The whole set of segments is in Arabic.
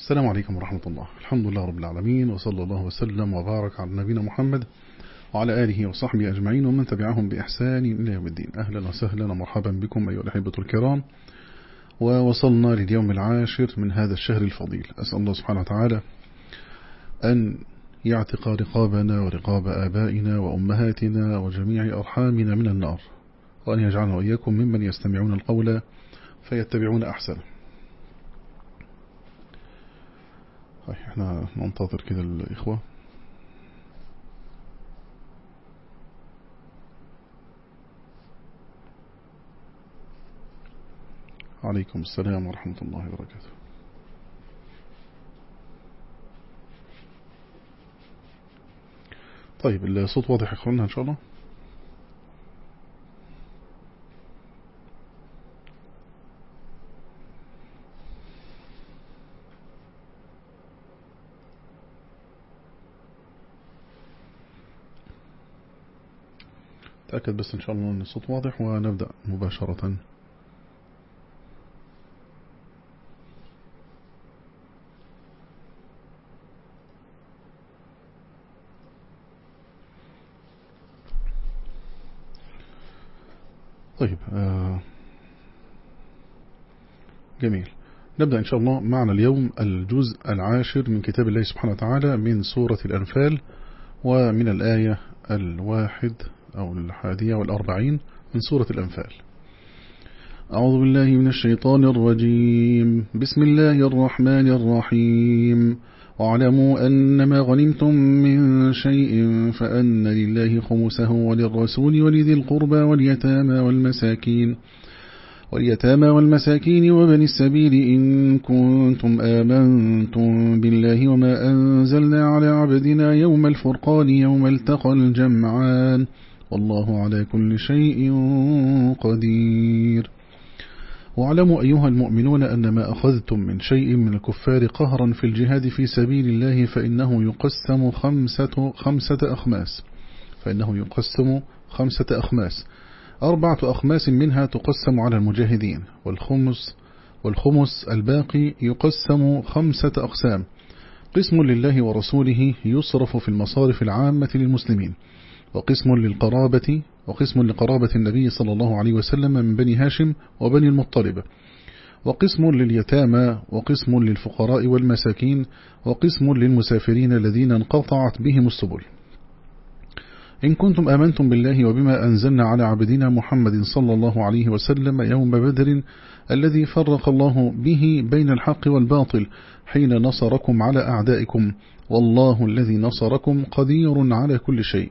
السلام عليكم ورحمة الله. الحمد لله رب العالمين وصلى الله وسلم وبارك على نبينا محمد وعلى آله وصحبه أجمعين ومن تبعهم بإحسان إلى يوم الدين. أهلا وسهلا ومرحبا بكم أيها الأحبة الكرام. ووصلنا لليوم العاشر من هذا الشهر الفضيل. أسأل الله سبحانه وتعالى أن يعتق رقابنا ورقاب آبائنا وأمهاتنا وجميع أرحامنا من النار وأن يجعلنا وإياكم ممن يستمعون القول فيتبعون أحسنه. طيب إحنا ننتظر كده الإخوة. عليكم السلام ورحمة الله وبركاته. طيب الصوت واضح يا اخوانا إن شاء الله؟ تأكد بس إن شاء الله أن الصوت واضح ونبدأ مباشرة. طيب آه جميل. نبدأ إن شاء الله معنا اليوم الجزء العاشر من كتاب الله سبحانه وتعالى من سورة الأنفال ومن الآية الواحد. أو الحادية والأربعين من سورة الأنفال. أعوذ بالله من الشيطان الرجيم. بسم الله الرحمن الرحيم. واعلموا أن ما غنمتم من شيء فأن لله خمسه وللرسول ولذي القربى واليتامى والمساكين واليتامى والمساكين وبني السبيل إن كنتم آمنتم بالله وما أنزلنا على عبدنا يوم الفرقان يوم التقى الجمعان. والله على كل شيء قدير. واعلموا أيها المؤمنون أن ما أخذتم من شيء من الكفار قهرا في الجهاد في سبيل الله فإنه يقسم خمسة, خمسة أخماس. فإنه يقسم خمسة أخماس. أربعة أخماس منها تقسم على المجاهدين. والخمس والخمس الباقي يقسم خمسة أقسام. قسم لله ورسوله يصرف في المصارف العامة للمسلمين. وقسم للقرابة وقسم لقرابة النبي صلى الله عليه وسلم من بني هاشم وبني المطلب. وقسم لليتامى وقسم للفقراء والمساكين وقسم للمسافرين الذين انقطعت بهم السبل. إن كنتم آمنتم بالله وبما أنزلنا على عبدنا محمد صلى الله عليه وسلم يوم بدر الذي فرق الله به بين الحق والباطل حين نصركم على أعدائكم والله الذي نصركم قدير على كل شيء.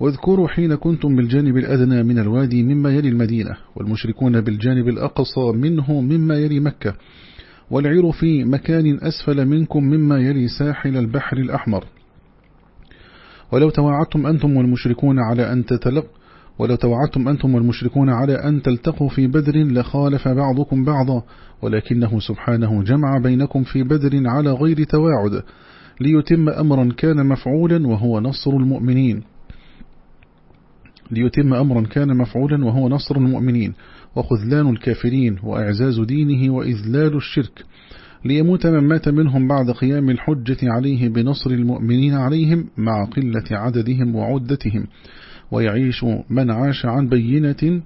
واذكروا حين كنتم بالجانب الأدنى من الوادي مما يلي المدينة والمشركون بالجانب الأقصى منه مما يلي مكة والعير في مكان أسفل منكم مما يلي ساحل البحر الأحمر. ولو توعدتم أنتم والمشركون على أن تتلق ولو توعدتم أنتم والمشركون على أن تلتقوا في بدر لخالف بعضكم بعضا ولكنه سبحانه جمع بينكم في بدر على غير تواعد ليتم أمرا كان مفعولا وهو نصر المؤمنين. ليتم أمرا كان مفعولا وهو نصر المؤمنين وخذلان الكافرين وإعزاز دينه وإذلال الشرك. ليموت من مات منهم بعد قيام الحجة عليه بنصر المؤمنين عليهم مع قلة عددهم وعدتهم. ويعيش من عاش عن بينة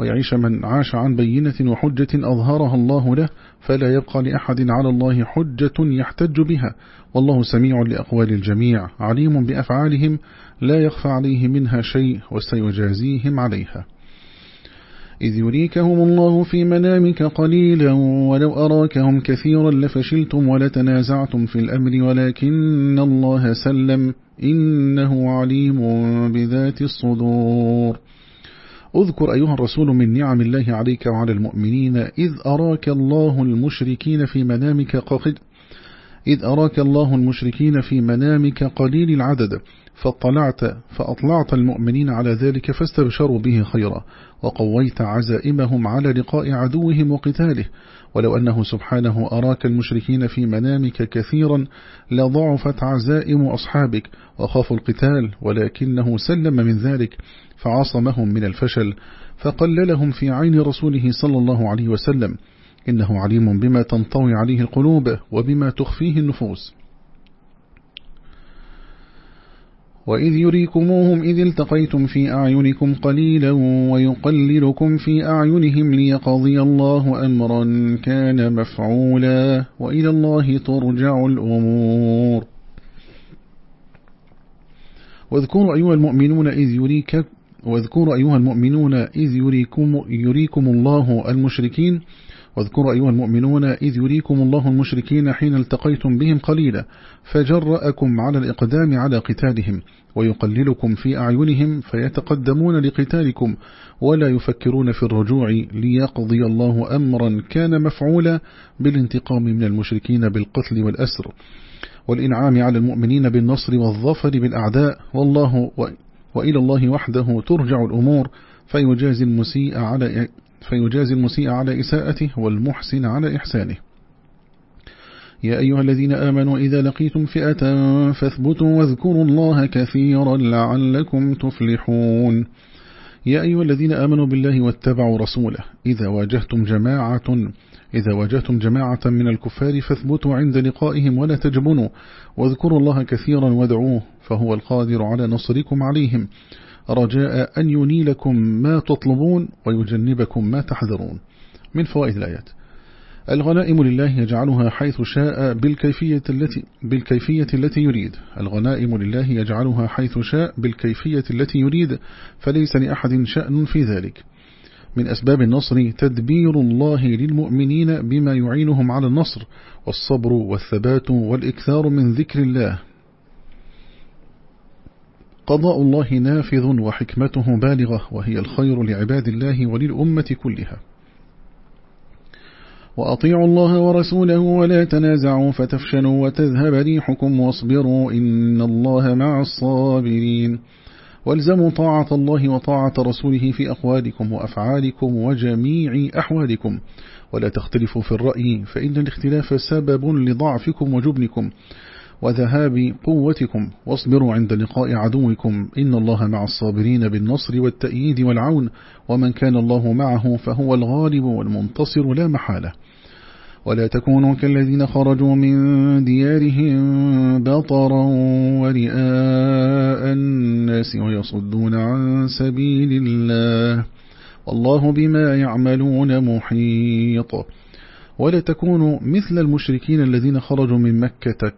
ويعيش من عاش عن بينة وحجة أظهرها الله له فلا يبقى لأحد على الله حجة يحتج بها. والله سميع لأقوال الجميع عليم بأفعالهم لا يخفى عليه منها شيء وسيجازيهم عليها. إذ يريكهم الله في منامك قليلا ولو أراكهم كثيرا لفشلتم ولتنازعتم في الأمر ولكن الله سلم إنه عليم بذات الصدور. اذكر أيها الرسول من نعم الله عليك وعلى المؤمنين إذ أراك الله المشركين في منامك إذ أراك الله المشركين في منامك قليل العدد فاطلعت فأطلعت المؤمنين على ذلك فاستبشروا به خيرا وقويت عزائمهم على لقاء عدوهم وقتاله. ولو أنه سبحانه أراك المشركين في منامك كثيرا لضعفت عزائم أصحابك وخافوا القتال ولكنه سلم من ذلك فعصمهم من الفشل فقللهم في عين رسوله صلى الله عليه وسلم. إنه عليم بما تنطوي عليه القلوب وبما تخفيه النفوس. وإذ يريكموهم إذ التقيتم في أعينكم قليلا ويقللكم في أعينهم ليقضي الله أمرا كان مفعولا وإلى الله ترجع الأمور. واذكروا أيها المؤمنون إذ يريك واذكروا أيها المؤمنون إذ يريكم, يريكم الله المشركين واذكروا أيها المؤمنون إذ يريكم الله المشركين حين التقيتم بهم قليلا فجرأكم على الإقدام على قتالهم ويقللكم في أعينهم فيتقدمون لقتالكم ولا يفكرون في الرجوع ليقضي الله أمرا كان مفعولا بالانتقام من المشركين بالقتل والأسر والإنعام على المؤمنين بالنصر والظفر بالأعداء والله وإلى الله وحده ترجع الأمور فيجازي المسيء على فيجازي المسيء على إساءته والمحسن على إحسانه. يا أيها الذين آمنوا إذا لقيتم فئة فاثبتوا واذكروا الله كثيرا لعلكم تفلحون. يا أيها الذين آمنوا بالله واتبعوا رسوله. إذا واجهتم جماعة إذا واجهتم جماعة من الكفار فاثبتوا عند لقائهم ولا تجبنوا. واذكروا الله كثيرا وادعوه فهو القادر على نصركم عليهم. رجاء أن ينيلكم ما تطلبون ويجنبكم ما تحذرون. من فوائد الآيات. الغنائم لله يجعلها حيث شاء بالكيفية التي بالكيفية التي يريد. الغنائم لله يجعلها حيث شاء بالكيفية التي يريد فليس لأحد شأن في ذلك. من أسباب النصر تدبير الله للمؤمنين بما يعينهم على النصر والصبر والثبات والإكثار من ذكر الله. قضاء الله نافذ وحكمته بالغة وهي الخير لعباد الله وللأمة كلها. وأطيعوا الله ورسوله ولا تنازعوا فتفشلوا وتذهب ريحكم واصبروا إن الله مع الصابرين. والزموا طاعة الله وطاعة رسوله في أقوالكم وأفعالكم وجميع أحوالكم. ولا تختلفوا في الرأي فإن الاختلاف سبب لضعفكم وجبنكم. وذهاب قوتكم. واصبروا عند لقاء عدوكم. إن الله مع الصابرين بالنصر والتأييد والعون. ومن كان الله معه فهو الغالب والمنتصر لا محالة. ولا تكونوا كالذين خرجوا من ديارهم بطرا ورئاء الناس ويصدون عن سبيل الله. والله بما يعملون محيط. ولا تكونوا مثل المشركين الذين خرجوا من مكة.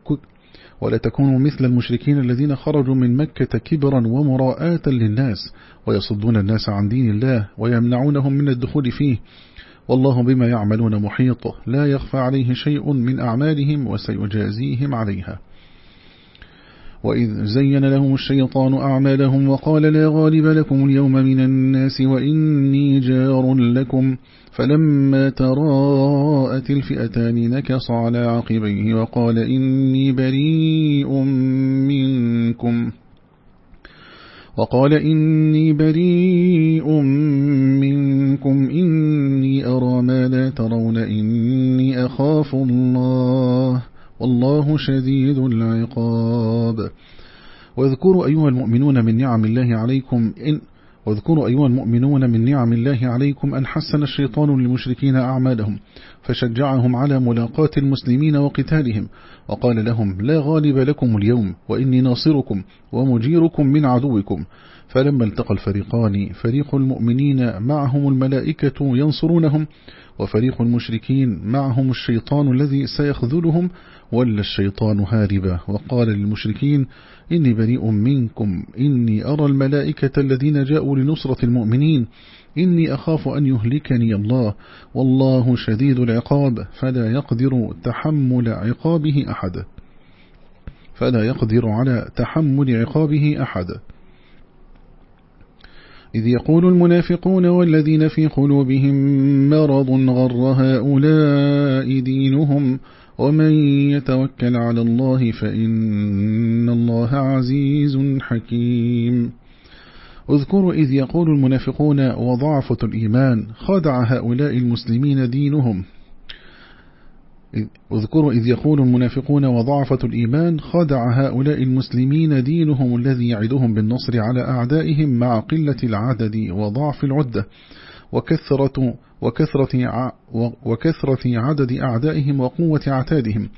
ولا تكونوا مثل المشركين الذين خرجوا من مكة كبرا ومراءة للناس ويصدون الناس عن دين الله ويمنعونهم من الدخول فيه. والله بما يعملون محيط. لا يخفى عليه شيء من أعمالهم وسيجازيهم عليها. وإذ زين لهم الشيطان أعمالهم وقال لا غالب لكم اليوم من الناس وإني جار لكم. فلما تراءت الفئتان نكص على عقبيه وقال إني بريء منكم. وقال إني بريء منكم. إني أرى ما لا ترون. إني أخاف الله. والله شديد العقاب. واذكروا أيها المؤمنون من نعم الله عليكم إن واذكروا أيها المؤمنون من نعم الله عليكم أن حسن الشيطان للمشركين أعمالهم فشجعهم على ملاقاة المسلمين وقتالهم وقال لهم لا غالب لكم اليوم وإني ناصركم ومجيركم من عدوكم. فلما التقى الفريقان فريق المؤمنين معهم الملائكة ينصرونهم وفريق المشركين معهم الشيطان الذي سيخذلهم ولا الشيطان هاربا وقال للمشركين إني بريء منكم. إني أرى الملائكة الذين جاءوا لنصرة المؤمنين. إني أخاف أن يهلكني الله. والله شديد العقاب. فلا يقدر تحمل عقابه أحد. فلا يقدر على تحمل عقابه أحد. إذ يقول المنافقون والذين في قلوبهم مرض غر هؤلاء دينهم. ومن يتوكل على الله فإن الله عزيز حكيم. اذكروا إذ يقول المنافقون وضعفة الإيمان خدع هؤلاء المسلمين دينهم. اذكروا إذ يقول المنافقون وضعفة الإيمان خدع هؤلاء المسلمين دينهم الذي يعدهم بالنصر على أعدائهم مع قلة العدد وضعف العدة. وكثرة, وكثرة, وكثرة عدد أعدائهم وقوة عتادهم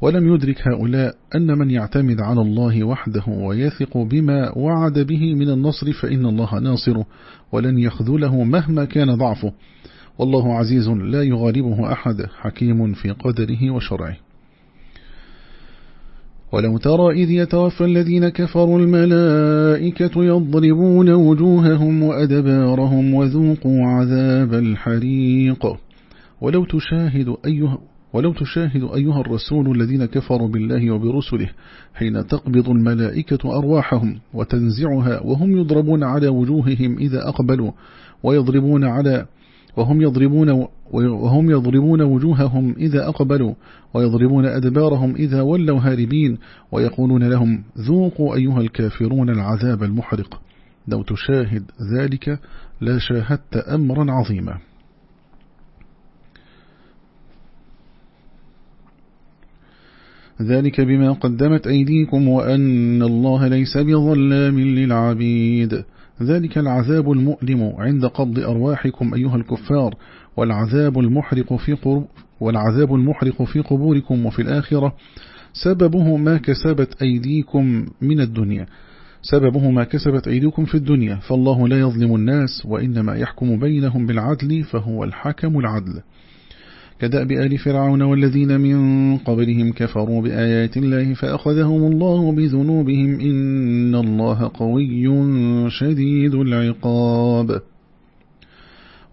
ولم يدرك هؤلاء أن من يعتمد على الله وحده ويثق بما وعد به من النصر فإن الله ناصره ولن يخذله مهما كان ضعفه. والله عزيز لا يغالبه أحد حكيم في قدره وشرعه. ولو ترى إذ يتوفى الذين كفروا الملائكة يضربون وجوههم وأدبارهم وذوقوا عذاب الحريق. ولو تشاهد أيها ولو تشاهد أيها الرسول الذين كفروا بالله وبرسله حين تقبض الملائكة أرواحهم وتنزعها وهم يضربون على وجوههم إذا أقبلوا ويضربون على وهم يضربون وهم يضربون وجوههم إذا أقبلوا ويضربون أدبارهم إذا ولوا هاربين ويقولون لهم ذوقوا أيها الكافرون العذاب المحرق. لو تشاهد ذلك لا شاهدت أمرا عظيما. ذلك بما قدمت أيديكم وأن الله ليس بظلام للعبيد. ذلك العذاب المؤلم عند قبض أرواحكم أيها الكفار والعذاب المحرق في قرب والعذاب المحرق في قبوركم وفي الآخرة. سببه ما كسبت أيديكم من الدنيا. سببه ما كسبت أيديكم في الدنيا. فالله لا يظلم الناس وإنما يحكم بينهم بالعدل فهو الحكم العدل. كدأب آل فرعون والذين من قبلهم كفروا بآيات الله فأخذهم الله بذنوبهم إن الله قوي شديد العقاب.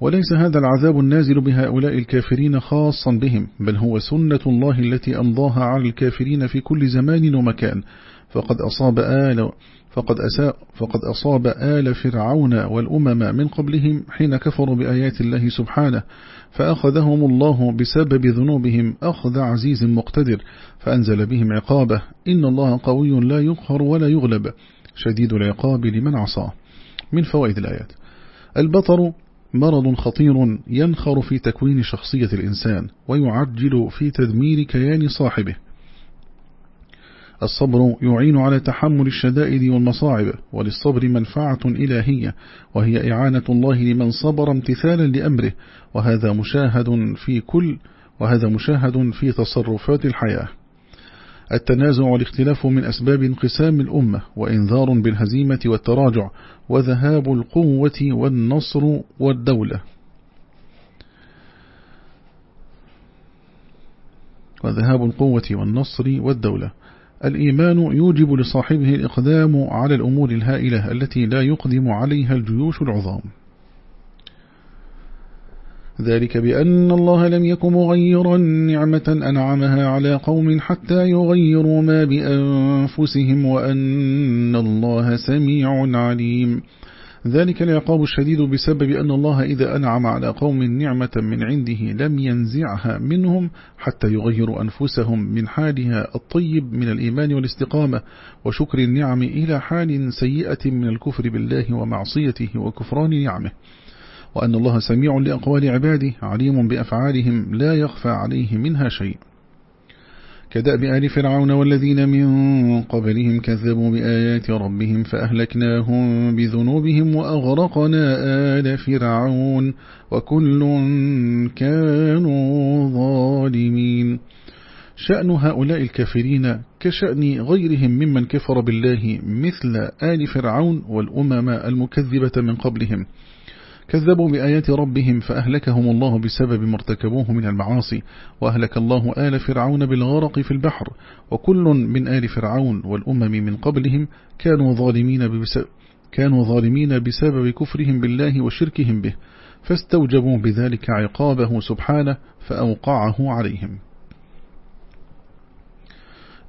وليس هذا العذاب النازل بهؤلاء الكافرين خاصا بهم بل هو سنة الله التي أمضاها على الكافرين في كل زمان ومكان. فقد أصاب آل فقد, أساء فقد أصاب آل فرعون والأمم من قبلهم حين كفروا بآيات الله سبحانه فأخذهم الله بسبب ذنوبهم أخذ عزيز مقتدر فأنزل بهم عقابه إن الله قوي لا يقهر ولا يغلب شديد العقاب لمن عصاه. من فوائد الآيات. البطر مرض خطير ينخر في تكوين شخصية الإنسان ويعجل في تدمير كيان صاحبه. الصبر يعين على تحمل الشدائد والمصاعب وللصبر منفعة إلهية وهي إعانة الله لمن صبر امتثالا لأمره وهذا مشاهد في كل وهذا مشاهد في تصرفات الحياة. التنازع والاختلاف من أسباب انقسام الأمة وإنذار بالهزيمة والتراجع وذهاب القوة والنصر والدولة. وذهاب القوة والنصر والدولة. الإيمان يوجب لصاحبه الإقدام على الأمور الهائلة التي لا يقدم عليها الجيوش العظام. ذلك بأن الله لم يكن مغيرا نعمة أنعمها على قوم حتى يغيروا ما بأنفسهم وأن الله سميع عليم. ذلك العقاب الشديد بسبب أن الله إذا أنعم على قوم نعمة من عنده لم ينزعها منهم حتى يغيروا أنفسهم من حالها الطيب من الإيمان والاستقامة وشكر النعم إلى حال سيئة من الكفر بالله ومعصيته وكفران نعمه. وأن الله سميع لأقوال عباده عليم بأفعالهم لا يخفى عليه منها شيء. كدأب آل فرعون والذين من قبلهم كذبوا بآيات ربهم فأهلكناهم بذنوبهم وأغرقنا آل فرعون وكل كانوا ظالمين. شأن هؤلاء الكافرين كشأن غيرهم ممن كفر بالله مثل آل فرعون والأمم المكذبة من قبلهم. كذبوا بآيات ربهم فأهلكهم الله بسبب ما ارتكبوه من المعاصي وأهلك الله آل فرعون بالغرق في البحر وكل من آل فرعون والأمم من قبلهم كانوا ظالمين كانوا ظالمين بسبب كفرهم بالله وشركهم به فاستوجبوا بذلك عقابه سبحانه فأوقعه عليهم.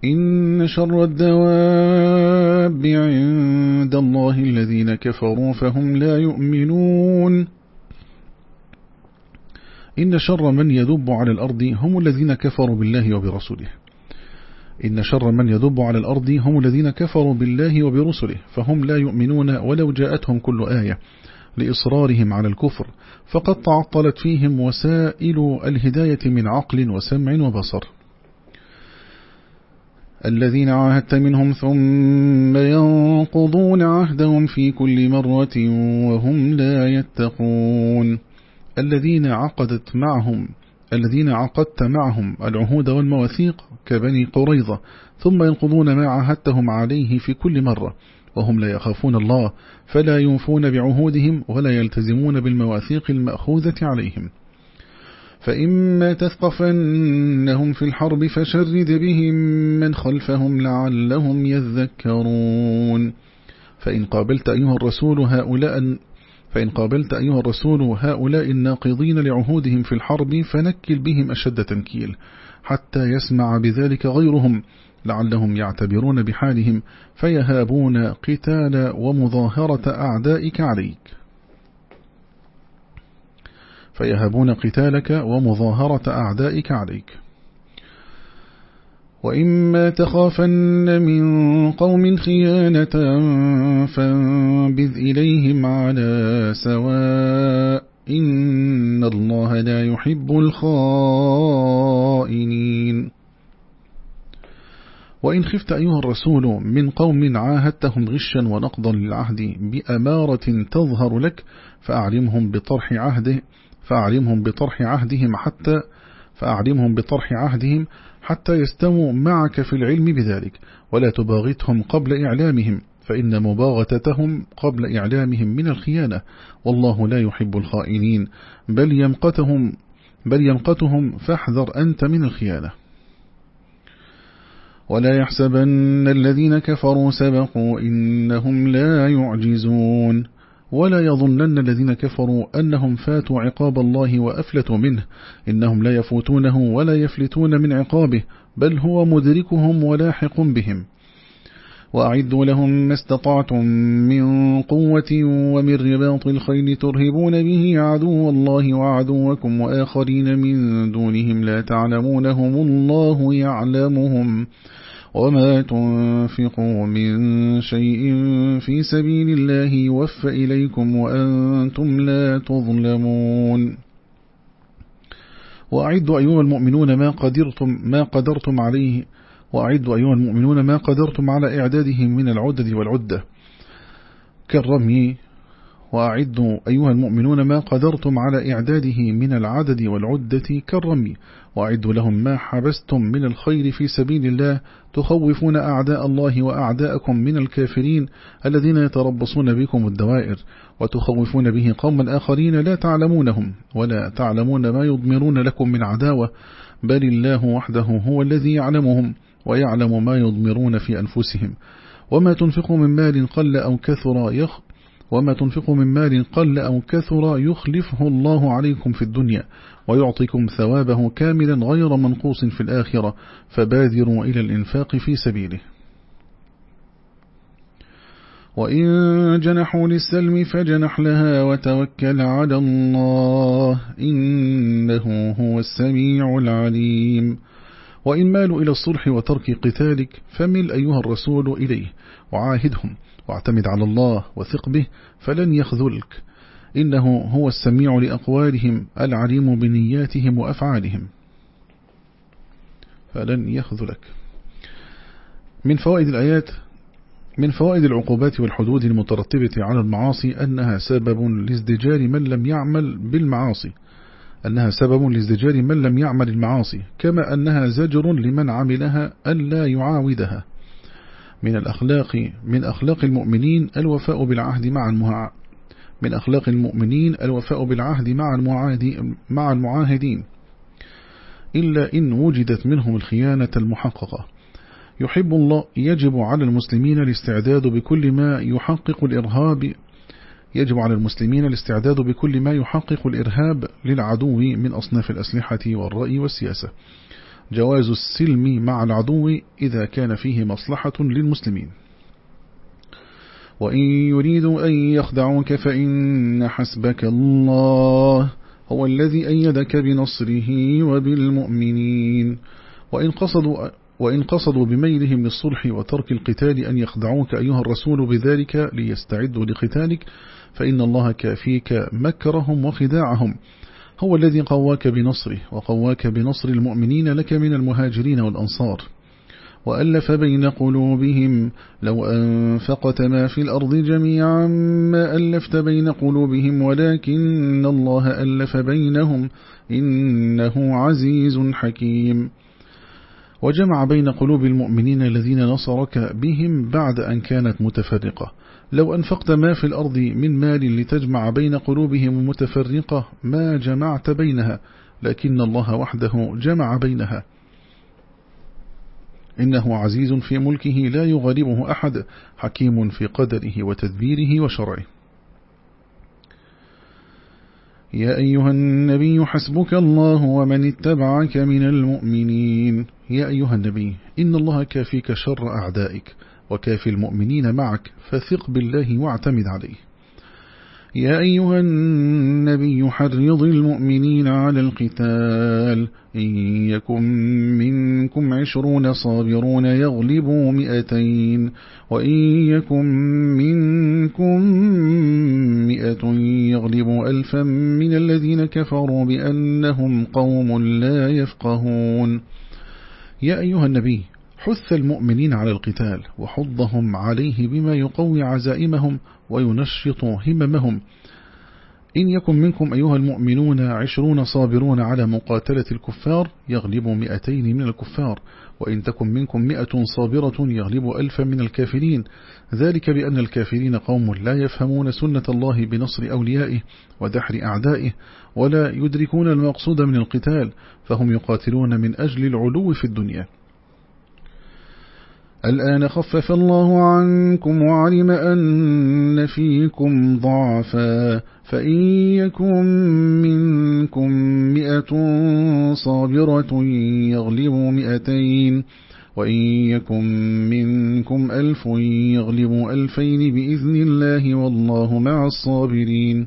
إن شر الدواب عند الله الذين كفروا فهم لا يؤمنون. إن شر من يدب على الأرض هم الذين كفروا بالله وبرسوله إن شر من يدب على الأرض هم الذين كفروا بالله وبرسله فهم لا يؤمنون ولو جاءتهم كل آية لإصرارهم على الكفر فقد تعطلت فيهم وسائل الهداية من عقل وسمع وبصر. الذين عاهدت منهم ثم ينقضون عهدهم في كل مرة وهم لا يتقون. الذين عقدت معهم الذين عقدت معهم العهود والمواثيق كبني قريظة ثم ينقضون ما عهدتهم عليه في كل مرة وهم لا يخافون الله فلا ينفون بعهودهم ولا يلتزمون بالمواثيق المأخوذة عليهم. فإما تثقفنهم في الحرب فشرد بهم من خلفهم لعلهم يذكرون. فإن قابلت أيها الرسول هؤلاء فإن قابلت أيها الرسول هؤلاء الناقضين لعهودهم في الحرب فنكل بهم أشد تنكيل حتى يسمع بذلك غيرهم لعلهم يعتبرون بحالهم فيهابون قتال ومظاهرة أعدائك عليك. فيهابون قتالك ومظاهرة أعدائك عليك. وإما تخافن من قوم خيانة فانبذ إليهم على سواء إن الله لا يحب الخائنين. وإن خفت أيها الرسول من قوم عاهدتهم غشا ونقضا للعهد بأمارة تظهر لك فأعلمهم بطرح عهده فأعلمهم بطرح عهدهم حتى فأعلمهم بطرح عهدهم حتى يستموا معك في العلم بذلك ولا تباغتهم قبل إعلامهم فإن مباغتتهم قبل إعلامهم من الخيانة والله لا يحب الخائنين بل يمقتهم بل يمقتهم فاحذر أنت من الخيانة. ولا يحسبن الذين كفروا سبقوا إنهم لا يعجزون. ولا يظنن الذين كفروا أنهم فاتوا عقاب الله وأفلتوا منه. إنهم لا يفوتونه ولا يفلتون من عقابه بل هو مدركهم ولاحق بهم. وأعدوا لهم ما استطعتم من قوة ومن رباط الخيل ترهبون به عدو الله وعدوكم وآخرين من دونهم لا تعلمونهم الله يعلمهم. وما تنفقوا من شيء في سبيل الله يوفى إليكم وأنتم لا تظلمون. وأعدوا أيها المؤمنون ما قدرتم, ما قدرتم عليه وأعدوا أيها المؤمنون ما قدرتم على إعداده من العدد والعدة كالرمي وأعدوا أيها المؤمنون ما قدرتم على إعداده من العدد والعدة كالرمي. وأعدوا لهم ما حبستم من الخير في سبيل الله تخوفون أعداء الله وأعداءكم من الكافرين الذين يتربصون بكم الدوائر وتخوفون به قوما آخرين لا تعلمونهم ولا تعلمون ما يضمرون لكم من عداوة بل الله وحده هو الذي يعلمهم ويعلم ما يضمرون في أنفسهم. وما تنفقوا من مال قل أو كثر وما تنفقوا من مال قل أو كثر يخلفه الله عليكم في الدنيا ويعطيكم ثوابه كاملا غير منقوص في الآخرة فبادروا إلى الإنفاق في سبيله. وإن جنحوا للسلم فجنح لها وتوكل على الله إنه هو السميع العليم. وإن مالوا إلى الصلح وترك قتالك فمل أيها الرسول إليه وعاهدهم. واعتمد على الله وثق به فلن يخذلك. إنه هو السميع لأقوالهم العليم بنياتهم وأفعالهم. فلن يخذلك. من فوائد الآيات من فوائد العقوبات والحدود المترتبة على المعاصي أنها سبب لازدجار من لم يعمل بالمعاصي. أنها سبب لازدجار من لم يعمل المعاصي كما أنها زجر لمن عملها ألا يعاودها. من الأخلاق من أخلاق المؤمنين الوفاء بالعهد مع المع من أخلاق المؤمنين الوفاء بالعهد مع المعاهد مع المعاهدين. إلا إن وجدت منهم الخيانة المحققة. يحب الله يجب على المسلمين الاستعداد بكل ما يحقق الإرهاب. يجب على المسلمين الاستعداد بكل ما يحقق الإرهاب للعدو من أصناف الأسلحة والرأي والسياسة. جواز السلم مع العدو إذا كان فيه مصلحة للمسلمين. وإن يريدوا أن يخدعوك فإن حسبك الله هو الذي أيدك بنصره وبالمؤمنين. وإن قصدوا, وإن قصدوا بميلهم للصلح وترك القتال أن يخدعوك أيها الرسول بذلك ليستعدوا لقتالك فإن الله كافيك مكرهم وخداعهم. هو الذي قواك بنصره وقواك بنصر المؤمنين لك من المهاجرين والأنصار. وألف بين قلوبهم لو أنفقت ما في الأرض جميعا ما ألفت بين قلوبهم ولكن الله ألف بينهم إنه عزيز حكيم. وجمع بين قلوب المؤمنين الذين نصرك بهم بعد أن كانت متفرقة. لو أنفقت ما في الأرض من مال لتجمع بين قلوبهم المتفرقة ما جمعت بينها لكن الله وحده جمع بينها. إنه عزيز في ملكه لا يغالبه أحد حكيم في قدره وتدبيره وشرعه. يا أيها النبي حسبك الله ومن اتبعك من المؤمنين. يا أيها النبي إن الله كافيك شر أعدائك. وكافي المؤمنين معك فثق بالله واعتمد عليه. يا أيها النبي حرض المؤمنين على القتال. إن يكن منكم عشرون صابرون يغلبوا مئتين. وإن يكن منكم مئة يغلبوا ألفا من الذين كفروا بأنهم قوم لا يفقهون. يا أيها النبي حث المؤمنين على القتال وحضهم عليه بما يقوي عزائمهم وينشط هممهم. إن يكن منكم أيها المؤمنون عشرون صابرون على مقاتلة الكفار يغلب مئتين من الكفار وإن تكن منكم مئة صابرة يغلب ألفا من الكافرين. ذلك بأن الكافرين قوم لا يفهمون سنة الله بنصر أوليائه ودحر أعدائه ولا يدركون المقصود من القتال فهم يقاتلون من أجل العلو في الدنيا. الآن خفف الله عنكم وعلم أن فيكم ضعفا فإن يكن منكم مئة صابرة يغلبوا مئتين وإن يكن منكم ألف يغلبوا ألفين بإذن الله والله مع الصابرين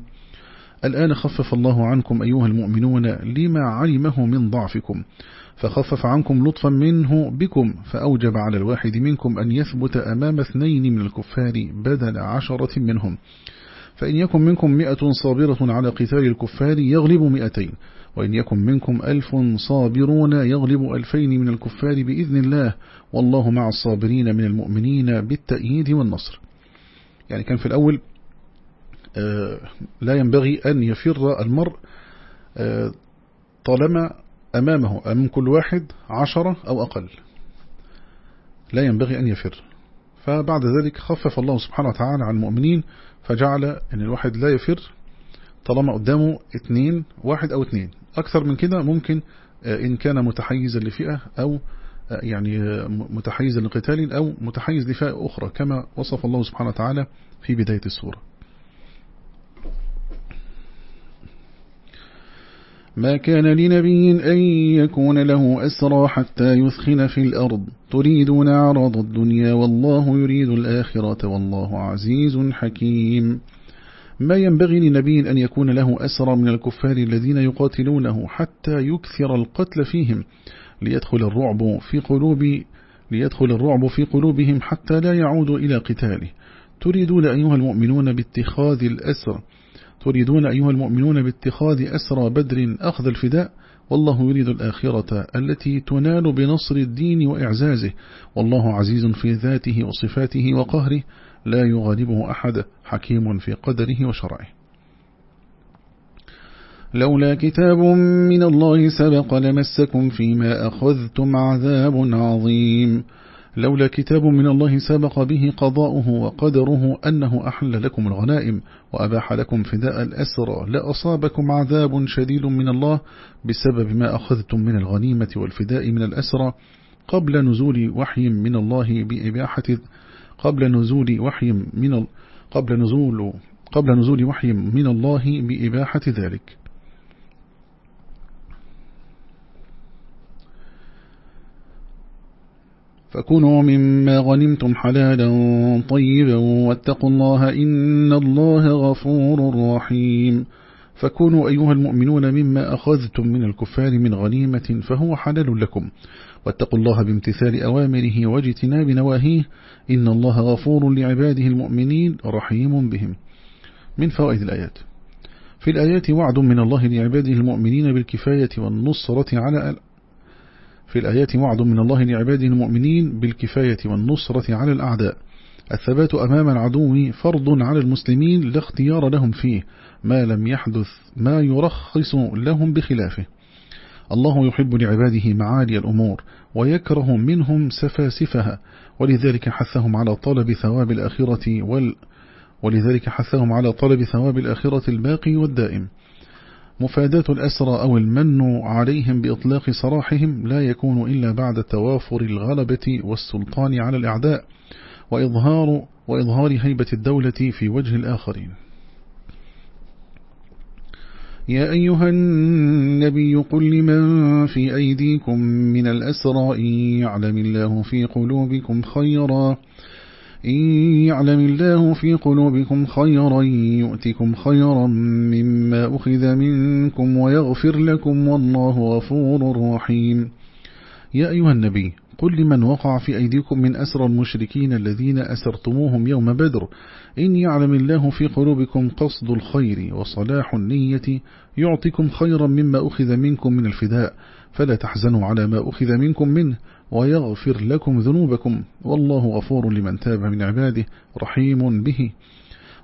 الآن خفف الله عنكم أيها المؤمنون لما علمه من ضعفكم فخفف عنكم لطفا منه بكم فأوجب على الواحد منكم أن يثبت أمام اثنين من الكفار بدل عشرة منهم. فإن يكن منكم مئة صابرة على قتال الكفار يغلب مئتين وإن يكن منكم ألف صابرون يغلب ألفين من الكفار بإذن الله. والله مع الصابرين من المؤمنين بالتأييد والنصر. يعني كان في الأول آه، لا ينبغي أن يفر المرء آه، طالما أمامه أمام كل واحد عشرة أو أقل. لا ينبغي أن يفر. فبعد ذلك خفف الله سبحانه وتعالى عن المؤمنين فجعل أن الواحد لا يفر طالما قدامه اثنين واحد أو اثنين. أكثر من كده ممكن آه، إن كان متحيزا لفئة أو آه، يعني آه، متحيزا لقتال أو متحيز لفئة أخرى كما وصف الله سبحانه وتعالى في بداية السورة. ما كان لنبي أن يكون له أسرى حتى يثخن في الأرض. تريدون عرض الدنيا والله يريد الآخرة والله عزيز حكيم. ما ينبغي لنبي أن يكون له أسرى من الكفار الذين يقاتلونه حتى يكثر القتل فيهم ليدخل الرعب في قلوب ليدخل الرعب في قلوبهم حتى لا يعودوا إلى قتاله. تريدون أيها المؤمنون باتخاذ الأسر تريدون أيها المؤمنون باتخاذ أسرى بدر أخذ الفداء؟ والله يريد الآخرة التي تنال بنصر الدين وإعزازه. والله عزيز في ذاته وصفاته وقهره. لا يغالبه أحد. حكيم في قدره وشرعه. لولا كتاب من الله سبق لمسكم فيما أخذتم عذاب عظيم. لولا كتاب من الله سبق به قضاؤه وقدره أنه أحل لكم الغنائم وأباح لكم فداء الأسرى لأصابكم عذاب شديد من الله بسبب ما أخذتم من الغنيمة والفداء من الأسرى قبل نزول وحي من الله بإباحة قبل نزول وحي من قبل نزول قبل نزول وحي من الله بإباحة ذلك. فكنوا مما غنمتم حلالا طيبا واتقوا الله إن الله غفور رحيم. فكونوا أيها المؤمنون مما أخذتم من الكفار من غنيمة فهو حلال لكم. واتقوا الله بامتثال أوامره واجتناب نواهيه. إن الله غفور لعباده المؤمنين رحيم بهم. من فوائد الآيات. في الآيات وعد من الله لعباده المؤمنين بالكفاية والنصرة على في الآيات وعد من الله لعباده المؤمنين بالكفاية والنصرة على الأعداء. الثبات أمام العدو فرض على المسلمين لا اختيار لهم فيه ما لم يحدث ما يرخص لهم بخلافه. الله يحب لعباده معالي الأمور ويكره منهم سفاسفها ولذلك حثهم على طلب ثواب الآخرة وال ولذلك حثهم على طلب ثواب الآخرة الباقي والدائم. مفاداة الأسرى أو المن عليهم بإطلاق سراحهم لا يكون إلا بعد توافر الغلبة والسلطان على الأعداء وإظهار, وإظهار هيبة الدولة في وجه الآخرين. يا أيها النبي قل لمن في أيديكم من الأسرى إن يعلم الله في قلوبكم خيرا إن يعلم الله في قلوبكم خيرا يؤتكم خيرا مما أخذ منكم ويغفر لكم والله غفور رحيم. يا أيها النبي قل لمن وقع في أيديكم من أسر المشركين الذين أسرتموهم يوم بدر. إن يعلم الله في قلوبكم قصد الخير وصلاح النية يعطيكم خيرا مما أخذ منكم من الفداء فلا تحزنوا على ما أخذ منكم منه ويغفر لكم ذنوبكم. والله غفور لمن تاب من عباده رحيم به.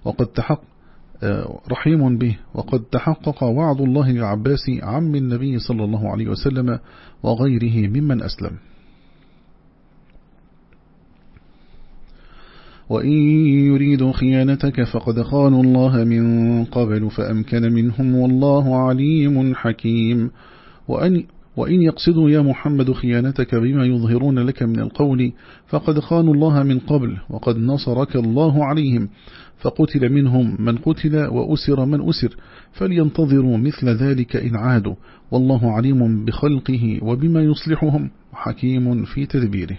وقد تحق رحيم به. وقد تحقق وعد الله للعباس عم النبي صلى الله عليه وسلم وغيره ممن أسلم. وإن يريدوا خيانتك فقد خانوا الله من قبل فأمكن منهم والله عليم حكيم. وأن وإن يقصدوا يا محمد خيانتك بما يظهرون لك من القول فقد خانوا الله من قبل وقد نصرك الله عليهم. فقتل منهم من قتل وأسر من أسر فلينتظروا مثل ذلك إن عادوا. والله عليم بخلقه وبما يصلحهم حكيم في تدبيره.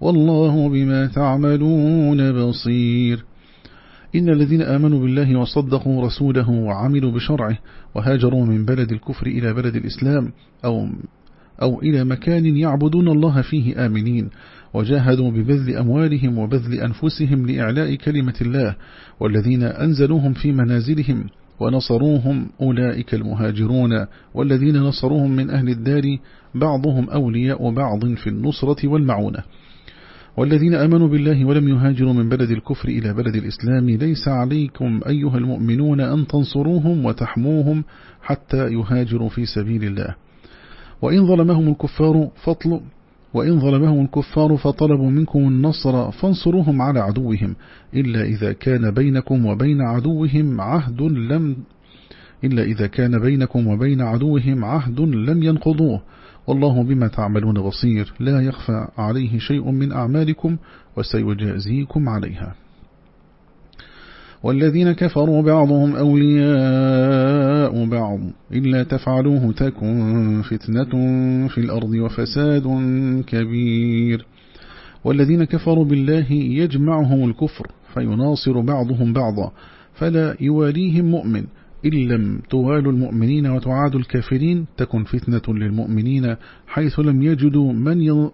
والله بما تعملون بصير. إن الذين آمنوا بالله وصدقوا رسوله وعملوا بشرعه وهاجروا من بلد الكفر إلى بلد الإسلام أو, أو إلى مكان يعبدون الله فيه آمنين وجاهدوا ببذل أموالهم وبذل أنفسهم لإعلاء كلمة الله والذين أنزلوهم في منازلهم ونصروهم أولئك المهاجرون والذين نصروهم من أهل الدار بعضهم أولياء بعض في النصرة والمعونة. والذين أمنوا بالله ولم يهاجروا من بلد الكفر إلى بلد الإسلام ليس عليكم أيها المؤمنون أن تنصروهم وتحموهم حتى يهاجروا في سبيل الله. وإن ظلمهم الكفار فطلوا وإن ظلمهم الكفار فطلبوا منكم النصر فانصروهم على عدوهم إلا إذا كان بينكم وبين عدوهم عهد لم إلا إذا كان بينكم وبين عدوهم عهد لم ينقضوه. والله بما تعملون بصير. لا يخفى عليه شيء من أعمالكم وسيجازيكم عليها. والذين كفروا بعضهم أولياء بعض. إلا تفعلوه تكن فتنة في الأرض وفساد كبير. والذين كفروا بالله يجمعهم الكفر فيناصر بعضهم بعضا. فلا يواليهم مؤمن. إن لم توالوا المؤمنين وتعادوا الكافرين تكن فتنة للمؤمنين حيث لم يجدوا من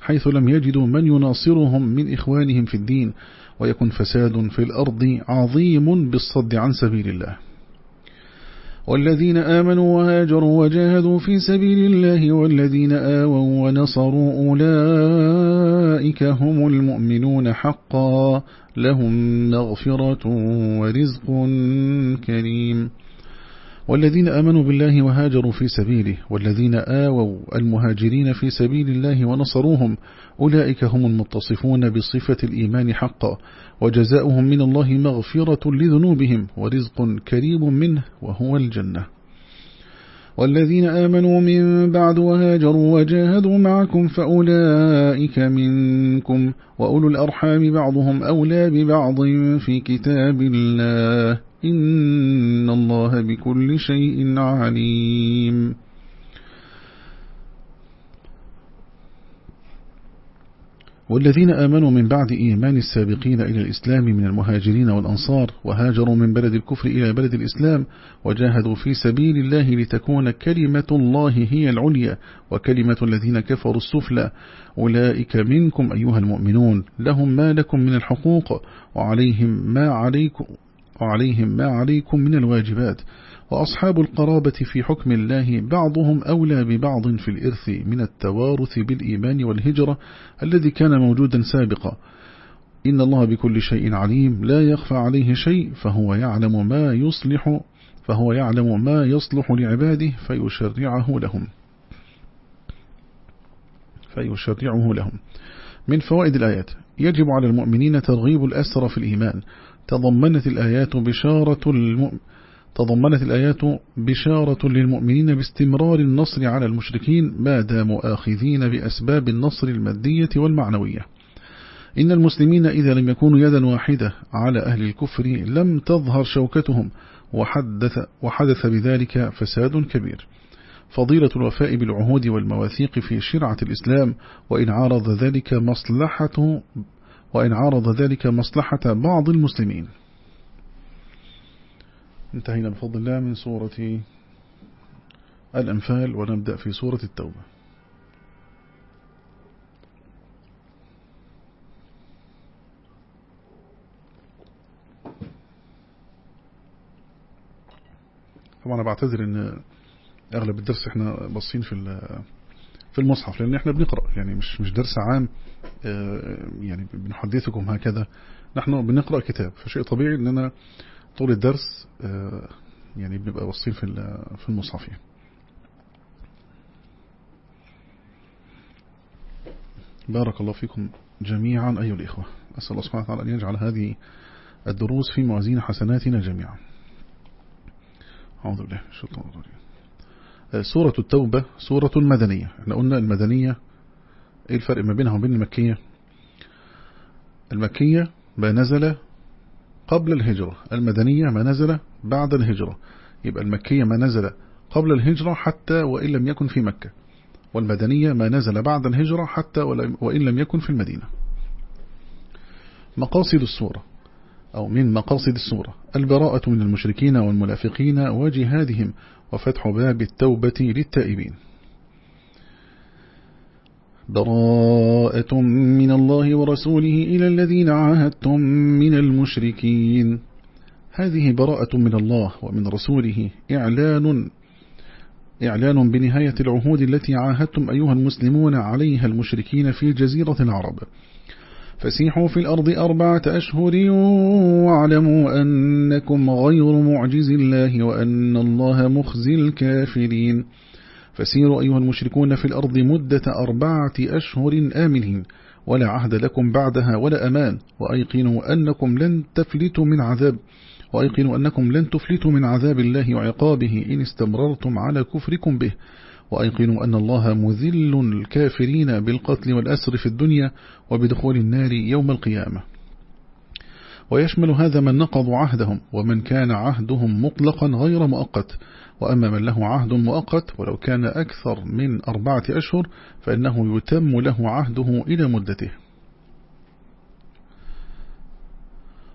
حيث لم يجدوا من يناصرهم من إخوانهم في الدين ويكن فساد في الأرض عظيم بالصد عن سبيل الله. والذين آمنوا وهاجروا وجاهدوا في سبيل الله والذين آووا ونصروا أولئك هم المؤمنون حقا لهم مغفرة ورزق كريم. والذين آمنوا بالله وهاجروا في سبيله والذين آووا المهاجرين في سبيل الله ونصروهم أولئك هم المتصفون بصفة الإيمان حقا وجزاؤهم من الله مغفرة لذنوبهم ورزق كريم منه وهو الجنة. والذين آمنوا من بعد وهاجروا وجاهدوا معكم فأولئك منكم وأولو الأرحام بعضهم أولى ببعض في كتاب الله. إن الله بكل شيء عليم. والذين آمنوا من بعد إيمان السابقين إلى الإسلام من المهاجرين والأنصار وهاجروا من بلد الكفر إلى بلد الإسلام وجاهدوا في سبيل الله لتكون كلمة الله هي العليا وكلمة الذين كفروا السفلى. أولئك منكم أيها المؤمنون لهم ما لكم من الحقوق وعليهم ما عليكم وعليهم ما عليكم من الواجبات. وأصحاب القرابة في حكم الله بعضهم أولى ببعض في الإرث من التوارث بالإيمان والهجرة الذي كان موجودا سابقا. إن الله بكل شيء عليم لا يخفى عليه شيء فهو يعلم ما يصلح فهو يعلم ما يصلح لعباده فيشرعه لهم. فيشرعه لهم. من فوائد الآيات يجب على المؤمنين ترغيب الأسر في الإيمان. تضمنت الآيات بشارة المؤمن تضمنت الآيات بشارة للمؤمنين باستمرار النصر على المشركين ما داموا آخذين بأسباب النصر المادية والمعنوية. إن المسلمين إذا لم يكونوا يدا واحدة على أهل الكفر لم تظهر شوكتهم وحدث, وحدث بذلك فساد كبير. فضيلة الوفاء بالعهود والمواثيق في شرعة الإسلام وإن عارض ذلك مصلحة وإن عارض ذلك مصلحة بعض المسلمين. انتهينا بفضل الله من سورة الأنفال ونبدأ في سورة التوبة. طبعا أنا بعتذر إن أغلب الدرس إحنا باصين في في المصحف لأن إحنا بنقرأ يعني مش مش درس عام آه، يعني بنحدثكم هكذا. نحن بنقرأ كتاب فشيء طبيعي إننا طول الدرس آه، يعني بنبقى باصين في في المصحف يعني. بارك الله فيكم جميعا أيها الإخوة. أسأل الله سبحانه وتعالى أن يجعل هذه الدروس في موازين حسناتنا جميعا. أعوذ بالله الشيطان الرجيم. آه، سورة التوبة سورة مدنية إحنا قلنا المدنية إيه الفرق ما بينها وبين المكية؟ المكية ما نزل قبل الهجرة. المدنية ما نزل بعد الهجرة. يبقى المكية ما نزل قبل الهجرة حتى وإن لم يكن في مكة. والمدنية ما نزل بعد الهجرة حتى وإن لم يكن في المدينة. مقاصد السورة أو من مقاصد السورة البراءة من المشركين والمنافقين وجهادهم وفتح باب التوبة للتائبين. براءة من الله ورسوله إلى الذين عاهدتم من المشركين. هذه براءة من الله ومن رسوله. إعلان إعلان بنهاية العهود التي عاهدتم أيها المسلمون عليها المشركين في جزيرة العرب. فسيحوا في الأرض أربعة أشهر واعلموا أنكم غير معجز الله وأن الله مخزي الكافرين. فسيروا أيها المشركون في الأرض مدة أربعة أشهر آمنين ولا عهد لكم بعدها ولا أمان وأيقنوا أنكم لن تفلتوا من عذاب وأيقنوا أنكم لن تفلتوا من عذاب الله وعقابه إن استمررتم على كفركم به وأيقنوا أن الله مذل الكافرين بالقتل والأسر في الدنيا وبدخول النار يوم القيامة. ويشمل هذا من نقضوا عهدهم ومن كان عهدهم مطلقا غير مؤقت. وأما من له عهد مؤقت ولو كان أكثر من أربعة أشهر فإنه يتم له عهده إلى مدته.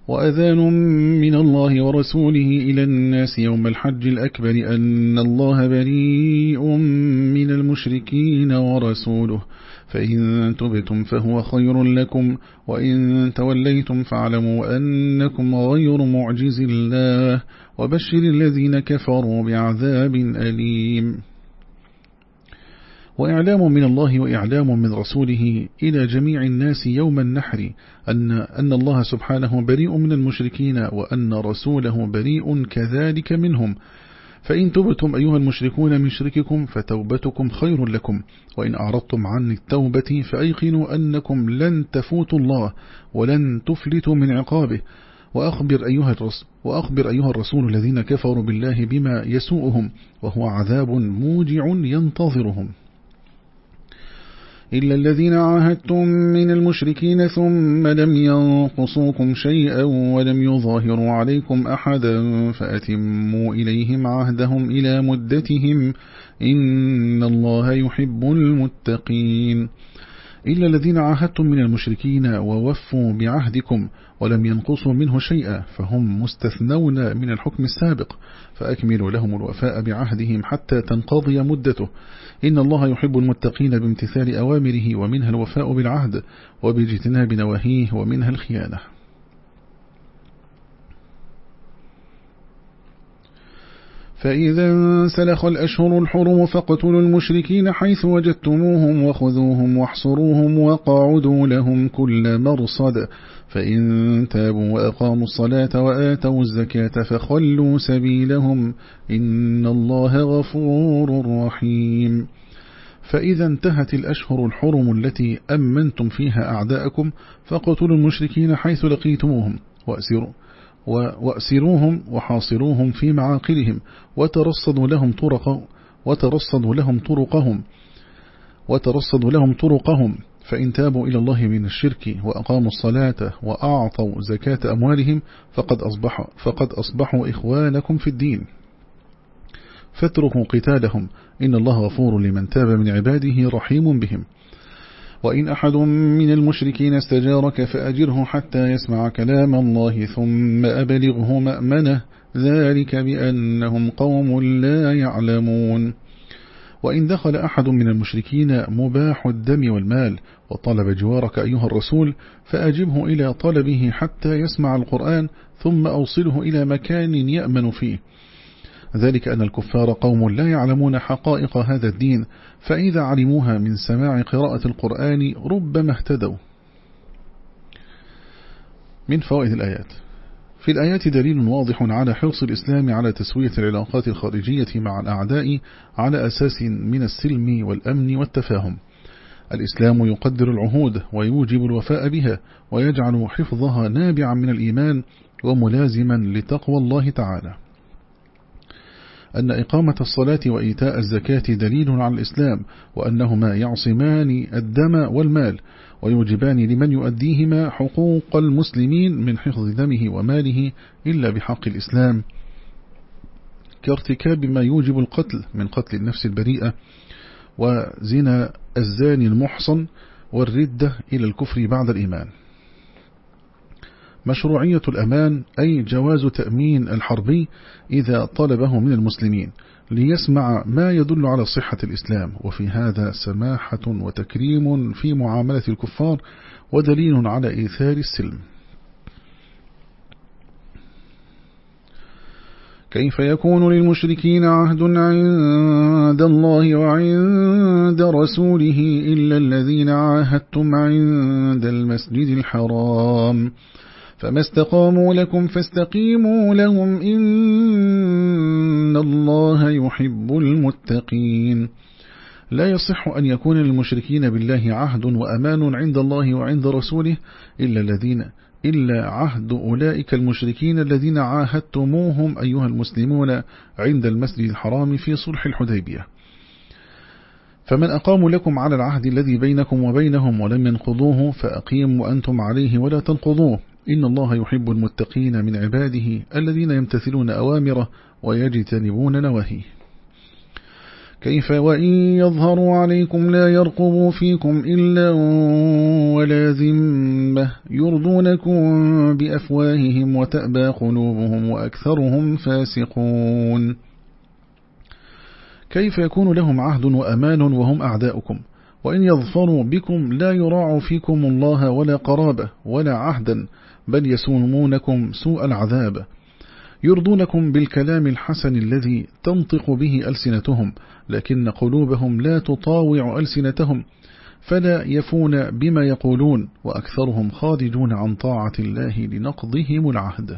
وأذان من الله ورسوله إلى الناس يوم الحج الأكبر أن الله بريء من المشركين ورسوله. فإن تبتم فهو خير لكم وإن توليتم فاعلموا أنكم غير معجز الله وبشر الذين كفروا بعذاب أليم. وإعلام من الله وإعلام من رسوله إلى جميع الناس يوم النحر أن, أن الله سبحانه بريء من المشركين وأن رسوله بريء كذلك منهم. فإن تبتم أيها المشركون من شرككم فتوبتكم خير لكم وإن أعرضتم عن التوبة فأيقنوا أنكم لن تفوتوا الله ولن تفلتوا من عقابه. وأخبر أيها, الرسول وأخبر أيها الرسول الذين كفروا بالله بما يسوءهم وهو عذاب موجع ينتظرهم. إلا الذين عاهدتم من المشركين ثم لم ينقصوكم شيئا ولم يظاهروا عليكم أحدا فأتموا إليهم عهدهم إلى مدتهم إن الله يحب المتقين. إلا الذين عاهدتم من المشركين ووفوا بعهدكم ولم ينقصوا منه شيئا فهم مستثنون من الحكم السابق فأكملوا لهم الوفاء بعهدهم حتى تنقضي مدته إن الله يحب المتقين بامتثال أوامره ومنها الوفاء بالعهد وباجتناب نواهيه ومنها الخيانة. فإذا انسلخ الأشهر الحرم فاقتلوا المشركين حيث وجدتموهم وخذوهم واحصروهم وقاعدوا لهم كل مرصد. فإن تابوا وأقاموا الصلاة وآتوا الزكاة فخلوا سبيلهم إن الله غفور رحيم. فإذا انتهت الأشهر الحرم التي أمنتم فيها أعداءكم فاقتلوا المشركين حيث لقيتموهم وأسروا وأسروهم وحاصروهم في معاقلهم وترصدوا لهم طرق وترصدوا لهم طرقهم وترصدوا لهم طرقهم فإن تابوا إلى الله من الشرك وأقاموا الصلاة وأعطوا زكاة أموالهم فقد أصبحوا, فقد أصبحوا إخوانكم في الدين. فاتركوا قتالهم. إن الله غفور لمن تاب من عباده رحيم بهم. وإن أحد من المشركين استجارك فأجره حتى يسمع كلام الله ثم أبلغه مأمنه. ذلك بأنهم قوم لا يعلمون. وإن دخل أحد من المشركين مباح الدم والمال وطلب جوارك أيها الرسول فأجبه إلى طلبه حتى يسمع القرآن ثم أوصله إلى مكان يأمن فيه. ذلك أن الكفار قوم لا يعلمون حقائق هذا الدين فإذا علموها من سماع قراءة القرآن ربما اهتدوا. من فوائد الآيات. في الآيات دليل واضح على حرص الإسلام على تسوية العلاقات الخارجية مع الأعداء على أساس من السلم والأمن والتفاهم. الإسلام يقدر العهود ويوجب الوفاء بها ويجعل حفظها نابعا من الإيمان وملازما لتقوى الله تعالى. أن إقامة الصلاة وإيتاء الزكاة دليل على الإسلام وأنهما يعصمان الدم والمال ويوجبان لمن يؤديهما حقوق المسلمين من حفظ دمه وماله إلا بحق الإسلام. كارتكاب ما يوجب القتل من قتل النفس البريئة وزنا الزاني المحصن والردة إلى الكفر بعد الإيمان. مشروعية الأمان أي جواز تأمين الحربي إذا طلبه من المسلمين. ليسمع ما يدل على صحة الإسلام وفي هذا سماحة وتكريم في معاملة الكفار ودليل على إيثار السلم. كيف يكون للمشركين عهد عند الله وعند رسوله إلا الذين عاهدتم عند المسجد الحرام؟ فما استقاموا لكم فاستقيموا لهم إن الله يحب المتقين لا يصح أن يكون للمشركين بالله عهد وأمان عند الله وعند رسوله إلا الذين إلا عهد أولئك المشركين الذين عاهدتموهم أيها المسلمون عند المسجد الحرام في صلح الحديبية فمن أقاموا لكم على العهد الذي بينكم وبينهم ولم ينقضوه فأقيموا أنتم عليه ولا تنقضوه إن الله يحب المتقين من عباده الذين يمتثلون أوامره ويجتنبون نواهيه. كيف وإن يظهروا عليكم لا يرقبوا فيكم إلا ولا ذمة يرضونكم بأفواههم وتأبى قلوبهم وأكثرهم فاسقون. كيف يكون لهم عهد وأمان وهم أعداؤكم؟ وإن يظفروا بكم لا يراعوا فيكم الله ولا قرابة ولا عهدا بل يسومونكم سوء العذاب. يرضونكم بالكلام الحسن الذي تنطق به ألسنتهم لكن قلوبهم لا تطاوع ألسنتهم فلا يفون بما يقولون وأكثرهم خارجون عن طاعة الله لنقضهم العهد.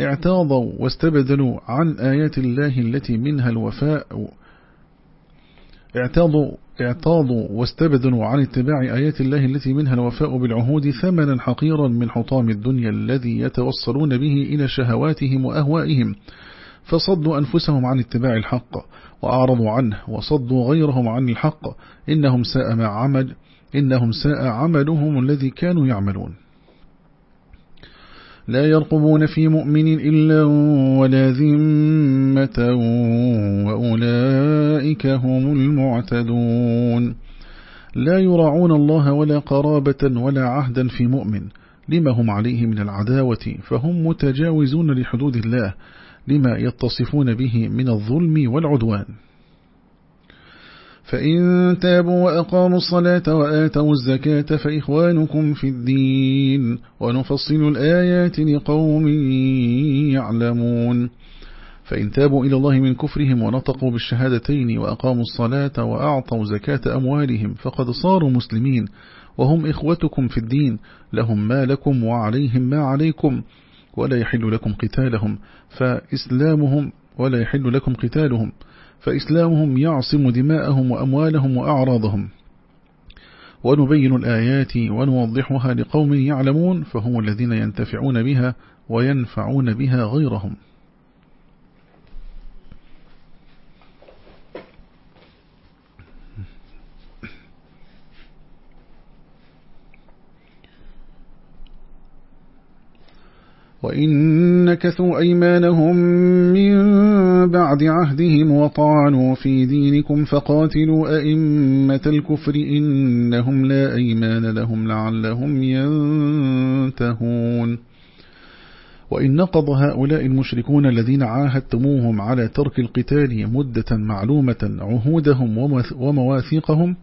اعتاضوا واستبدلوا عن آيات الله التي منها الوفاء. اعتاضوا اعتاضوا واستبدلوا عن اتباع آيات الله التي منها الوفاء بالعهود ثمنا حقيرا من حطام الدنيا الذي يتوصلون به إلى شهواتهم وأهوائهم. فصدوا أنفسهم عن اتباع الحق وأعرضوا عنه وصدوا غيرهم عن الحق. إنهم ساء ما عمل إنهم ساء عملهم الذي كانوا يعملون. لا يرقبون في مؤمن إلا ولا ذمة وأولئك هم المعتدون. لا يراعون الله ولا قرابة ولا عهدا في مؤمن. لما هم عليه من العداوة؟ فهم متجاوزون لحدود الله. لما يتصفون به من الظلم والعدوان. فإن تابوا وأقاموا الصلاة وآتوا الزكاة فإخوانكم في الدين ونفصل الآيات لقوم يعلمون. فإن تابوا إلى الله من كفرهم ونطقوا بالشهادتين وأقاموا الصلاة وأعطوا زكاة أموالهم فقد صاروا مسلمين وهم إخوتكم في الدين لهم ما لكم وعليهم ما عليكم ولا يحل لكم قتالهم فإسلامهم ولا يحل لكم قتالهم فإسلامهم يعصم دماءهم وأموالهم وأعراضهم. ونبين الآيات ونوضحها لقوم يعلمون فهم الذين ينتفعون بها وينفعون بها غيرهم. وإن نكثوا أيمانهم من بعد عهدهم وطعنوا في دينكم فقاتلوا أئمة الكفر إنهم لا أيمان لهم لعلهم ينتهون وإن نقض هؤلاء المشركون الذين عاهدتموهم على ترك القتال مدة معلومة عهودهم ومواثيقهم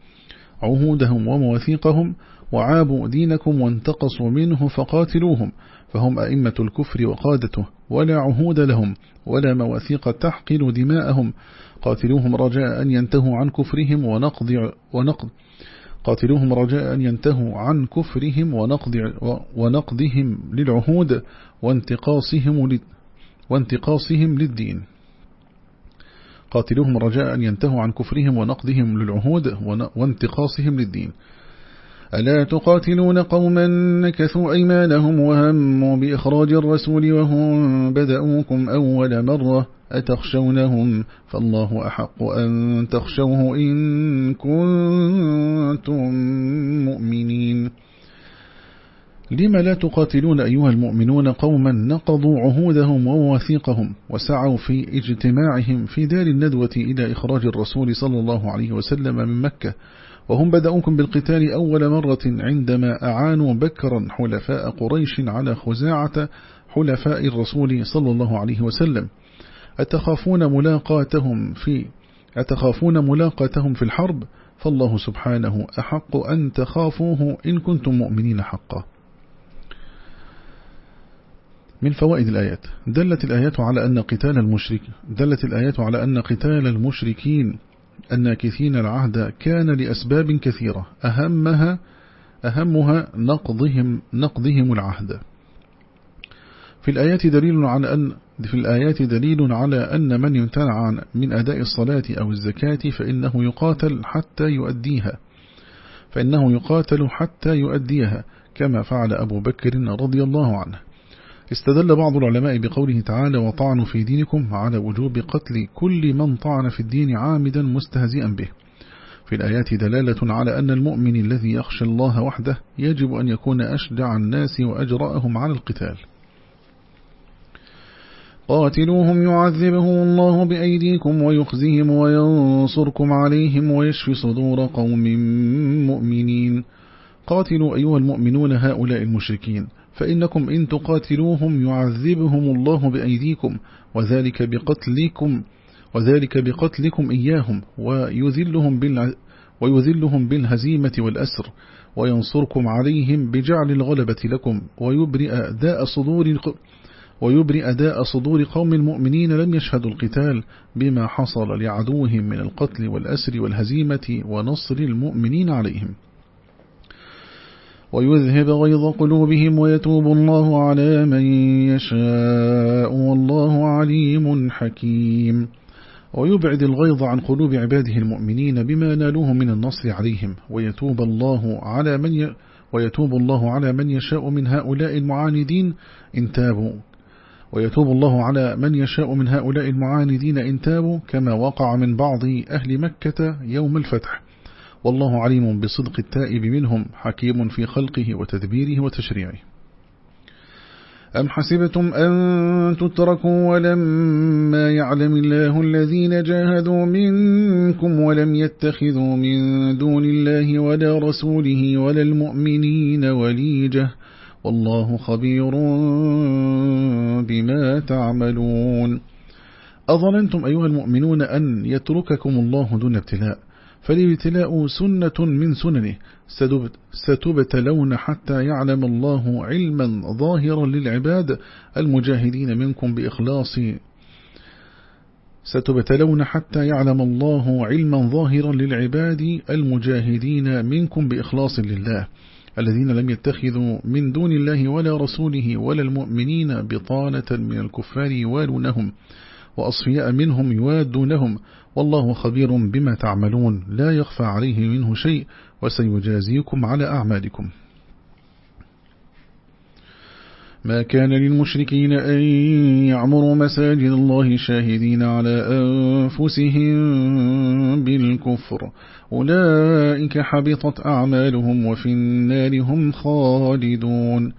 عهودهم ومواثيقهم وعابوا دينكم وانتقصوا منه فقاتلوهم فهم أئمة الكفر وقادته ولا عهود لهم ولا مواثيق تحقل دماءهم. قاتلوهم رجاء أن ينتهوا عن كفرهم ونقض ونقض قاتلوهم رجاء أن ينتهوا عن كفرهم ونقض ونقضهم للعهود وانتقاصهم وانتقاصهم للدين. قاتلوهم رجاء أن ينتهوا عن كفرهم ونقضهم للعهود وانتقاصهم للدين. ألا تقاتلون قوما نكثوا أيمانهم وهموا بإخراج الرسول وهم بدأوكم أول مرة أتخشونهم فالله أحق أن تخشوه إن كنتم مؤمنين. لما لا تقاتلون أيها المؤمنون قوما نقضوا عهودهم ومواثيقهم وسعوا في اجتماعهم في دار الندوة إلى إخراج الرسول صلى الله عليه وسلم من مكة وهم بدأوكم بالقتال أول مرة عندما أعانوا بكرا حلفاء قريش على خزاعة حلفاء الرسول صلى الله عليه وسلم. أتخافون ملاقاتهم في أتخافون ملاقاتهم في الحرب؟ فالله سبحانه أحق أن تخافوه إن كنتم مؤمنين حقا. من فوائد الآيات. دلت الآيات على أن قتال المشرك دلت الآيات على أن قتال المشركين الناكثين العهد كان لأسباب كثيرة أهمها أهمها نقضهم نقضهم العهد. في الآيات دليل على أن في الآيات دليل على أن من يمتنع من أداء الصلاة أو الزكاة فإنه يقاتل حتى يؤديها. فإنه يقاتل حتى يؤديها كما فعل أبو بكر رضي الله عنه. استدل بعض العلماء بقوله تعالى وطعنوا في دينكم على وجوب قتل كل من طعن في الدين عامدا مستهزئا به. في الآيات دلالة على أن المؤمن الذي يخشى الله وحده يجب أن يكون أشجع الناس وأجرأهم على القتال. قاتلوهم يعذبهم الله بأيديكم ويخزيهم وينصركم عليهم ويشفي صدور قوم مؤمنين. قاتلوا أيها المؤمنون هؤلاء المشركين. فإنكم إن تقاتلوهم يعذبهم الله بأيديكم وذلك بقتلكم وذلك بقتلكم إياهم ويذلهم, ويذلهم بالهزيمة والأسر وينصركم عليهم بجعل الغلبة لكم ويبرئ داء صدور ويبرئ داء صدور قوم المؤمنين لم يشهدوا القتال بما حصل لعدوهم من القتل والأسر والهزيمة ونصر المؤمنين عليهم. ويذهب غيظ قلوبهم ويتوب الله على من يشاء والله عليم حكيم. ويبعد الغيظ عن قلوب عباده المؤمنين بما نالوه من النصر عليهم ويتوب الله على من ي... ويتوب الله على من يشاء من هؤلاء المعاندين إن تابوا. ويتوب الله على من يشاء من هؤلاء المعاندين إن تابوا كما وقع من بعض أهل مكة يوم الفتح. والله عليم بصدق التائب منهم حكيم في خلقه وتدبيره وتشريعه. أم حسبتم أن تتركوا ولما يعلم الله الذين جاهدوا منكم ولم يتخذوا من دون الله ولا رسوله ولا المؤمنين وليجة؟ والله خبير بما تعملون. أظننتم أيها المؤمنون أن يترككم الله دون ابتلاء. فالابتلاء سنة من سننه. ستبتلون حتى يعلم الله علما ظاهرا للعباد المجاهدين منكم بإخلاص. ستبتلون حتى يعلم الله علما ظاهرا للعباد المجاهدين منكم بإخلاص لله. الذين لم يتخذوا من دون الله ولا رسوله ولا المؤمنين بطانة من الكفار يوالونهم وأصفياء منهم يوادونهم والله خبير بما تعملون لا يخفى عليه منه شيء وسيجازيكم على أعمالكم. ما كان للمشركين أن يعمروا مساجد الله شاهدين على أنفسهم بالكفر. أولئك حبطت أعمالهم وفي النار هم خالدون.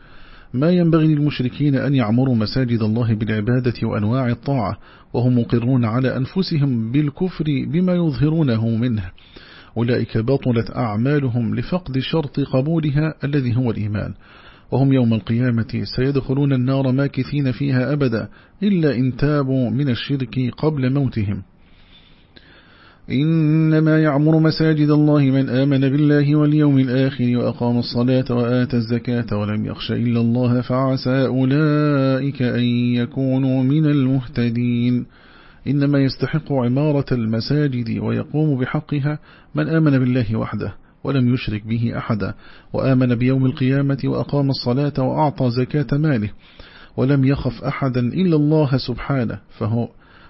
ما ينبغي للمشركين أن يعمروا مساجد الله بالعبادة وأنواع الطاعة وهم مقرون على أنفسهم بالكفر بما يظهرونه منه. أولئك بطلت أعمالهم لفقد شرط قبولها الذي هو الإيمان. وهم يوم القيامة سيدخلون النار ماكثين فيها أبدا إلا إن تابوا من الشرك قبل موتهم. إنما يعمر مساجد الله من آمن بالله واليوم الآخر وأقام الصلاة وآتى الزكاة ولم يخش إلا الله فعسى أولئك أن يكونوا من المهتدين. إنما يستحق عمارة المساجد ويقوم بحقها من آمن بالله وحده ولم يشرك به أحدا وآمن بيوم القيامة وأقام الصلاة وأعطى زكاة ماله ولم يخف أحدا إلا الله سبحانه فهو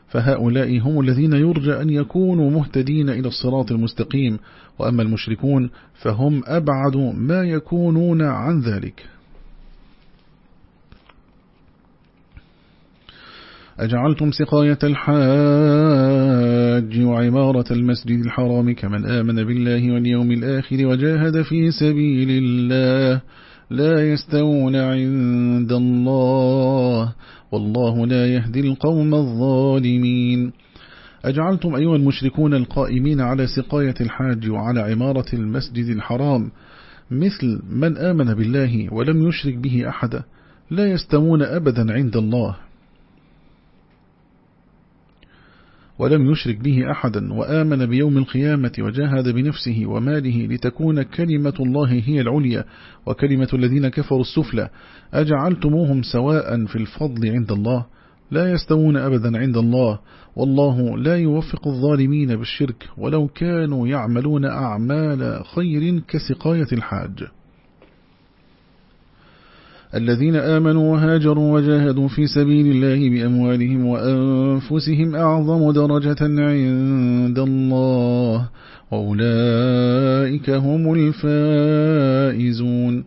فهؤلاء هم الذين يرجى أن يكونوا مهتدين إلى الصراط المستقيم وأما المشركون فهم أبعد ما يكونون عن ذلك. أجعلتم سقاية الحاج وعمارة المسجد الحرام كمن آمن بالله واليوم الآخر وجاهد في سبيل الله لا يستوون عند الله والله لا يهدي القوم الظالمين. أجعلتم أيها المشركون القائمين على سقاية الحاج وعلى عمارة المسجد الحرام مثل من آمن بالله ولم يشرك به أحدا لا يستمون أبدا عند الله. ولم يشرك به أحدا وآمن بيوم القيامة وجاهد بنفسه وماله لتكون كلمة الله هي العليا وكلمة الذين كفروا السفلى. أجعلتموهم سواء في الفضل عند الله؟ لا يستوون أبدا عند الله. والله لا يوفق الظالمين بالشرك ولو كانوا يعملون أعمال خير كسقاية الحاج. الذين آمنوا وهاجروا وجاهدوا في سبيل الله بأموالهم وأنفسهم أعظم درجة عند الله وأولئك هم الفائزون.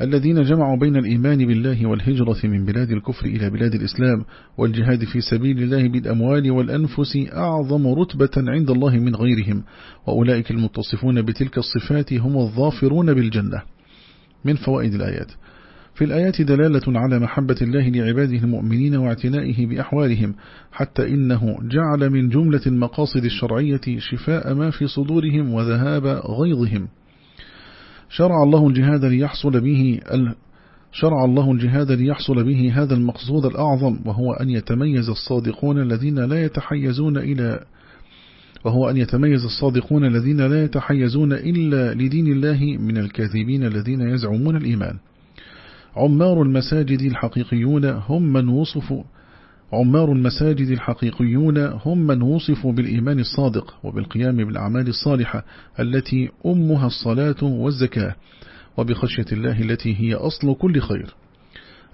الذين جمعوا بين الإيمان بالله والهجرة من بلاد الكفر إلى بلاد الإسلام والجهاد في سبيل الله بالأموال والأنفس أعظم رتبة عند الله من غيرهم وأولئك المتصفون بتلك الصفات هم الظافرون بالجنة. من فوائد الآيات في الآيات دلالة على محبة الله لعباده المؤمنين واعتنائه بأحوالهم حتى إنه جعل من جملة المقاصد الشرعية شفاء ما في صدورهم وذهاب غيظهم. شرع الله الجهاد ليحصل به شرع الله الجهاد ليحصل به هذا المقصود الأعظم وهو أن يتميز الصادقون الذين لا يتحيزون إلى وهو أن يتميز الصادقون الذين لا يتحيزون إلا لدين الله من الكاذبين الذين يزعمون الإيمان. عمار المساجد الحقيقيون هم من وصفوا عمار المساجد الحقيقيون هم من وصفوا بالإيمان الصادق وبالقيام بالأعمال الصالحة التي أمها الصلاة والزكاة وبخشية الله التي هي أصل كل خير.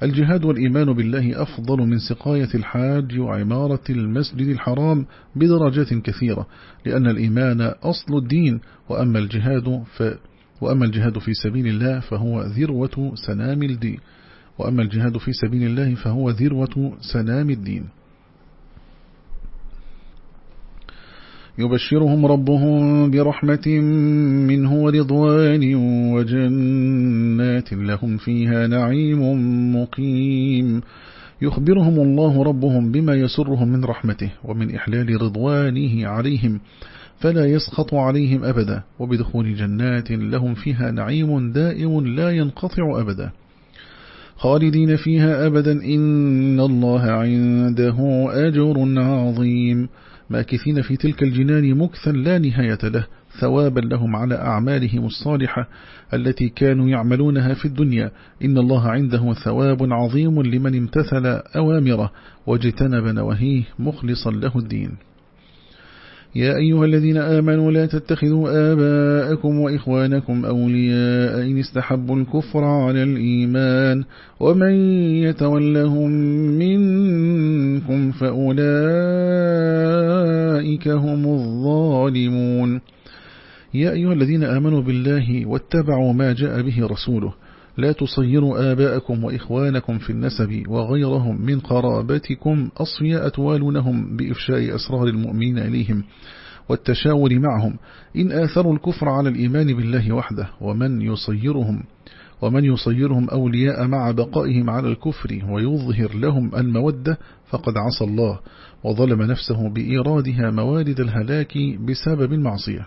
الجهاد والإيمان بالله أفضل من سقاية الحاج وعمارة المسجد الحرام بدرجات كثيرة لأن الإيمان أصل الدين وأما الجهاد ف وأما الجهاد في سبيل الله فهو ذروة سنام الدين. وأما الجهاد في سبيل الله فهو ذروة سنام الدين. يبشرهم ربهم برحمة منه ورضوان وجنات لهم فيها نعيم مقيم. يخبرهم الله ربهم بما يسرهم من رحمته ومن إحلال رضوانه عليهم. فلا يسخط عليهم أبدا وبدخول جنات لهم فيها نعيم دائم لا ينقطع أبدا. خالدين فيها أبدا إن الله عنده أجر عظيم. ماكثين في تلك الجنان مكثا لا نهاية له ثوابا لهم على أعمالهم الصالحة التي كانوا يعملونها في الدنيا. إن الله عنده ثواب عظيم لمن امتثل أوامره واجتنب نوهيه مخلصا له الدين. يا أيها الذين آمنوا لا تتخذوا آباءكم وإخوانكم أولياء إن استحبوا الكفر على الإيمان ومن يتولهم منكم فأولئك هم الظالمون. يا أيها الذين آمنوا بالله واتبعوا ما جاء به رسوله لا تصيروا آباءكم وإخوانكم في النسب وغيرهم من قرابتكم أصفياء توالونهم بإفشاء أسرار المؤمنين إليهم والتشاور معهم. إن آثروا الكفر على الإيمان بالله وحده ومن يصيرهم ومن يصيرهم أولياء مع بقائهم على الكفر ويظهر لهم المودة فقد عصى الله وظلم نفسه بإيرادها موارد الهلاك بسبب المعصية.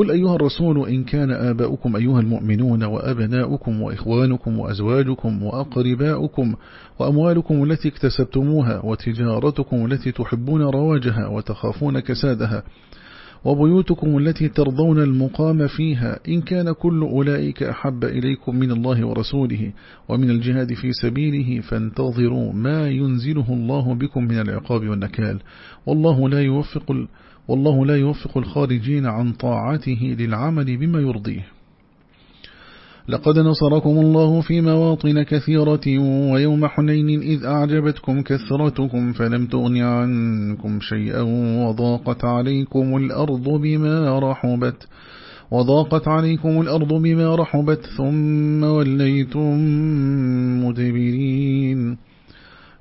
قل أيها الرسول إن كان آباؤكم أيها المؤمنون وأبناؤكم وإخوانكم وأزواجكم وأقرباؤكم وأموالكم التي اكتسبتموها وتجارتكم التي تحبون رواجها وتخافون كسادها وبيوتكم التي ترضون المقام فيها إن كان كل أولئك أحب إليكم من الله ورسوله ومن الجهاد في سبيله فانتظروا ما ينزله الله بكم من العقاب والنكال والله لا يوفق والله لا يوفق الخارجين عن طاعته للعمل بما يرضيه. لقد نصركم الله في مواطن كثيرة ويوم حنين إذ أعجبتكم كثرتكم فلم تغن عنكم شيئا وضاقت عليكم الأرض بما رحبت وضاقت عليكم الأرض بما رحبت ثم وليتم مدبرين.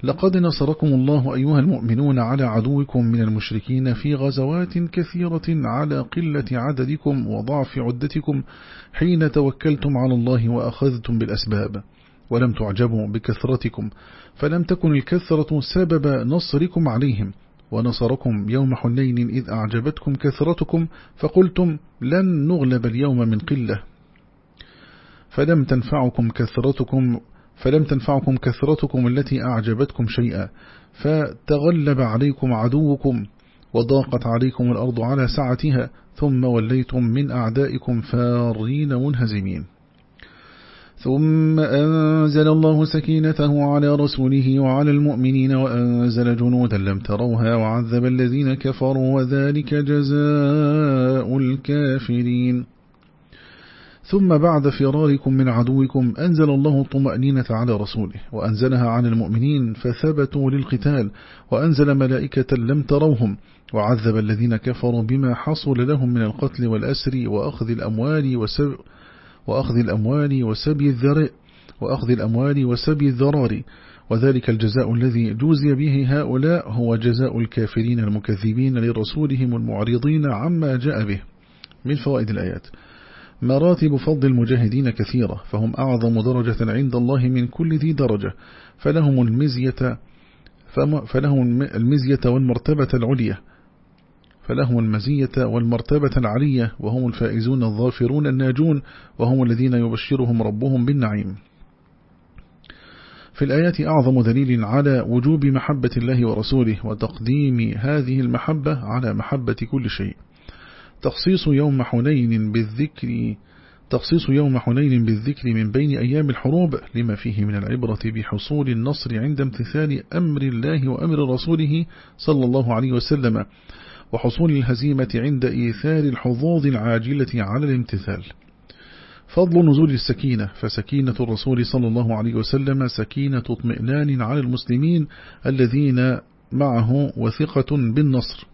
لقد نصركم الله أيها المؤمنون على عدوكم من المشركين في غزوات كثيرة على قلة عددكم وضعف عدتكم حين توكلتم على الله وأخذتم بالأسباب ولم تعجبوا بكثرتكم فلم تكن الكثرة سبب نصركم عليهم ونصركم يوم حنين إذ أعجبتكم كثرتكم فقلتم لن نغلب اليوم من قلة فلم تنفعكم كثرتكم فلم تنفعكم كثرتكم التي أعجبتكم شيئا فتغلب عليكم عدوكم وضاقت عليكم الأرض على سعتها ثم وليتم من أعدائكم فارين منهزمين. ثم أنزل الله سكينته على رسوله وعلى المؤمنين وأنزل جنودا لم تروها وعذب الذين كفروا وذلك جزاء الكافرين. ثم بعد فراركم من عدوكم أنزل الله الطمأنينة على رسوله وأنزلها عن المؤمنين فثبتوا للقتال وأنزل ملائكة لم تروهم وعذب الذين كفروا بما حصل لهم من القتل والأسر وأخذ الأموال وسب وأخذ الأموال وسبي الذرئ وأخذ الأموال وسبي الذرار وذلك الجزاء الذي جوزي به هؤلاء هو جزاء الكافرين المكذبين لرسولهم المعرضين عما جاء به من فوائد الآيات. مراتب فضل المجاهدين كثيرة فهم أعظم درجة عند الله من كل ذي درجة فلهم المزية فلهم المزية والمرتبة العليا فلهم المزية والمرتبة العلية وهم الفائزون الظافرون الناجون وهم الذين يبشرهم ربهم بالنعيم. في الآيات أعظم دليل على وجوب محبة الله ورسوله وتقديم هذه المحبة على محبة كل شيء. تخصيص يوم حنين بالذكر تخصيص يوم حنين بالذكر من بين أيام الحروب لما فيه من العبرة بحصول النصر عند امتثال أمر الله وأمر رسوله صلى الله عليه وسلم وحصول الهزيمة عند إيثار الحظوظ العاجلة على الامتثال. فضل نزول السكينة فسكينة الرسول صلى الله عليه وسلم سكينة اطمئنان على المسلمين الذين معه وثقة بالنصر.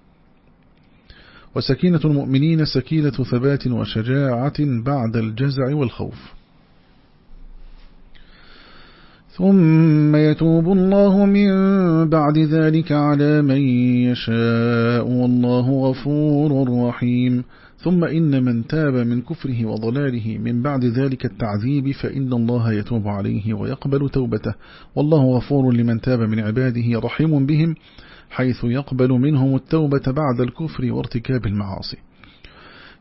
وسكينة المؤمنين سكينة ثبات وشجاعة بعد الجزع والخوف. ثم يتوب الله من بعد ذلك على من يشاء والله غفور رحيم. ثم إن من تاب من كفره وضلاله من بعد ذلك التعذيب فإن الله يتوب عليه ويقبل توبته. والله غفور لمن تاب من عباده رحيم بهم. حيث يقبل منهم التوبة بعد الكفر وارتكاب المعاصي.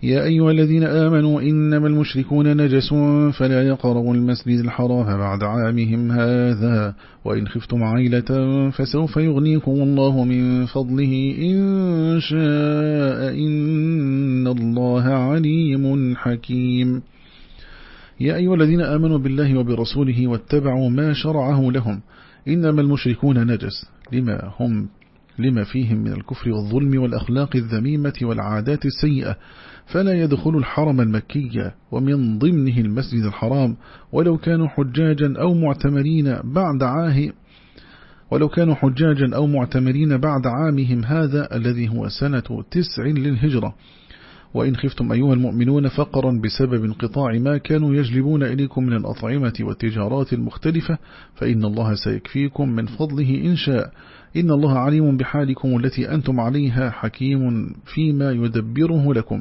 يا أيها الذين آمنوا إنما المشركون نجس فلا يقربوا المسجد الحرام بعد عامهم هذا وإن خفتم عيلة فسوف يغنيكم الله من فضله. إن شاء إن الله عليم حكيم. يا أيها الذين آمنوا بالله وبرسوله واتبعوا ما شرعه لهم. إنما المشركون نجس لما هم لما فيهم من الكفر والظلم والأخلاق الذميمة والعادات السيئة فلا يدخل الحرم المكي ومن ضمنه المسجد الحرام. ولو كانوا حجاجا أو معتمرين بعد عاه ولو كانوا حجاجا أو معتمرين بعد عامهم هذا الذي هو سنة تسع للهجرة. وإن خفتم أيها المؤمنون فقرا بسبب انقطاع ما كانوا يجلبون إليكم من الأطعمة والتجارات المختلفة فإن الله سيكفيكم من فضله إن شاء. إن الله عليم بحالكم التي أنتم عليها حكيم فيما يدبره لكم.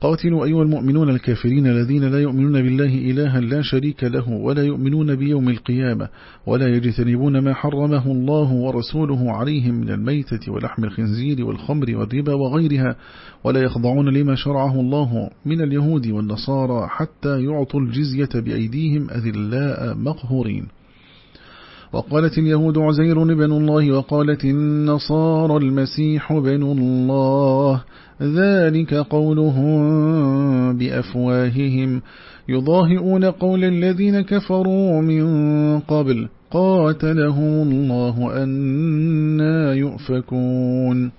قاتلوا أيها المؤمنون الكافرين الذين لا يؤمنون بالله إلها لا شريك له ولا يؤمنون بيوم القيامة ولا يجتنبون ما حرمه الله ورسوله عليهم من الميتة ولحم الخنزير والخمر والربا وغيرها ولا يخضعون لما شرعه الله من اليهود والنصارى حتى يعطوا الجزية بأيديهم أذلاء مقهورين. وقالت اليهود عزير بن الله وقالت النصارى المسيح بن الله. ذلك قولهم بأفواههم. يضاهئون قول الذين كفروا من قبل. قاتلهم الله أنا يؤفكون.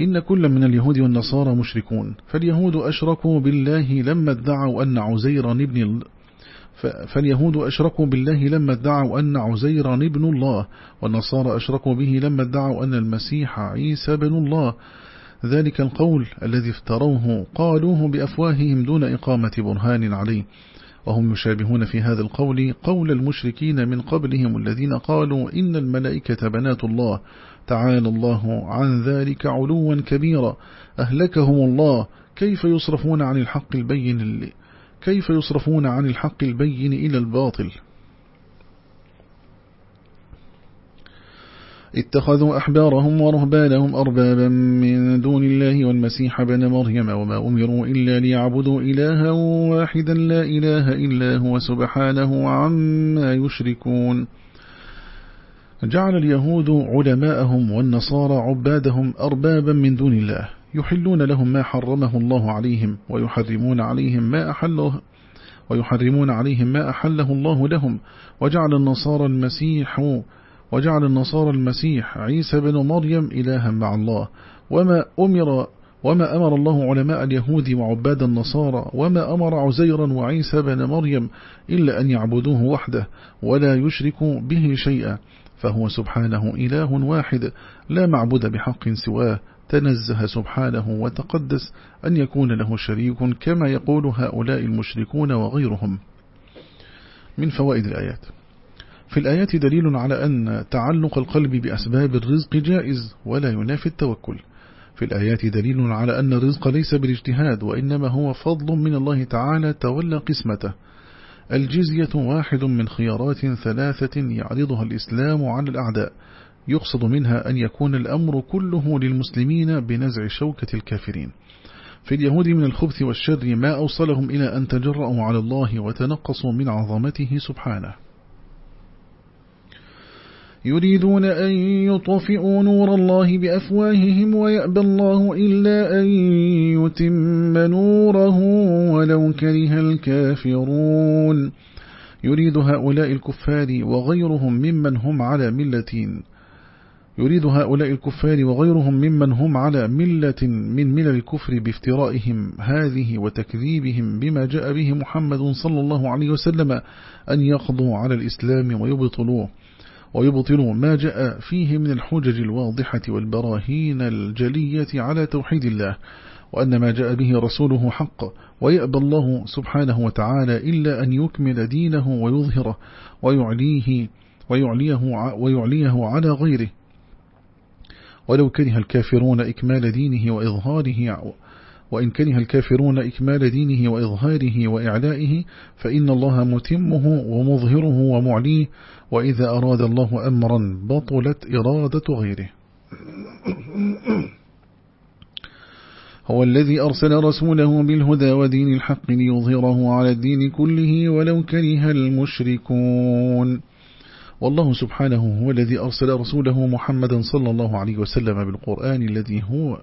إن كل من اليهود والنصارى مشركون. فاليهود أشركوا بالله لما ادعوا أن عزيرا ابن فاليهود أشركوا بالله لما ادعوا أن عزيرا ابن الله والنصارى أشركوا به لما ادعوا أن المسيح عيسى بن الله. ذلك القول الذي افتروه قالوه بأفواههم دون إقامة برهان عليه. وهم يشابهون في هذا القول قول المشركين من قبلهم الذين قالوا إن الملائكة بنات الله. تعالى الله عن ذلك علوا كبيرا. أهلكهم الله. كيف يصرفون عن الحق البين كيف يصرفون عن الحق البين إلى الباطل؟ اتخذوا أحبارهم ورهبانهم أربابا من دون الله والمسيح بن مريم وما أمروا إلا ليعبدوا إلها واحدا لا إله إلا هو سبحانه عما يشركون. جعل اليهود علماءهم والنصارى عبادهم أربابا من دون الله. يحلون لهم ما حرمه الله عليهم ويحرمون عليهم ما أحله ويحرمون عليهم ما أحله الله لهم. وجعل النصارى المسيح وجعل النصارى المسيح عيسى بن مريم إلها مع الله. وما أمر وما أمر الله علماء اليهود وعباد النصارى وما أمر عزيرا وعيسى بن مريم إلا أن يعبدوه وحده ولا يشركوا به شيئا. فهو سبحانه إله واحد لا معبود بحق سواه تنزه سبحانه وتقدس أن يكون له شريك كما يقول هؤلاء المشركون وغيرهم. من فوائد الآيات. في الآيات دليل على أن تعلق القلب بأسباب الرزق جائز ولا ينافي التوكل. في الآيات دليل على أن الرزق ليس بالاجتهاد وإنما هو فضل من الله تعالى تولى قسمته. الجزية واحد من خيارات ثلاثة يعرضها الإسلام على الأعداء. يقصد منها أن يكون الأمر كله للمسلمين بنزع شوكة الكافرين. في اليهود من الخبث والشر ما أوصلهم إلى أن تجرأوا على الله وتنقصوا من عظمته سبحانه. يريدون أن يطفئوا نور الله بأفواههم ويأبى الله إلا أن يتم نوره ولو كره الكافرون. يريد هؤلاء الكفار وغيرهم ممن هم على ملة يريد هؤلاء الكفار وغيرهم ممن هم على ملة من ملل الكفر بافترائهم هذه وتكذيبهم بما جاء به محمد صلى الله عليه وسلم أن يقضوا على الإسلام ويبطلوه ويبطلوا ما جاء فيه من الحجج الواضحة والبراهين الجلية على توحيد الله وأن ما جاء به رسوله حق ويأبى الله سبحانه وتعالى إلا أن يكمل دينه ويظهره ويعليه ويعليه, ويعليه على غيره. ولو كره الكافرون إكمال دينه وإظهاره وإن كره الكافرون إكمال دينه وإظهاره وإعلائه فإن الله متمه ومظهره ومعليه وإذا أراد الله أمرا بطلت إرادة غيره. هو الذي أرسل رسوله بالهدى ودين الحق ليظهره على الدين كله ولو كره المشركون. والله سبحانه هو الذي أرسل رسوله محمدا صلى الله عليه وسلم بالقرآن الذي هو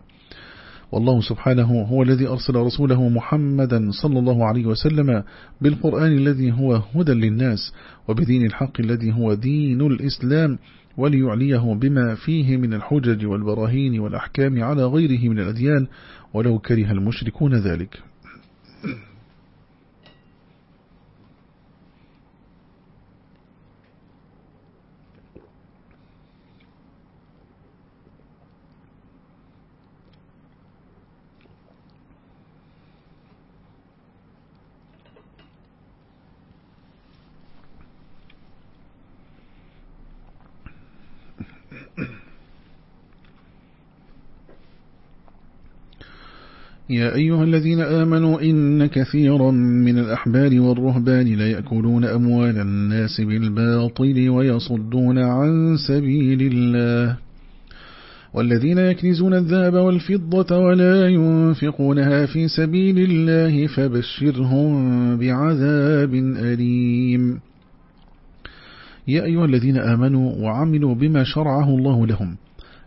والله سبحانه هو الذي أرسل رسوله محمدا صلى الله عليه وسلم بالقرآن الذي هو هدى للناس وبدين الحق الذي هو دين الإسلام وليعليه بما فيه من الحجج والبراهين والأحكام على غيره من الأديان ولو كره المشركون ذلك. يا أيها الذين آمنوا إن كثيرا من الأحبار والرهبان ليأكلون أموال الناس بالباطل ويصدون عن سبيل الله. والذين يكنزون الذهب والفضة ولا ينفقونها في سبيل الله فبشرهم بعذاب أليم. يا أيها الذين آمنوا وعملوا بما شرعه الله لهم.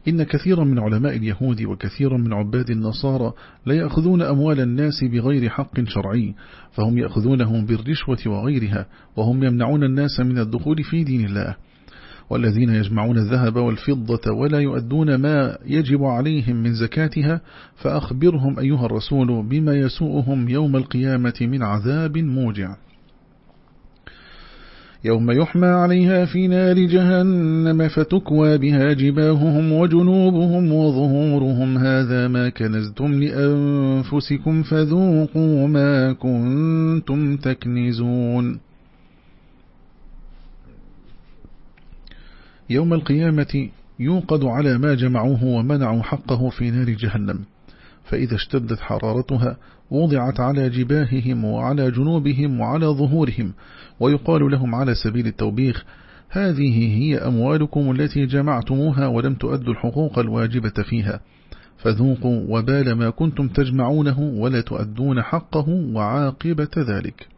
إن كثيرا من علماء اليهود وكثيرا من عباد النصارى لا يأخذون أموال الناس بغير حق شرعي فهم يأخذونهم بالرشوة وغيرها وهم يمنعون الناس من الدخول في دين الله. والذين يجمعون الذهب والفضة ولا يؤدون ما يجب عليهم من زكاتها فأخبرهم أيها الرسول بما يسوءهم يوم القيامة من عذاب موجع. يوم يحمى عليها في نار جهنم فتكوى بها جباههم وجنوبهم وظهورهم. هذا ما كنزتم لأنفسكم فذوقوا ما كنتم تكنزون. يوم القيامة يوقد على ما جمعوه ومنعوا حقه في نار جهنم. فإذا اشتدت حرارتها وضعت على جباههم وعلى جنوبهم وعلى ظهورهم ويقال لهم على سبيل التوبيخ هذه هي أموالكم التي جمعتموها ولم تؤدوا الحقوق الواجبة فيها. فذوقوا وبال ما كنتم تجمعونه ولا تؤدون حقه وعاقبة ذلك.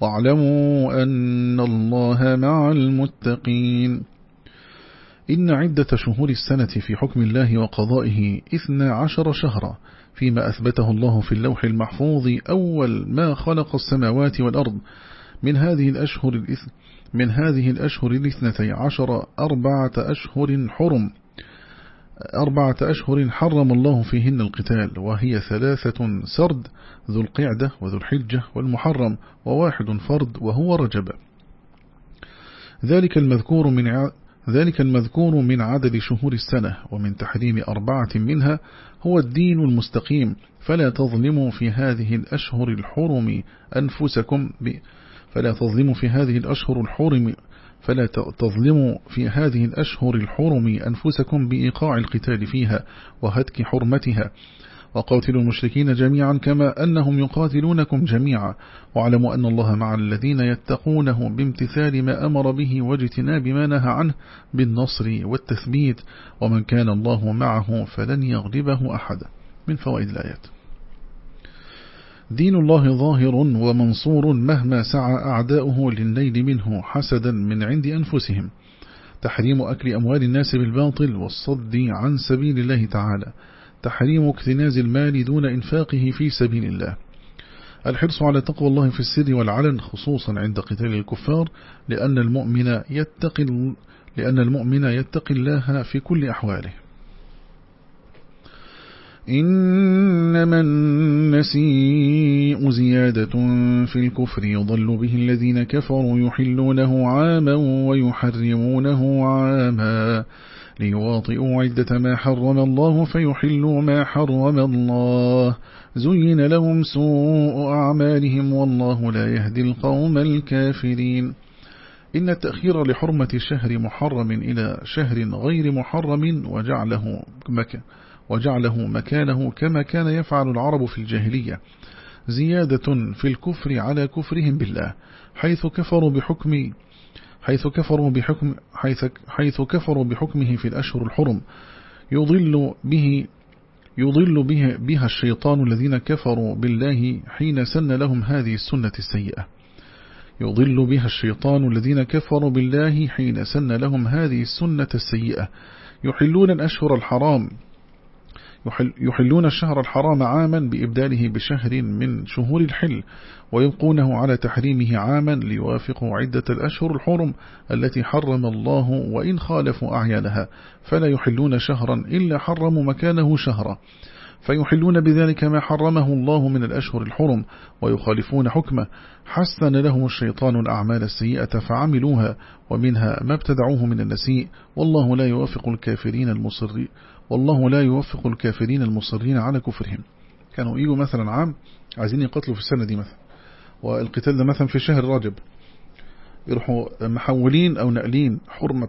واعلموا أن الله مع المتقين. إن عدة شهور السنة في حكم الله وقضائه إثنى عشر شهرا فيما أثبته الله في اللوح المحفوظ أول ما خلق السماوات والأرض من هذه الأشهر الإثنى من هذه الأشهر الاثنتي عشر أربعة أشهر حرم. أربعة أشهر حرم الله فيهن القتال وهي ثلاثة سرد ذو القعدة وذو الحجة والمحرم وواحد فرد وهو رجب. ذلك المذكور من ذلك المذكور من عدد شهور السنة ومن تحريم أربعة منها هو الدين المستقيم. فلا تظلموا في هذه الأشهر الحرم أنفسكم ب فلا تظلموا في هذه الأشهر الحرم فلا تظلموا في هذه الأشهر الحرم أنفسكم بإيقاع القتال فيها وهتك حرمتها. وقاتلوا المشركين جميعا كما أنهم يقاتلونكم جميعا. واعلموا أن الله مع الذين يتقونه بامتثال ما أمر به واجتناب ما نهى عنه بالنصر والتثبيت. ومن كان الله معه فلن يغلبه أحد. من فوائد الآيات. دين الله ظاهر ومنصور مهما سعى أعداؤه للنيل منه حسدا من عند أنفسهم. تحريم أكل أموال الناس بالباطل والصد عن سبيل الله تعالى. تحريم اكتناز المال دون إنفاقه في سبيل الله. الحرص على تقوى الله في السر والعلن خصوصا عند قتال الكفار لأن المؤمن يتقي لأن المؤمن يتقي الله في كل أحواله. إنما النسيء زيادة في الكفر يضل به الذين كفروا يحلونه عاما ويحرمونه عاما ليواطئوا عدة ما حرم الله فيحلوا ما حرم الله. زين لهم سوء أعمالهم والله لا يهدي القوم الكافرين. إن التأخير لحرمة شهر محرم إلى شهر غير محرم وجعله مكان وجعله مكانه كما كان يفعل العرب في الجاهلية زيادة في الكفر على كفرهم بالله حيث كفروا بحكم حيث كفروا بحكم حيث حيث كفروا بحكمه في الأشهر الحرم يضل به يضل به بها الشيطان الذين كفروا بالله حين سن لهم هذه السنة السيئة. يضل بها الشيطان الذين كفروا بالله حين سن لهم هذه السنة السيئة. يحلون الأشهر الحرام يحلون الشهر الحرام عاما بإبداله بشهر من شهور الحل ويبقونه على تحريمه عاما ليوافقوا عدة الأشهر الحرم التي حرم الله وإن خالفوا أعيانها فلا يحلون شهرا إلا حرموا مكانه شهرا. فيحلون بذلك ما حرمه الله من الأشهر الحرم ويخالفون حكمه. حسن لهم الشيطان الأعمال السيئة فعملوها ومنها ما ابتدعوه من النسيء والله لا يوافق الكافرين المصرين والله لا يوفق الكافرين المصرين على كفرهم. كانوا يجوا مثلا عام عايزين يقتلوا في السنة دي مثلا. والقتال ده مثلا في شهر رجب. يروحوا محولين أو نقلين حرمة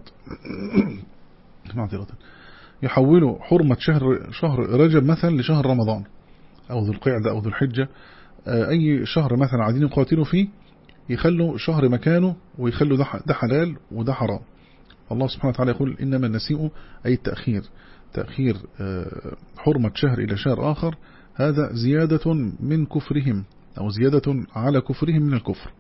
معذرة يحولوا حرمة شهر شهر رجب مثلا لشهر رمضان أو ذو القعدة أو ذو الحجة. آه، أي شهر مثلا عايزين يقاتلوا فيه يخلوا شهر مكانه ويخلوا ده حلال وده حرام. الله سبحانه وتعالى يقول إنما النسيء أي التأخير. تأخير آه، حرمة شهر إلى شهر آخر هذا زيادة من كفرهم أو زيادة على كفرهم من الكفر.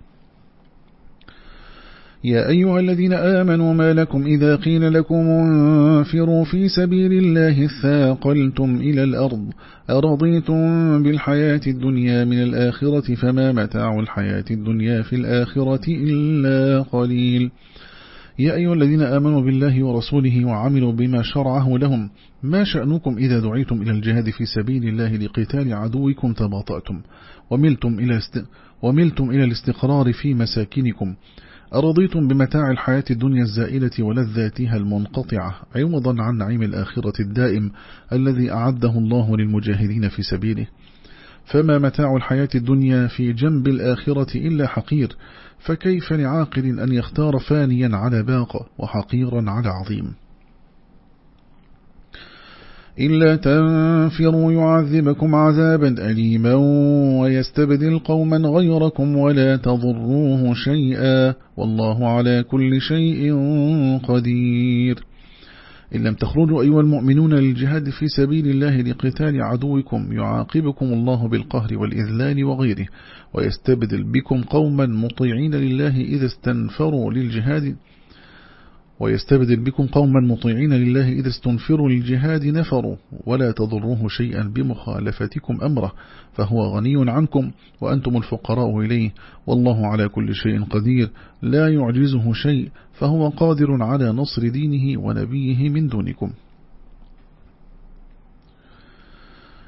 يا أيها الذين آمنوا ما لكم إذا قيل لكم انفروا في سبيل الله اثاقلتم إلى الأرض أرضيتم بالحياة الدنيا من الآخرة فما متاع الحياة الدنيا في الآخرة إلا قليل. يا أيها الذين آمنوا بالله ورسوله وعملوا بما شرعه لهم ما شأنكم إذا دعيتم إلى الجهاد في سبيل الله لقتال عدوكم تباطأتم؟ وملتم إلى, است... وملتم إلى الاستقرار في مساكنكم. أرضيتم بمتاع الحياة الدنيا الزائلة ولذاتها المنقطعة؟ عوضا عن نعيم الآخرة الدائم الذي أعده الله للمجاهدين في سبيله. فما متاع الحياة الدنيا في جنب الآخرة إلا حقير فكيف لعاقل أن يختار فانيا على باق وحقيرا على عظيم؟ إلا تنفروا يعذبكم عذابا أليما ويستبدل قوما غيركم ولا تضروه شيئا والله على كل شيء قدير. إن لم تخرجوا أيها المؤمنون للجهاد في سبيل الله لقتال عدوكم يعاقبكم الله بالقهر والإذلال وغيره ويستبدل بكم قوما مطيعين لله إذا استنفروا للجهاد ويستبدل بكم قوما مطيعين لله إذا استنفروا للجهاد نفروا ولا تضروه شيئا بمخالفتكم أمره فهو غني عنكم وأنتم الفقراء إليه والله على كل شيء قدير لا يعجزه شيء فهو قادر على نصر دينه ونبيه من دونكم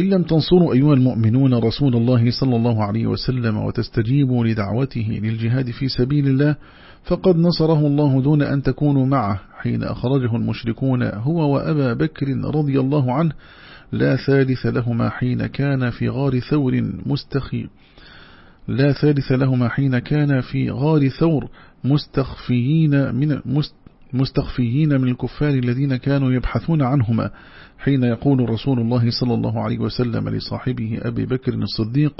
إن لم تنصروا أيها المؤمنون رسول الله صلى الله عليه وسلم وتستجيبوا لدعوته للجهاد في سبيل الله فقد نصره الله دون أن تكونوا معه حين أخرجه المشركون هو وأبا بكر رضي الله عنه لا ثالث لهما حين كان في غار ثور مستخي لا ثالث لهما حين كان في غار ثور مستخفيين من مستخفيين من الكفار الذين كانوا يبحثون عنهما. حين يقول رسول الله صلى الله عليه وسلم لصاحبه أبي بكر الصديق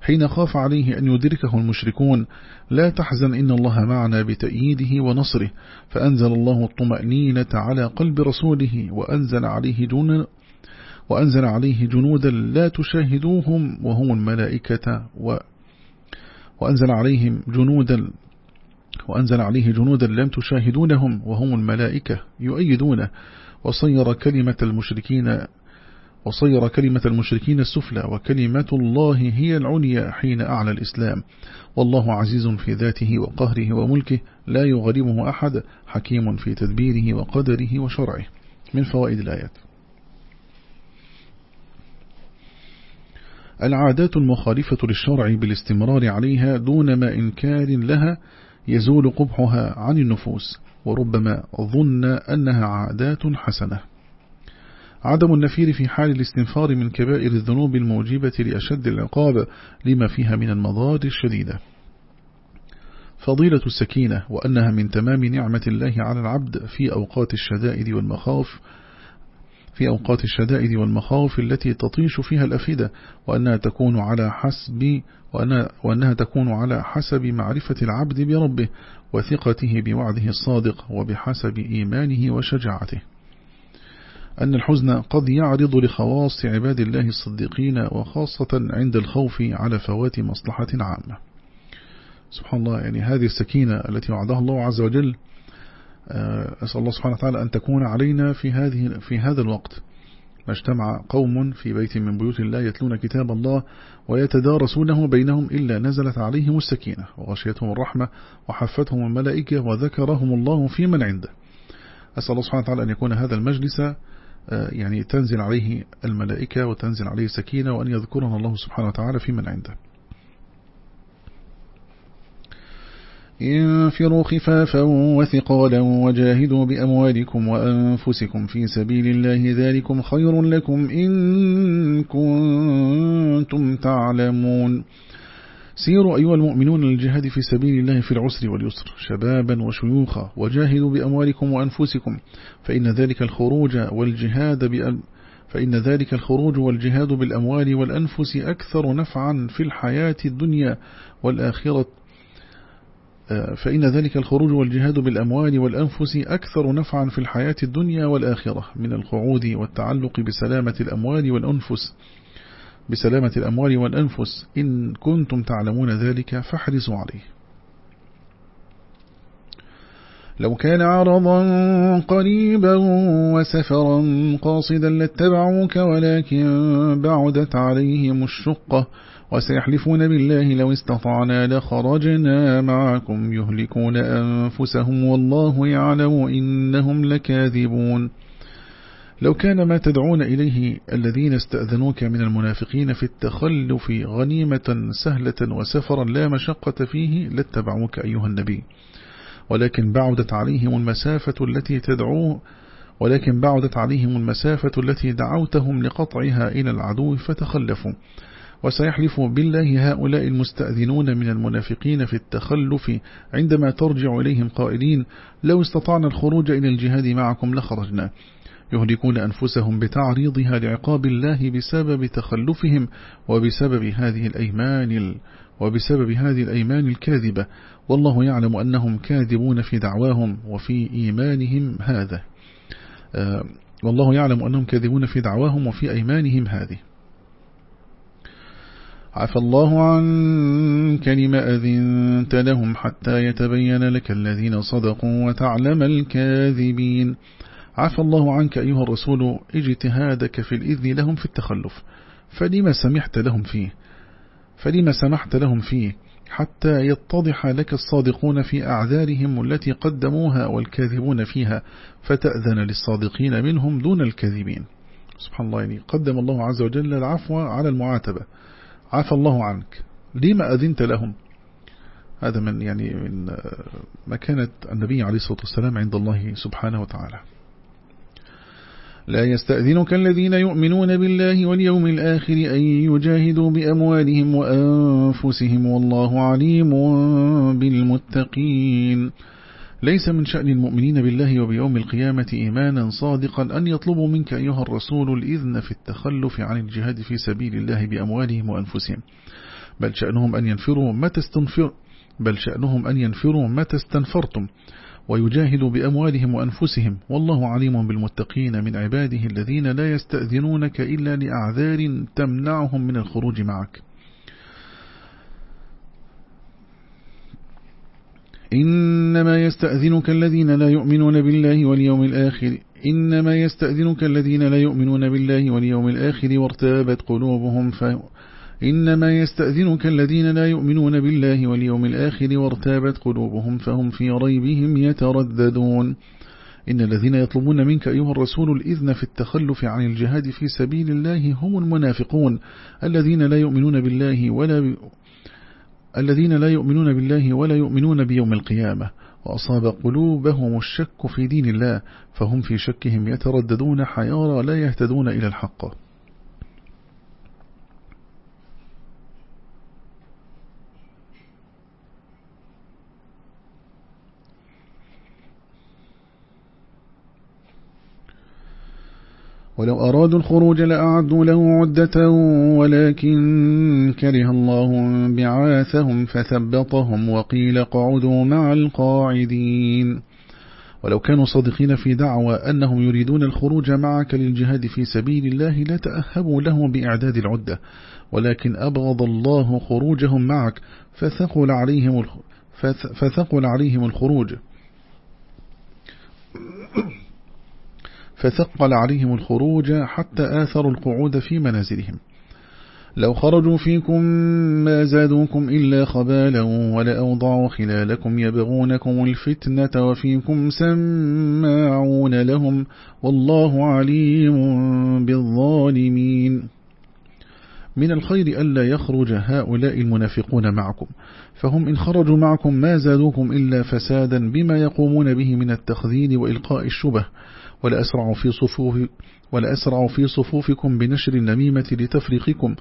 حين خاف عليه أن يدركه المشركون لا تحزن إن الله معنا بتأييده ونصره فأنزل الله الطمأنينة على قلب رسوله وأنزل عليه جنودا وأنزل عليه جنودا لا تشاهدوهم وهم الملائكة و وأنزل عليهم جنودا وأنزل عليه جنودا لم تشاهدونهم وهم الملائكة يؤيدونه. وصير كلمة المشركين وصير كلمة المشركين السفلى وكلمة الله هي العليا حين أعلى الإسلام. والله عزيز في ذاته وقهره وملكه لا يغربه أحد حكيم في تدبيره وقدره وشرعه. من فوائد الآيات. العادات المخالفة للشرع بالاستمرار عليها دون ما إنكار لها يزول قبحها عن النفوس. وربما ظن أنها عادات حسنة. عدم النفير في حال الاستنفار من كبائر الذنوب الموجبة لأشد العقاب لما فيها من المضار الشديدة. فضيلة السكينة وأنها من تمام نعمة الله على العبد في أوقات الشدائد والمخاوف في أوقات الشدائد والمخاوف التي تطيش فيها الأفئدة وأنها تكون على حسب وأنها تكون على حسب معرفة العبد بربه وثقته بوعده الصادق وبحسب إيمانه وشجاعته. أن الحزن قد يعرض لخواص عباد الله الصديقين وخاصة عند الخوف على فوات مصلحة عامة. سبحان الله يعني هذه السكينة التي وعدها الله عز وجل آه، أسأل الله سبحانه وتعالى أن تكون علينا في هذه في هذا الوقت. ما اجتمع قوم في بيت من بيوت الله يتلون كتاب الله ويتدارسونه بينهم إلا نزلت عليهم السكينة وغشيتهم الرحمة وحفتهم الملائكة وذكرهم الله في من عنده. أسأل الله سبحانه وتعالى أن يكون هذا المجلس آه، يعني تنزل عليه الملائكة وتنزل عليه سكينة وأن يذكرنا الله سبحانه وتعالى في من عنده. انفروا خفافا وثقالا وجاهدوا بأموالكم وأنفسكم في سبيل الله ذلكم خير لكم إن كنتم تعلمون. سيروا أيها المؤمنون للجهاد في سبيل الله في العسر واليسر شبابا وشيوخا وجاهدوا بأموالكم وأنفسكم فإن ذلك الخروج والجهاد بأ... فإن ذلك الخروج والجهاد بالأموال والأنفس أكثر نفعا في الحياة الدنيا والآخرة فإن ذلك الخروج والجهاد بالأموال والأنفس أكثر نفعا في الحياة الدنيا والآخرة من القعود والتعلق بسلامة الأموال والأنفس. بسلامة الأموال والأنفس. إن كنتم تعلمون ذلك فاحرصوا عليه. لو كان عرضا قريبا وسفرا قاصدا لاتبعوك ولكن بعدت عليهم الشقة. وسيحلفون بالله لو استطعنا لخرجنا معكم يهلكون أنفسهم والله يعلم إنهم لكاذبون. لو كان ما تدعون إليه الذين استأذنوك من المنافقين في التخلف غنيمة سهلة وسفرا لا مشقة فيه لاتبعوك أيها النبي. ولكن بعدت عليهم المسافة التي تدعوه ولكن بعدت عليهم المسافة التي دعوتهم لقطعها إلى العدو فتخلفوا. وسيحلف بالله هؤلاء المستأذنون من المنافقين في التخلف عندما ترجع إليهم قائلين لو استطعنا الخروج إلى الجهاد معكم لخرجنا. يهلكون أنفسهم بتعريضها لعقاب الله بسبب تخلفهم وبسبب هذه الأيمان وبسبب هذه الأيمان الكاذبة. والله يعلم أنهم كاذبون في دعواهم وفي إيمانهم هذا. آه، والله يعلم أنهم كاذبون في دعواهم وفي أيمانهم هذه. عفى الله عنك لما أذنت لهم حتى يتبين لك الذين صدقوا وتعلم الكاذبين. عفى الله عنك أيها الرسول اجتهادك في الإذن لهم في التخلف. فلما سمحت لهم فيه؟ فلما سمحت لهم فيه حتى يتضح لك الصادقون في أعذارهم التي قدموها والكاذبون فيها فتأذن للصادقين منهم دون الكاذبين. سبحان الله يعني قدم الله عز وجل العفو على المعاتبة. عفى الله عنك. لما أذنت لهم؟ هذا من يعني من مكانة النبي عليه الصلاة والسلام عند الله سبحانه وتعالى. لا يستأذنك الذين يؤمنون بالله واليوم الآخر أن يجاهدوا بأموالهم وأنفسهم والله عليم بالمتقين. ليس من شأن المؤمنين بالله وبيوم القيامة إيمانا صادقا أن يطلبوا منك أيها الرسول الإذن في التخلف عن الجهاد في سبيل الله بأموالهم وأنفسهم. بل شأنهم أن ينفروا متى استنفر بل شأنهم أن ينفروا متى استنفرتم ويجاهدوا بأموالهم وأنفسهم. والله عليم بالمتقين من عباده الذين لا يستأذنونك إلا لأعذار تمنعهم من الخروج معك. إنما يستأذنك الذين لا يؤمنون بالله واليوم الآخر إنما يستأذنك الذين لا يؤمنون بالله واليوم الآخر وارتابت قلوبهم ف إنما يستأذنك الذين لا يؤمنون بالله واليوم الآخر وارتابت قلوبهم فهم في ريبهم يترددون إن الذين يطلبون منك أيها الرسول الإذن في التخلف عن الجهاد في سبيل الله هم المنافقون الذين لا يؤمنون بالله ولا. الذين لا يؤمنون بالله ولا يؤمنون بيوم القيامة وأصاب قلوبهم الشك في دين الله فهم في شكهم يترددون حيارى لا يهتدون إلى الحق. ولو أرادوا الخروج لأعدوا له عدة ولكن كره الله بعاثهم فثبطهم وقيل قعدوا مع القاعدين. ولو كانوا صادقين في دعوى أنهم يريدون الخروج معك للجهاد في سبيل الله لتأهبوا له بإعداد العدة ولكن أبغض الله خروجهم معك فثقل عليهم, فثقل عليهم الخروج. فثقل عليهم الخروج حتى آثروا القعود في منازلهم. لو خرجوا فيكم ما زادوكم إلا خبالا ولأوضعوا خلالكم يبغونكم الفتنة وفيكم سماعون لهم والله عليم بالظالمين. من الخير ألا يخرج هؤلاء المنافقون معكم. فهم إن خرجوا معكم ما زادوكم إلا فسادا بما يقومون به من التخذين وإلقاء الشبه. ولأسرع في صفوف ولأسرع في صفوفكم بنشر النميمة لتفريقكم.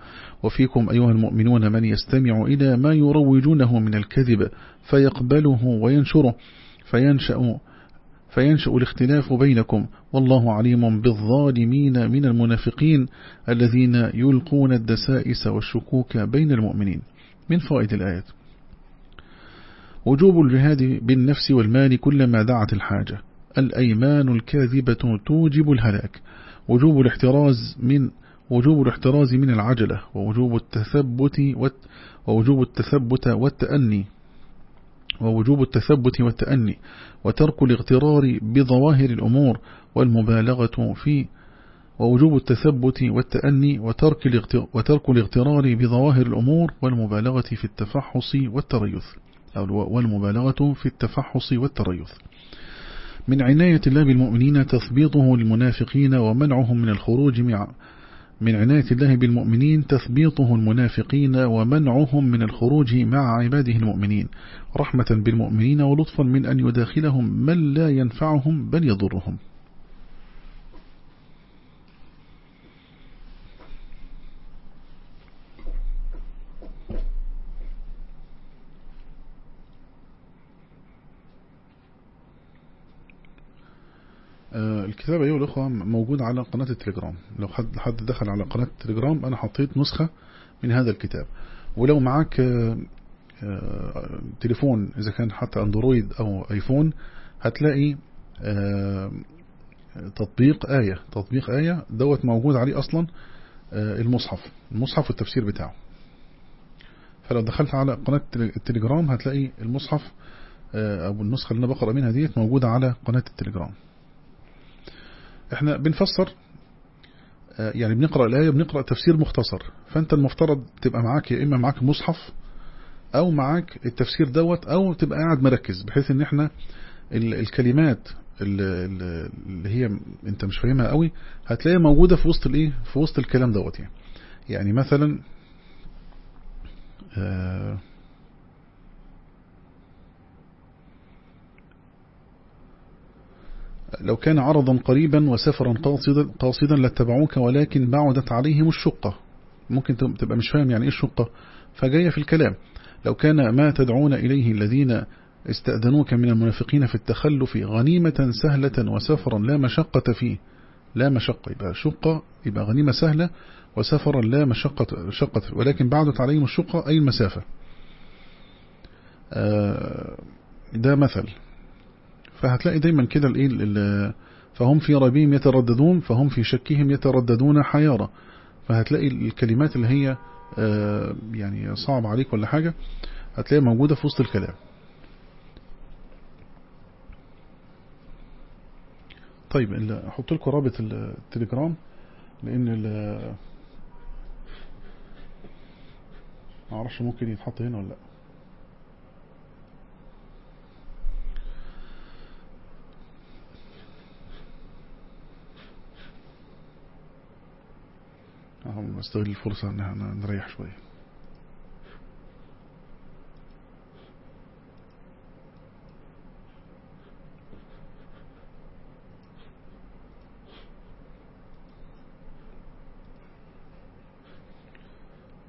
وفيكم أيها المؤمنون من يستمع إلى ما يروجونه من الكذب فيقبله وينشره فينشأ فينشأ الاختلاف بينكم. والله عليم بالظالمين من المنافقين الذين يلقون الدسائس والشكوك بين المؤمنين. من فوائد الآيات. وجوب الجهاد بالنفس والمال كلما دعت الحاجة. الأيمان الكاذبة توجب الهلاك وجوب الاحتراز من وجوب الاحتراز من العجلة ووجوب التثبت ووجوب التثبت والتأني ووجوب التثبت والتأني وترك الاغترار بظواهر الأمور والمبالغة في ووجوب التثبت والتأني وترك وترك الاغترار بظواهر الأمور والمبالغة في التفحص والتريث أو والمبالغة في التفحص والتريث. من عناية الله بالمؤمنين تثبيطه للمنافقين ومنعهم من الخروج من عناية الله بالمؤمنين تثبيطه المنافقين ومنعهم من الخروج مع عباده المؤمنين. رحمة بالمؤمنين ولطفا من أن يداخلهم من لا ينفعهم بل يضرهم. الكتاب أيها الأخوة موجود على قناة التليجرام. لو حد حد دخل على قناة التليجرام أنا حطيت نسخة من هذا الكتاب. ولو معك آه، آه، تليفون إذا كان حتى أندرويد أو أيفون هتلاقي تطبيق آية. تطبيق آية دوت موجود عليه أصلا المصحف. المصحف والتفسير بتاعه. فلو دخلت على قناة التليجرام هتلاقي المصحف أو النسخة اللي أنا بقرأ منها ديت موجودة على قناة التليجرام. إحنا بنفسر آه، يعني بنقرأ الآية بنقرأ تفسير مختصر. فأنت المفترض تبقى معاك يا إما معاك مصحف أو معاك التفسير دوت أو تبقى قاعد مركز بحيث إن إحنا الكلمات اللي هي أنت مش فاهمها قوي هتلاقيها موجودة في وسط الإيه؟ في وسط الكلام دوت يعني. يعني مثلا آه لو كان عرضا قريبا وسفرا قاصدا, قاصدا لاتبعوك ولكن بعدت عليهم الشقة. ممكن تبقى مش فاهم يعني إيه الشقة. فجاية في الكلام. لو كان ما تدعون إليه الذين استأذنوك من المنافقين في التخلف غنيمة سهلة وسفرا لا مشقة فيه. لا مشقة. يبقى شقة يبقى غنيمة سهلة وسفرا لا مشقة شقة. ولكن بعدت عليهم الشقة أي المسافة. آه، ده مثل. فهتلاقي دايما كده الإيه فهم في ربيهم يترددون فهم في شكهم يترددون حيارة. فهتلاقي الكلمات اللي هي آه، يعني صعب عليك ولا حاجة هتلاقيها موجودة في وسط الكلام. طيب أحط لكم رابط التليجرام لأن ال معرفش ممكن يتحط هنا ولا لأ. نستغل الفرصة ان نريح شوية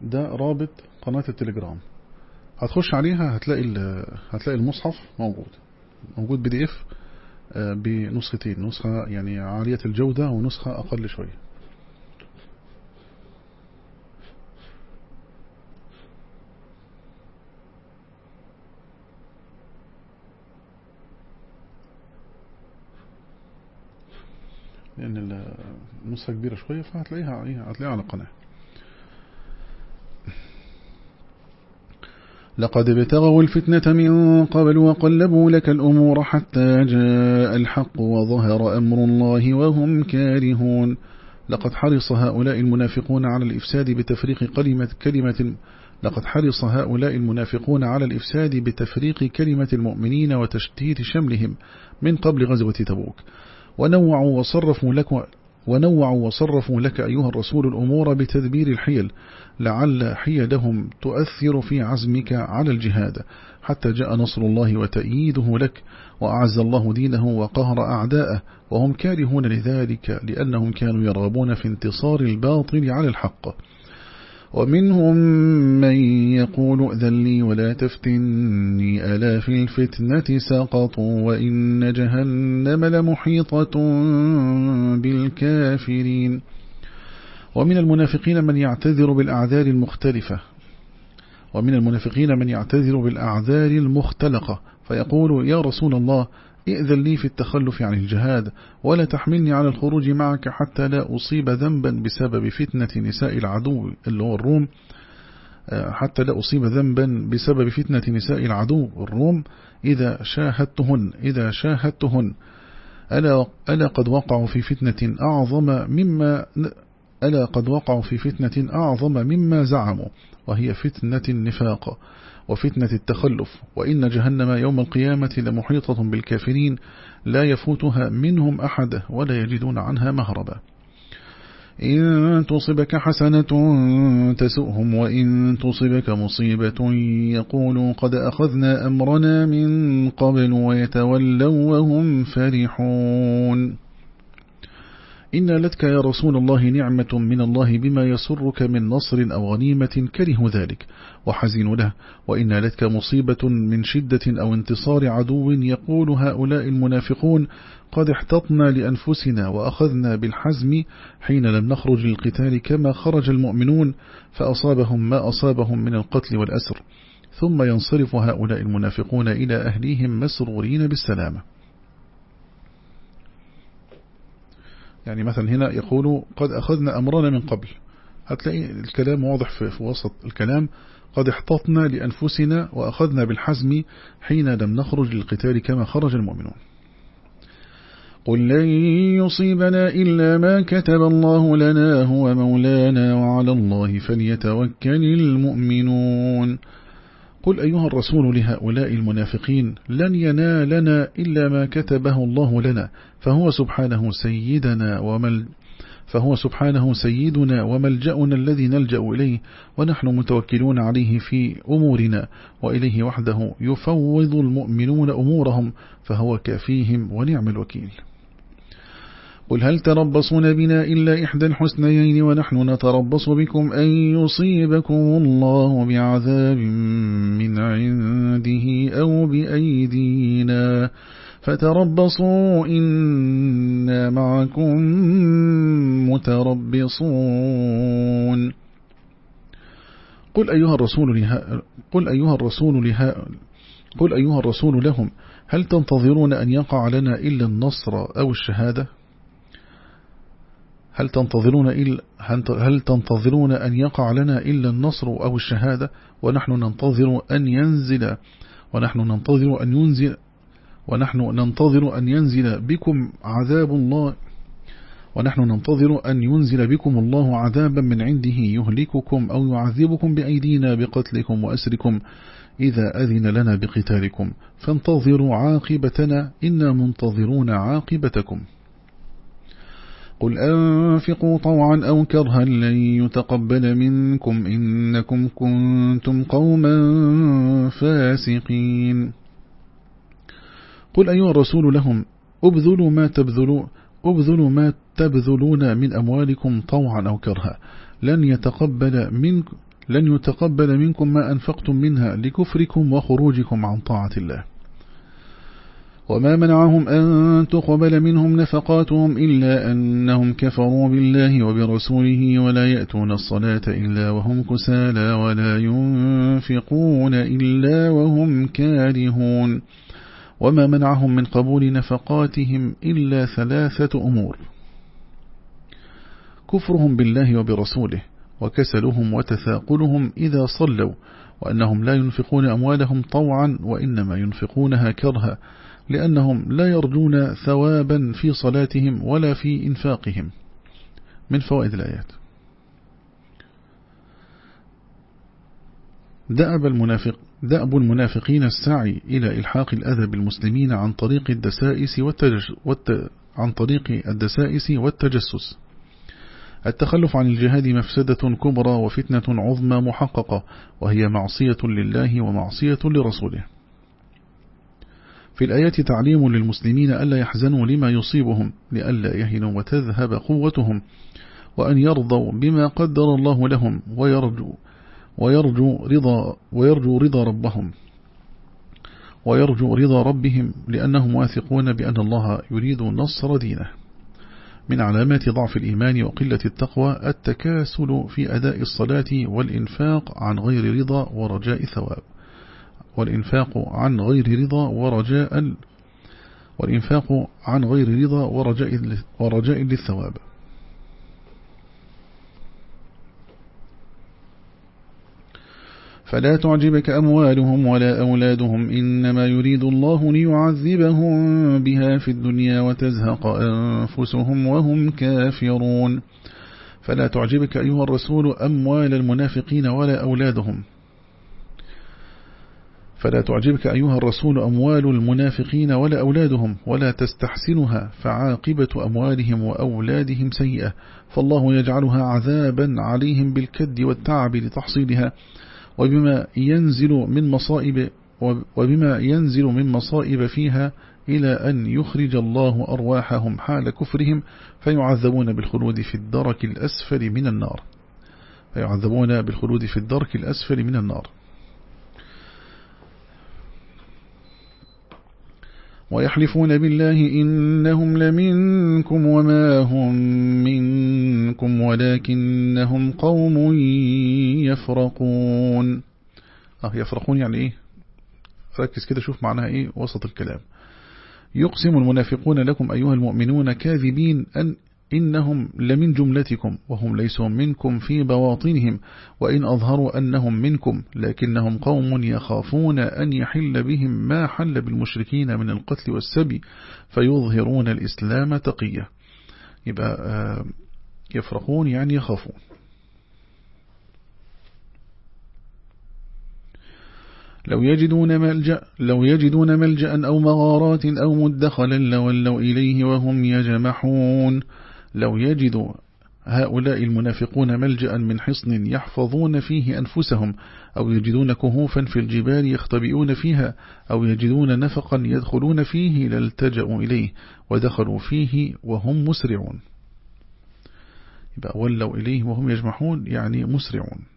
ده رابط قناة التليجرام. هتخش عليها هتلاقي هتلاقي المصحف موجود. موجود بي دي إف بنسختين نسخة يعني عالية الجودة ونسخة أقل شوية. لأن النسخة كبيرة شوية فهتلاقيها إيه، هتلاقيها على القناة. لقد ابتغوا الفتنة من قبل وقلبوا لك الأمور حتى جاء الحق وظهر أمر الله وهم كارهون. لقد حرص هؤلاء المنافقون على الإفساد بتفريق كلمة كلمة لقد حرص هؤلاء المنافقون على الإفساد بتفريق كلمة المؤمنين وتشتيت شملهم من قبل غزوة تبوك. ونوعوا وصرفوا لك ونوعوا وصرفوا لك أيها الرسول الأمور بتدبير الحيل لعل حيلهم تؤثر في عزمك على الجهاد حتى جاء نصر الله وتأييده لك وأعز الله دينه وقهر أعداءه وهم كارهون لذلك لأنهم كانوا يرغبون في انتصار الباطل على الحق. ومنهم من يقول أذن لي ولا تفتني ألا في الفتنة سقطوا وإن جهنم لمحيطة بالكافرين. ومن المنافقين من يعتذر بالأعذار المختلفة. ومن المنافقين من يعتذر بالأعذار المختلقة. فيقول يا رسول الله ائذن لي في التخلف عن الجهاد ولا تحملني على الخروج معك حتى لا أصيب ذنبا بسبب فتنة نساء العدو اللي هو الروم. آه، حتى لا أصيب ذنبا بسبب فتنة نساء العدو الروم. إذا شاهدتهن إذا شاهدتهن ألا, ألا قد وقعوا في فتنة أعظم مما ألا قد وقعوا في فتنة أعظم مما زعموا وهي فتنة النفاق. وفتنة التخلف وإن جهنم يوم القيامة لمحيطة بالكافرين لا يفوتها منهم أحد ولا يجدون عنها مهربا. إن تصبك حسنة تسؤهم وإن تصبك مصيبة يقولوا قد أخذنا أمرنا من قبل ويتولوا وهم فرحون. إن لتك يا رسول الله نعمة من الله بما يسرك من نصر أو غنيمة كره ذلك. وحزن له. وإن لتك مصيبة من شدة أو انتصار عدو يقول هؤلاء المنافقون قد احتطنا لأنفسنا وأخذنا بالحزم حين لم نخرج للقتال كما خرج المؤمنون فأصابهم ما أصابهم من القتل والأسر. ثم ينصرف هؤلاء المنافقون إلى أهليهم مسرورين بالسلامة. يعني مثلا هنا يقول قد أخذنا أمرنا من قبل. هتلاقي الكلام واضح في وسط الكلام. قد احتطنا لأنفسنا وأخذنا بالحزم حين لم نخرج للقتال كما خرج المؤمنون. قل لن يصيبنا إلا ما كتب الله لنا هو مولانا وعلى الله فليتوكل المؤمنون. قل أيها الرسول لهؤلاء المنافقين لن ينالنا إلا ما كتبه الله لنا فهو سبحانه سيدنا فهو سبحانه سيدنا وملجأنا الذي نلجأ إليه ونحن متوكلون عليه في أمورنا وإليه وحده يفوض المؤمنون أمورهم فهو كافيهم ونعم الوكيل. قل هل تربصون بنا إلا إحدى الحسنيين ونحن نتربص بكم أن يصيبكم الله بعذاب من عنده أو بأيدينا فتربصوا إنا معكم متربصون. قل أيها الرسول لها قل أيها الرسول لها قل أيها الرسول لهم هل تنتظرون أن يقع لنا إلا النصر أو الشهادة؟ هل تنتظرون إلا هل تنتظرون أن يقع لنا إلا النصر أو الشهادة؟ ونحن ننتظر أن ينزل ونحن ننتظر أن ينزل ونحن ننتظر أن ينزل بكم عذاب الله. ونحن ننتظر أن ينزل بكم الله عذابا من عنده يهلككم أو يعذبكم بأيدينا بقتلكم وأسركم إذا أذن لنا بقتالكم. فانتظروا عاقبتنا إنا منتظرون عاقبتكم. قل أنفقوا طوعا أو كرها لن يتقبل منكم إنكم كنتم قوما فاسقين. قل أيها الرسول لهم أبذلوا ما تبذلون أبذلوا ما تبذلون من أموالكم طوعا أو كرها. لن يتقبل منكم لن يتقبل منكم ما أنفقتم منها لكفركم وخروجكم عن طاعة الله. وما منعهم أن تقبل منهم نفقاتهم إلا أنهم كفروا بالله وبرسوله ولا يأتون الصلاة إلا وهم كسالى ولا ينفقون إلا وهم كارهون. وما منعهم من قبول نفقاتهم إلا ثلاثة أمور. كفرهم بالله وبرسوله وكسلهم وتثاقلهم إذا صلوا وأنهم لا ينفقون أموالهم طوعا وإنما ينفقونها كرها لأنهم لا يرجون ثوابا في صلاتهم ولا في إنفاقهم. من فوائد الآيات. دأب المنافق دأب المنافقين السعي إلى إلحاق الأذى بالمسلمين عن طريق الدسائس والتجس والت... عن طريق الدسائس والتجسس. التخلف عن الجهاد مفسدة كبرى وفتنة عظمى محققة وهي معصية لله ومعصية لرسوله. في الآية تعليم للمسلمين ألا يحزنوا لما يصيبهم لألا يهنوا وتذهب قوتهم وأن يرضوا بما قدر الله لهم ويرجو ويرجو رضا ويرجو رضا ربهم. ويرجو رضا ربهم لأنهم واثقون بأن الله يريد نصر دينه. من علامات ضعف الإيمان وقلة التقوى التكاسل في أداء الصلاة والإنفاق عن غير رضا ورجاء ثواب والإنفاق عن غير رضا ورجاء والإنفاق عن غير رضا ورجاء, ورجاء للثواب. فلا تعجبك أموالهم ولا أولادهم إنما يريد الله ليعذبهم بها في الدنيا وتزهق أنفسهم وهم كافرون. فلا تعجبك أيها الرسول أموال المنافقين ولا أولادهم. فلا تعجبك أيها الرسول أموال المنافقين ولا أولادهم ولا تستحسنها فعاقبة أموالهم وأولادهم سيئة. فالله يجعلها عذابا عليهم بالكد والتعب لتحصيلها. وبما ينزل من مصائب وبما ينزل من مصائب فيها إلى أن يخرج الله أرواحهم حال كفرهم فيعذبون بالخلود في الدرك الأسفل من النار. فيعذبون بالخلود في الدرك الأسفل من النار. ويحلفون بالله إنهم لمنكم وما هم منكم ولكنهم قوم يفرقون. آه يفرقون يعني إيه؟ ركز كده شوف معناها إيه؟ وسط الكلام. يقسم المنافقون لكم أيها المؤمنون كاذبين أن إنهم لمن جملتكم وهم ليسوا منكم في بواطنهم وإن أظهروا أنهم منكم لكنهم قوم يخافون أن يحل بهم ما حل بالمشركين من القتل والسبي فيظهرون الإسلام تقية. يبقى آه، يفرقون يعني يخافون. لو يجدون ملجأ لو يجدون ملجأ أو مغارات أو مدخلا لولوا إليه وهم يجمحون. لو يجد هؤلاء المنافقون ملجأ من حصن يحفظون فيه أنفسهم أو يجدون كهوفا في الجبال يختبئون فيها أو يجدون نفقا يدخلون فيه لالتجأوا إليه ودخلوا فيه وهم مسرعون. يبقى ولوا إليه وهم يجمحون يعني مسرعون.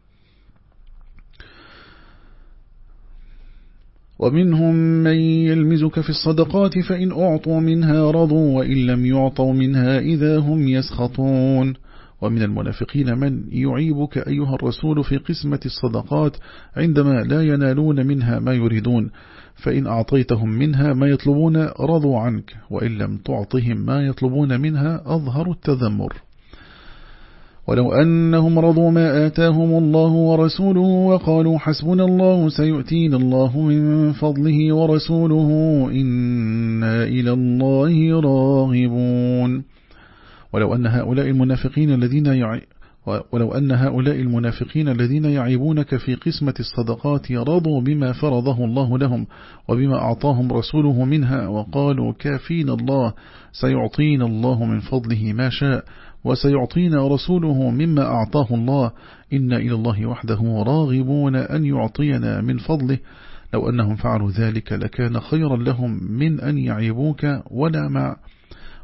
ومنهم من يلمزك في الصدقات فإن أعطوا منها رضوا وإن لم يعطوا منها إذا هم يسخطون. ومن المنافقين من يعيبك أيها الرسول في قسمة الصدقات عندما لا ينالون منها ما يريدون فإن أعطيتهم منها ما يطلبون رضوا عنك وإن لم تعطهم ما يطلبون منها أظهر التذمر. ولو أنهم رضوا ما آتاهم الله ورسوله وقالوا حسبنا الله سيؤتينا الله من فضله ورسوله إنا إلى الله راغبون. ولو أن هؤلاء المنافقين الذين يعي ولو أن هؤلاء المنافقين الذين يعيبونك في قسمة الصدقات رضوا بما فرضه الله لهم وبما أعطاهم رسوله منها وقالوا كافين الله سيعطينا الله من فضله ما شاء. وسيعطينا رسوله مما أعطاه الله. إن إلى الله وحده راغبون أن يعطينا من فضله. لو أنهم فعلوا ذلك لكان خيرا لهم من أن يعيبوك. ولا ما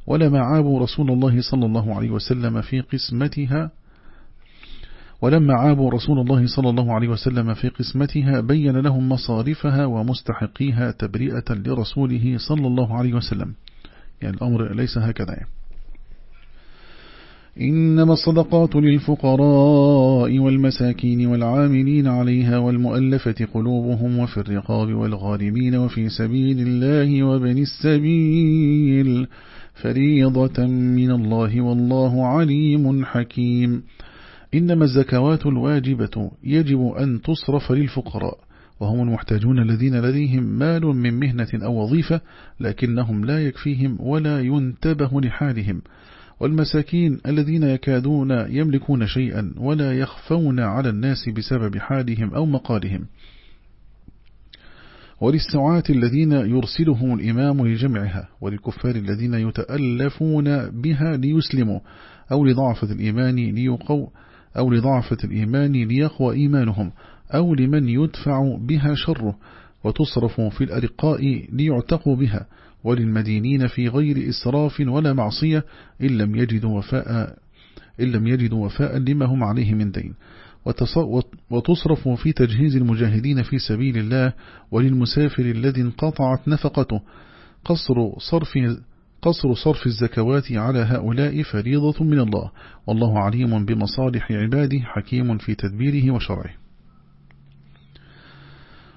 ولا ما عابوا رسول الله صلى الله عليه وسلم في قسمتها. ولما عابوا رسول الله صلى الله عليه وسلم في قسمتها بين لهم مصارفها ومستحقيها تبرئة لرسوله صلى الله عليه وسلم. يعني الأمر ليس هكذا. يعني. إنما الصدقات للفقراء والمساكين والعاملين عليها والمؤلفة قلوبهم وفي الرقاب والغارمين وفي سبيل الله وبن السبيل فريضة من الله والله عليم حكيم. إنما الزكوات الواجبة يجب أن تصرف للفقراء وهم المحتاجون الذين لديهم مال من مهنة أو وظيفة لكنهم لا يكفيهم ولا ينتبه لحالهم. والمساكين الذين يكادون يملكون شيئا ولا يخفون على الناس بسبب حالهم أو مقالهم. وللسعاة الذين يرسلهم الإمام لجمعها وللكفار الذين يتألفون بها ليسلموا أو لضعفة الإيمان ليقو أو لضعفة الإيمان ليقوى إيمانهم أو لمن يدفع بها شره وتصرف في الأرقاء ليعتقوا بها. وللمدينين في غير إسراف ولا معصية إن لم يجدوا وفاء إن لم يجدوا وفاء لما هم عليه من دين. وتصرف في تجهيز المجاهدين في سبيل الله وللمسافر الذي انقطعت نفقته. قصر صرف قصر صرف الزكوات على هؤلاء فريضة من الله. والله عليم بمصالح عباده حكيم في تدبيره وشرعه.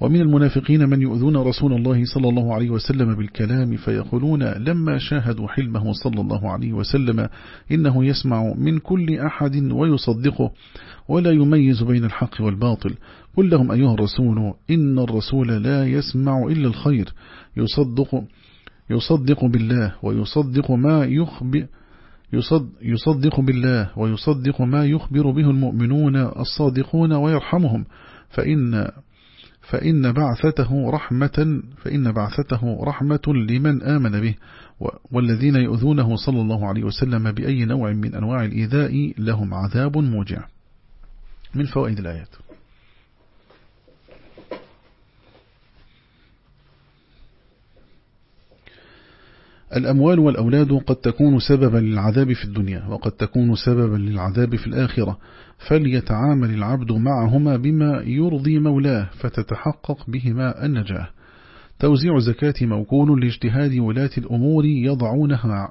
ومن المنافقين من يؤذون رسول الله صلى الله عليه وسلم بالكلام فيقولون لما شاهدوا حلمه صلى الله عليه وسلم إنه يسمع من كل أحد ويصدقه ولا يميز بين الحق والباطل. قل لهم أيها الرسول إن الرسول لا يسمع إلا الخير. يصدق يصدق بالله ويصدق ما يخبئ يصدق بالله ويصدق ما يخبر به المؤمنون الصادقون ويرحمهم. فإن فإن بعثته رحمة فإن بعثته رحمة لمن آمن به والذين يؤذونه صلى الله عليه وسلم بأي نوع من أنواع الإيذاء لهم عذاب موجع. من فوائد الآيات. الأموال والأولاد قد تكون سببا للعذاب في الدنيا وقد تكون سببا للعذاب في الآخرة فليتعامل العبد معهما بما يرضي مولاه فتتحقق بهما النجاة. توزيع زكاة موكول لاجتهاد ولاة الأمور يضعونها.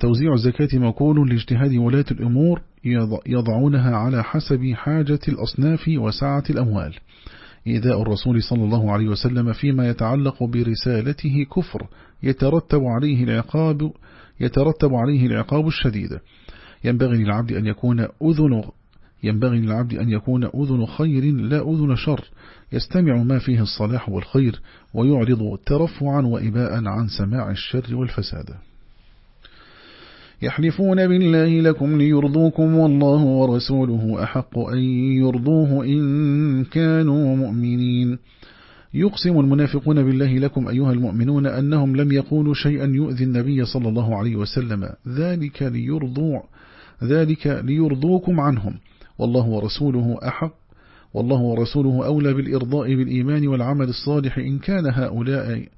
توزيع الزكاة موكول لاجتهاد ولاة الأمور يضعونها على حسب حاجة الأصناف وسعة الأموال. إيذاء الرسول صلى الله عليه وسلم فيما يتعلق برسالته كفر يترتب عليه العقاب يترتب عليه العقاب الشديد. ينبغي للعبد أن يكون أذن ينبغي للعبد أن يكون أذن خير لا أذن شر. يستمع ما فيه الصلاح والخير ويعرض ترفعا وإباء عن سماع الشر والفساد. يحلفون بالله لكم ليرضوكم والله ورسوله أحق أن يرضوه إن كانوا مؤمنين. يقسم المنافقون بالله لكم أيها المؤمنون أنهم لم يقولوا شيئا يؤذي النبي صلى الله عليه وسلم. ذلك ليرضوا ذلك ليرضوكم عنهم. والله ورسوله أحق. والله ورسوله أولى بالإرضاء بالإيمان والعمل الصالح إن كان هؤلاء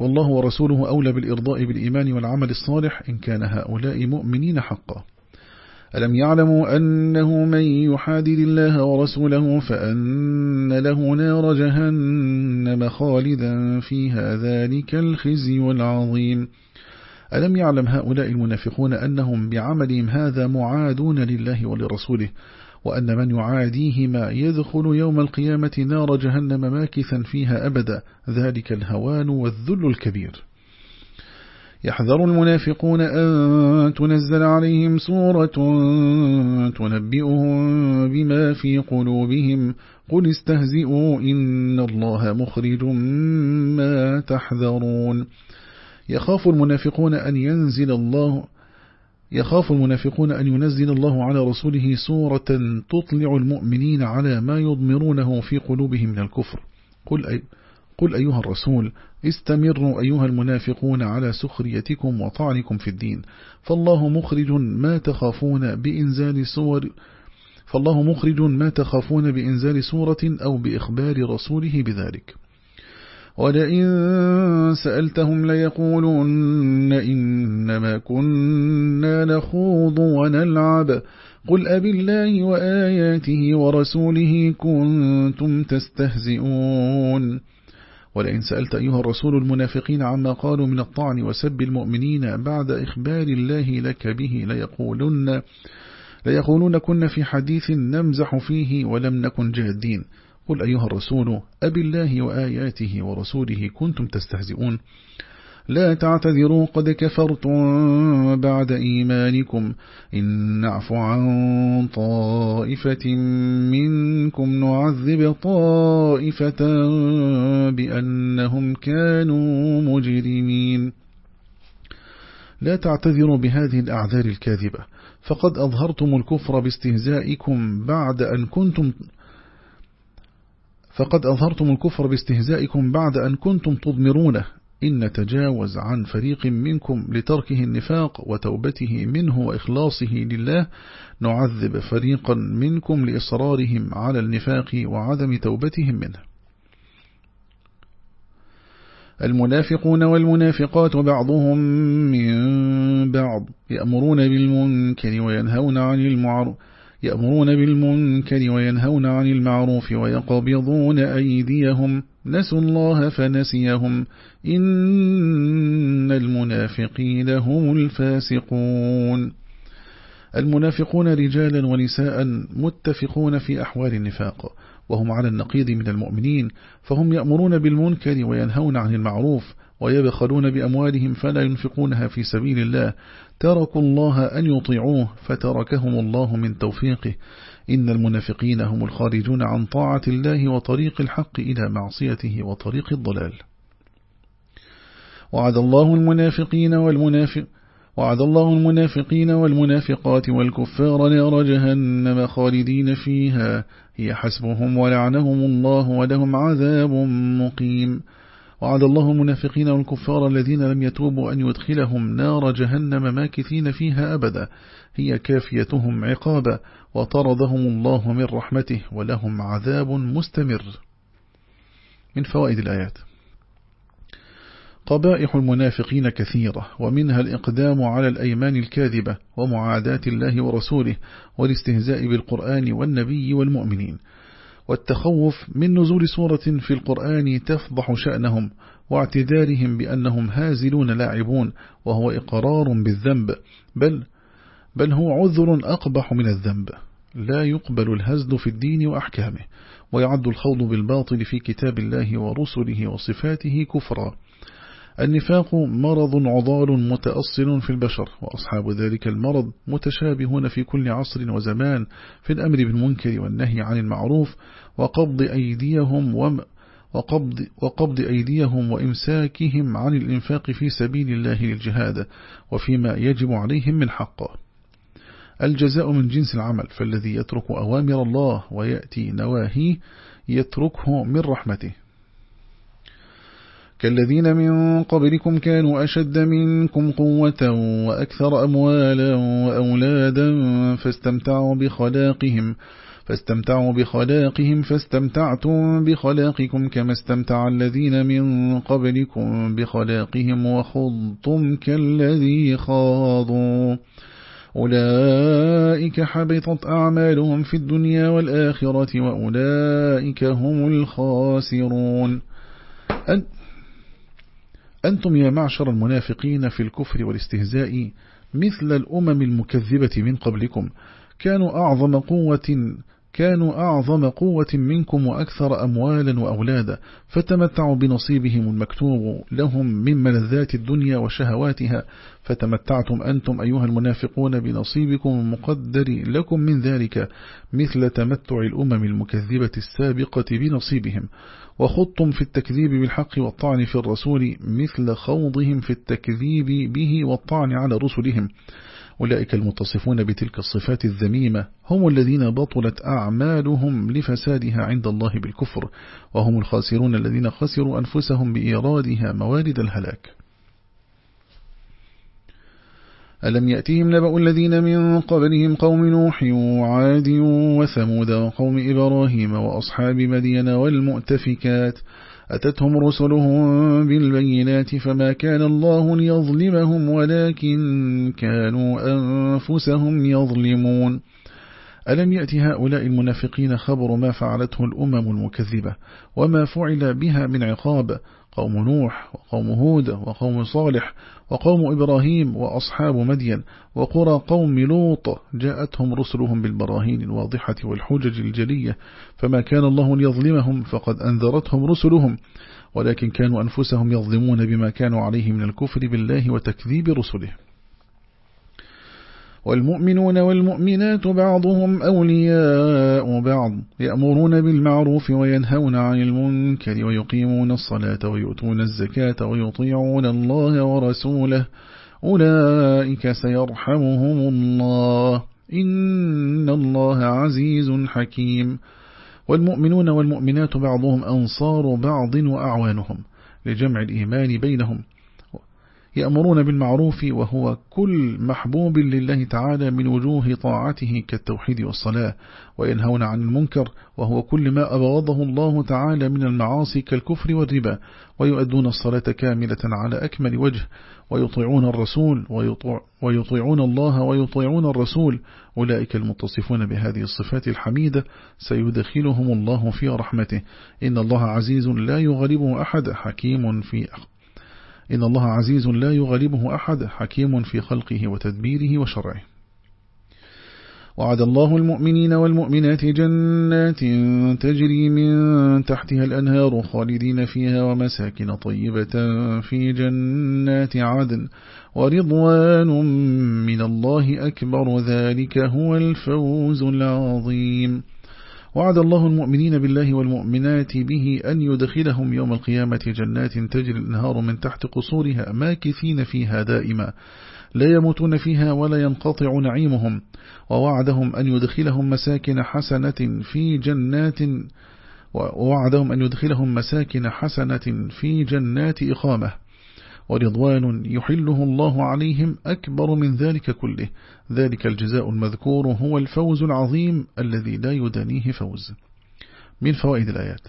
والله ورسوله أولى بالإرضاء بالإيمان والعمل الصالح إن كان هؤلاء مؤمنين حقا. ألم يعلموا أنه من يحادد الله ورسوله فأن له نار جهنم خالدا فيها ذلك الخزي والعظيم ألم يعلم هؤلاء المنافقون أنهم بعملهم هذا معادون لله ولرسوله وأن من يعاديهما يدخل يوم القيامة نار جهنم ماكثا فيها أبدا ذلك الهوان والذل الكبير. يحذر المنافقون أن تنزل عليهم سورة تنبئهم بما في قلوبهم قل استهزئوا إن الله مخرج ما تحذرون. يخاف المنافقون أن ينزل الله يخاف المنافقون أن ينزل الله على رسوله سورة تطلع المؤمنين على ما يضمرونه في قلوبهم من الكفر. قل, أي قل أيها الرسول استمروا أيها المنافقون على سخريتكم وطعنكم في الدين. فالله مخرج ما تخافون بإنزال سور فالله مخرج ما تخافون بإنزال سورة أو بإخبار رسوله بذلك. ولئن سألتهم ليقولن إنما كنا نخوض ونلعب. قل أب الله وآياته ورسوله كنتم تستهزئون. ولئن سألت أيها الرسول المنافقين عما قالوا من الطعن وسب المؤمنين بعد إخبار الله لك به ليقولن, ليقولون كنا في حديث نمزح فيه ولم نكن جادين. قل أيها الرسول أب الله وآياته ورسوله كنتم تستهزئون. لا تعتذروا قد كفرتم بعد إيمانكم. إن نعف عن طائفة منكم نعذب طائفة بأنهم كانوا مجرمين. لا تعتذروا بهذه الأعذار الكاذبة. فقد أظهرتم الكفر باستهزائكم بعد أن كنتم فقد أظهرتم الكفر باستهزائكم بعد أن كنتم تضمرونه. إن نتجاوز عن فريق منكم لتركه النفاق وتوبته منه وإخلاصه لله نعذب فريقا منكم لإصرارهم على النفاق وعدم توبتهم منه. المنافقون والمنافقات بعضهم من بعض يأمرون بالمنكر وينهون عن المعروف. يأمرون بالمنكر وينهون عن المعروف ويقبضون أيديهم. نسوا الله فنسيهم. إن المنافقين هم الفاسقون. المنافقون رجالا ونساء متفقون في أحوال النفاق وهم على النقيض من المؤمنين فهم يأمرون بالمنكر وينهون عن المعروف ويبخلون بأموالهم فلا ينفقونها في سبيل الله تركوا الله أن يطيعوه فتركهم الله من توفيقه. إن المنافقين هم الخارجون عن طاعة الله وطريق الحق إلى معصيته وطريق الضلال. وعد الله المنافقين والمنافق وعد الله المنافقين والمنافقات والكفار نار جهنم خالدين فيها. هي حسبهم ولعنهم الله ولهم عذاب مقيم. وعد الله المنافقين والكفار الذين لم يتوبوا أن يدخلهم نار جهنم ماكثين فيها أبدا. هي كافيتهم عقابا وطردهم الله من رحمته ولهم عذاب مستمر. من فوائد الآيات. قبائح المنافقين كثيرة ومنها الإقدام على الأيمان الكاذبة ومعاداة الله ورسوله والاستهزاء بالقرآن والنبي والمؤمنين. والتخوف من نزول سورة في القرآن تفضح شأنهم واعتذارهم بأنهم هازلون لاعبون وهو إقرار بالذنب بل, بل هو عذر أقبح من الذنب. لا يقبل الهزل في الدين وأحكامه ويعد الخوض بالباطل في كتاب الله ورسله وصفاته كفرا. النفاق مرض عضال متأصل في البشر وأصحاب ذلك المرض متشابهون في كل عصر وزمان في الأمر بالمنكر والنهي عن المعروف وقبض أيديهم وم وقبض, وقبض أيديهم وإمساكهم عن الإنفاق في سبيل الله للجهاد وفيما يجب عليهم من حق. الجزاء من جنس العمل فالذي يترك أوامر الله ويأتي نواهي يتركه من رحمته. كالذين من قبلكم كانوا أشد منكم قوة وأكثر أموالا وأولادا فاستمتعوا بخلاقهم فاستمتعوا بخلاقهم فاستمتعتم بخلاقكم كما استمتع الذين من قبلكم بخلاقهم وخضتم كالذي خاضوا. أولئك حبطت أعمالهم في الدنيا والآخرة وأولئك هم الخاسرون. أنتم يا معشر المنافقين في الكفر والاستهزاء مثل الأمم المكذبة من قبلكم. كانوا أعظم قوة كانوا أعظم قوة منكم وأكثر أموالا وأولادا. فتمتعوا بنصيبهم المكتوب لهم من ملذات الدنيا وشهواتها. فتمتعتم أنتم أيها المنافقون بنصيبكم المقدر لكم من ذلك مثل تمتع الأمم المكذبة السابقة بنصيبهم. وخضتم في التكذيب بالحق والطعن في الرسول مثل خوضهم في التكذيب به والطعن على رسلهم. أولئك المتصفون بتلك الصفات الذميمة هم الذين بطلت أعمالهم لفسادها عند الله بالكفر وهم الخاسرون الذين خسروا أنفسهم بإيرادها موارد الهلاك. ألم يأتهم نبأ الذين من قبلهم قوم نوح وعاد وثمود وقوم إبراهيم وأصحاب مدين والمؤتفكات؟ أتتهم رسلهم بالبينات فما كان الله ليظلمهم ولكن كانوا أنفسهم يظلمون. ألم يأتي هؤلاء المنافقين خبر ما فعلته الأمم المكذبة وما فعل بها من عقاب؟ قوم نوح وقوم هود وقوم صالح وقوم إبراهيم وأصحاب مدين وقرى قوم لوط جاءتهم رسلهم بالبراهين الواضحة والحجج الجلية فما كان الله ليظلمهم فقد أنذرتهم رسلهم ولكن كانوا أنفسهم يظلمون بما كانوا عليه من الكفر بالله وتكذيب رسله. والمؤمنون والمؤمنات بعضهم أولياء بعض يأمرون بالمعروف وينهون عن المنكر ويقيمون الصلاة ويؤتون الزكاة ويطيعون الله ورسوله. أولئك سيرحمهم الله. إن الله عزيز حكيم. والمؤمنون والمؤمنات بعضهم أنصار بعض وأعوانهم لجمع الإيمان بينهم. يأمرون بالمعروف وهو كل محبوب لله تعالى من وجوه طاعته كالتوحيد والصلاة وينهون عن المنكر وهو كل ما أبغضه الله تعالى من المعاصي كالكفر والربا ويؤدون الصلاة كاملة على أكمل وجه ويطيعون الرسول ويطيعون الله ويطيعون الرسول أولئك المتصفون بهذه الصفات الحميدة سيدخلهم الله في رحمته. إن الله عزيز لا يغلبه أحد حكيم في إن الله عزيز لا يغلبه أحد حكيم في خلقه وتدبيره وشرعه. وعد الله المؤمنين والمؤمنات جنات تجري من تحتها الأنهار خالدين فيها ومساكن طيبة في جنات عدن ورضوان من الله أكبر. ذلك هو الفوز العظيم. وعد الله المؤمنين بالله والمؤمنات به أن يدخلهم يوم القيامة جنات تجري الأنهار من تحت قصورها ماكثين فيها دائما. لا يموتون فيها ولا ينقطع نعيمهم. ووعدهم أن يدخلهم مساكن حسنة في جنات ووعدهم أن يدخلهم مساكن حسنة في جنات إقامة. ورضوان يحله الله عليهم أكبر من ذلك كله. ذلك الجزاء المذكور هو الفوز العظيم الذي لا يدانيه فوز. من فوائد الآيات.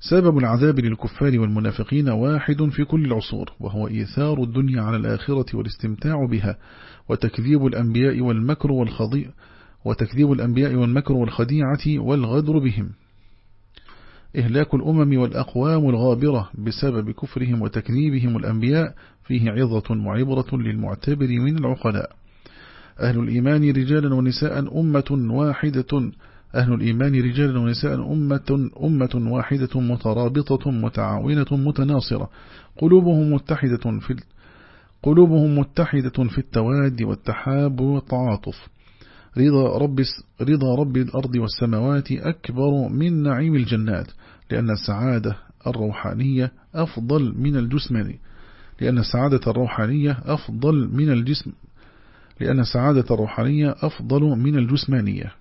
سبب العذاب للكفار والمنافقين واحد في كل العصور وهو إيثار الدنيا على الآخرة والاستمتاع بها وتكذيب الأنبياء والمكر والخضيع وتكذيب الأنبياء والمكر والخديعة والغدر بهم. إهلاك الأمم والأقوام الغابرة بسبب كفرهم وتكذيبهم الأنبياء فيه عظة وعبرة للمعتبر من العقلاء. أهل الإيمان رجالا ونساء أمة واحدة. أهل الإيمان رجالا ونساء أمة, أمة واحدة مترابطة متعاونة متناصرة. قلوبهم متحدة في قلوبهم متحدة في التواد والتحاب والتعاطف. رضا رب, رضا رب الأرض والسماوات أكبر من نعيم الجنات. لأن السعادة الروحانية أفضل من الجسم لأن السعادة الروحانية أفضل من الجسم. لأن السعادة الروحانية أفضل من الجسمانية.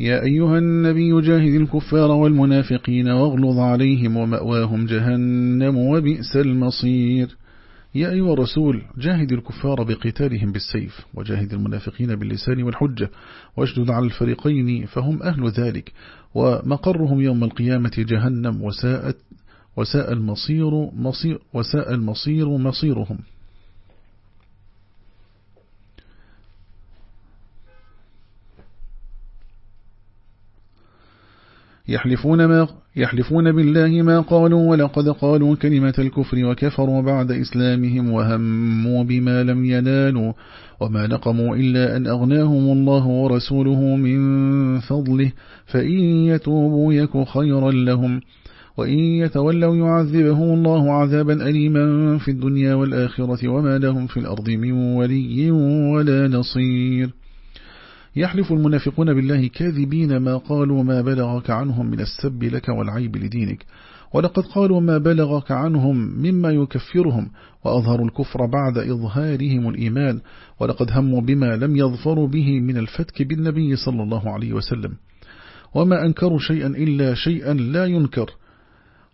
يا أيها النبي جاهد الكفار والمنافقين واغلظ عليهم ومأواهم جهنم وبئس المصير. يا أيها الرسول جاهد الكفار بقتالهم بالسيف وجاهد المنافقين باللسان والحجة واشدد على الفريقين فهم أهل ذلك. ومقرهم يوم القيامة جهنم وساءت وساء المصير مصير وساء المصير مصيرهم. يحلفون, ما يحلفون بالله ما قالوا ولقد قالوا كلمة الكفر وكفروا بعد إسلامهم وهموا بما لم ينالوا وما نقموا إلا أن أغناهم الله ورسوله من فضله فإن يتوبوا يك خيرا لهم وإن يتولوا يعذبهم الله عذابا أليما في الدنيا والآخرة وما لهم في الأرض من ولي ولا نصير يحلف المنافقون بالله كاذبين ما قالوا ما بلغك عنهم من السب لك والعيب لدينك. ولقد قالوا ما بلغك عنهم مما يكفرهم وأظهروا الكفر بعد إظهارهم الإيمان. ولقد هموا بما لم يظفروا به من الفتك بالنبي صلى الله عليه وسلم. وما أنكروا شيئا إلا شيئا لا ينكر.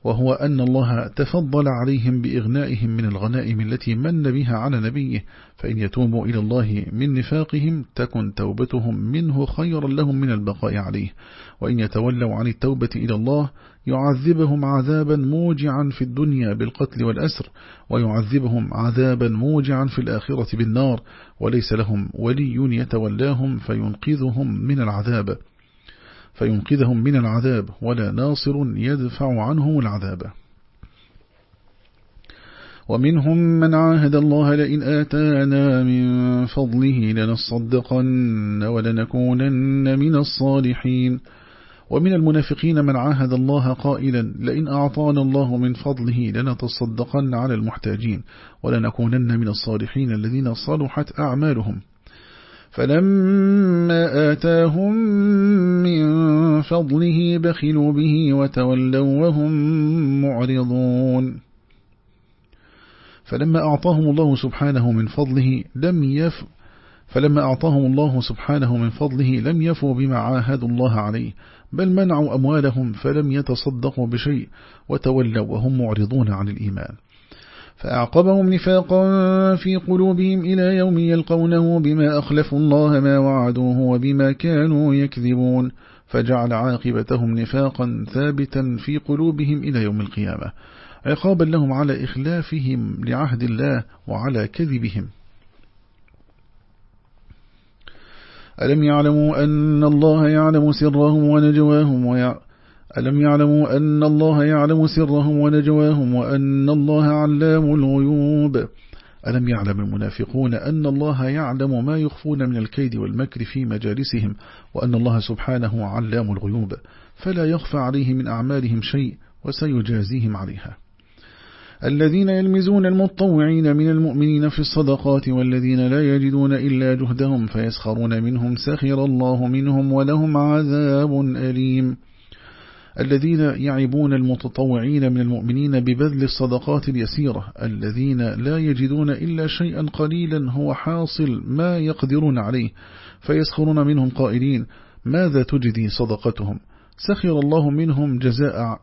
وهو أن الله تفضل عليهم بإغنائهم من الغنائم التي من بها على نبيه فإن يتوبوا إلى الله من نفاقهم تكن توبتهم منه خيرا لهم من البقاء عليه. وإن يتولوا عن التوبة إلى الله يعذبهم عذابا موجعا في الدنيا بالقتل والأسر ويعذبهم عذابا موجعا في الآخرة بالنار وليس لهم ولي يتولاهم فينقذهم من العذاب. فينقذهم من العذاب ولا ناصر يدفع عنهم العذاب. ومنهم من عاهد الله لئن آتانا من فضله لنصدقن ولنكونن من الصالحين. ومن المنافقين من عاهد الله قائلا لئن أعطانا الله من فضله لنتصدقن على المحتاجين ولنكونن من الصالحين الذين صلحت أعمالهم. فلما آتاهم من فضله بخلوا به وتولوا وهم معرضون. فلما أعطاهم الله سبحانه من فضله لم يف فلما أعطاهم الله سبحانه من فضله لم يفوا بما عاهدوا الله عليه بل منعوا أموالهم فلم يتصدقوا بشيء وتولوا وهم معرضون عن الإيمان. فأعقبهم نفاقا في قلوبهم إلى يوم يلقونه بما أخلفوا الله ما وعدوه وبما كانوا يكذبون فجعل عاقبتهم نفاقا ثابتا في قلوبهم إلى يوم القيامة عقابا لهم على إخلافهم لعهد الله وعلى كذبهم. ألم يعلموا أن الله يعلم سرهم ونجواهم ويع... ألم يعلموا أن الله يعلم سرهم ونجواهم وأن الله علام الغيوب؟ ألم يعلم المنافقون أن الله يعلم ما يخفون من الكيد والمكر في مجالسهم وأن الله سبحانه علام الغيوب؟ فلا يخفى عليه من أعمالهم شيء وسيجازيهم عليها. الذين يلمزون المطوعين من المؤمنين في الصدقات والذين لا يجدون إلا جهدهم فيسخرون منهم سخر الله منهم ولهم عذاب أليم. الذين يعبون المتطوعين من المؤمنين ببذل الصدقات اليسيرة الذين لا يجدون إلا شيئا قليلا هو حاصل ما يقدرون عليه فيسخرون منهم قائلين ماذا تجدي صدقتهم؟ سخر الله منهم جزاء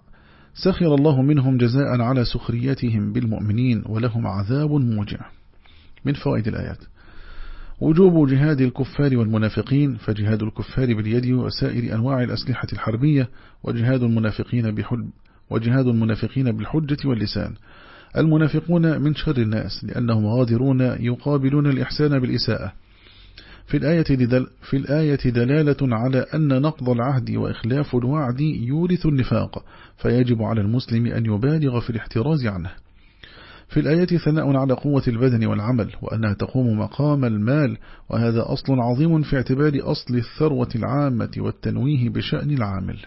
سخر الله منهم جزاء على سخريتهم بالمؤمنين ولهم عذاب موجع. من فوائد الآيات. وجوب جهاد الكفار والمنافقين فجهاد الكفار باليد وسائر أنواع الأسلحة الحربية وجهاد المنافقين بحلب وجهاد المنافقين بالحجة واللسان. المنافقون من شر الناس لأنهم غادرون يقابلون الإحسان بالإساءة. في الآية, دل في الآية دلالة على أن نقض العهد وإخلاف الوعد يورث النفاق فيجب على المسلم أن يبالغ في الاحتراز عنه. في الآية ثناء على قوة البدن والعمل وأنها تقوم مقام المال وهذا أصل عظيم في اعتبار أصل الثروة العامة والتنويه بشأن العامل.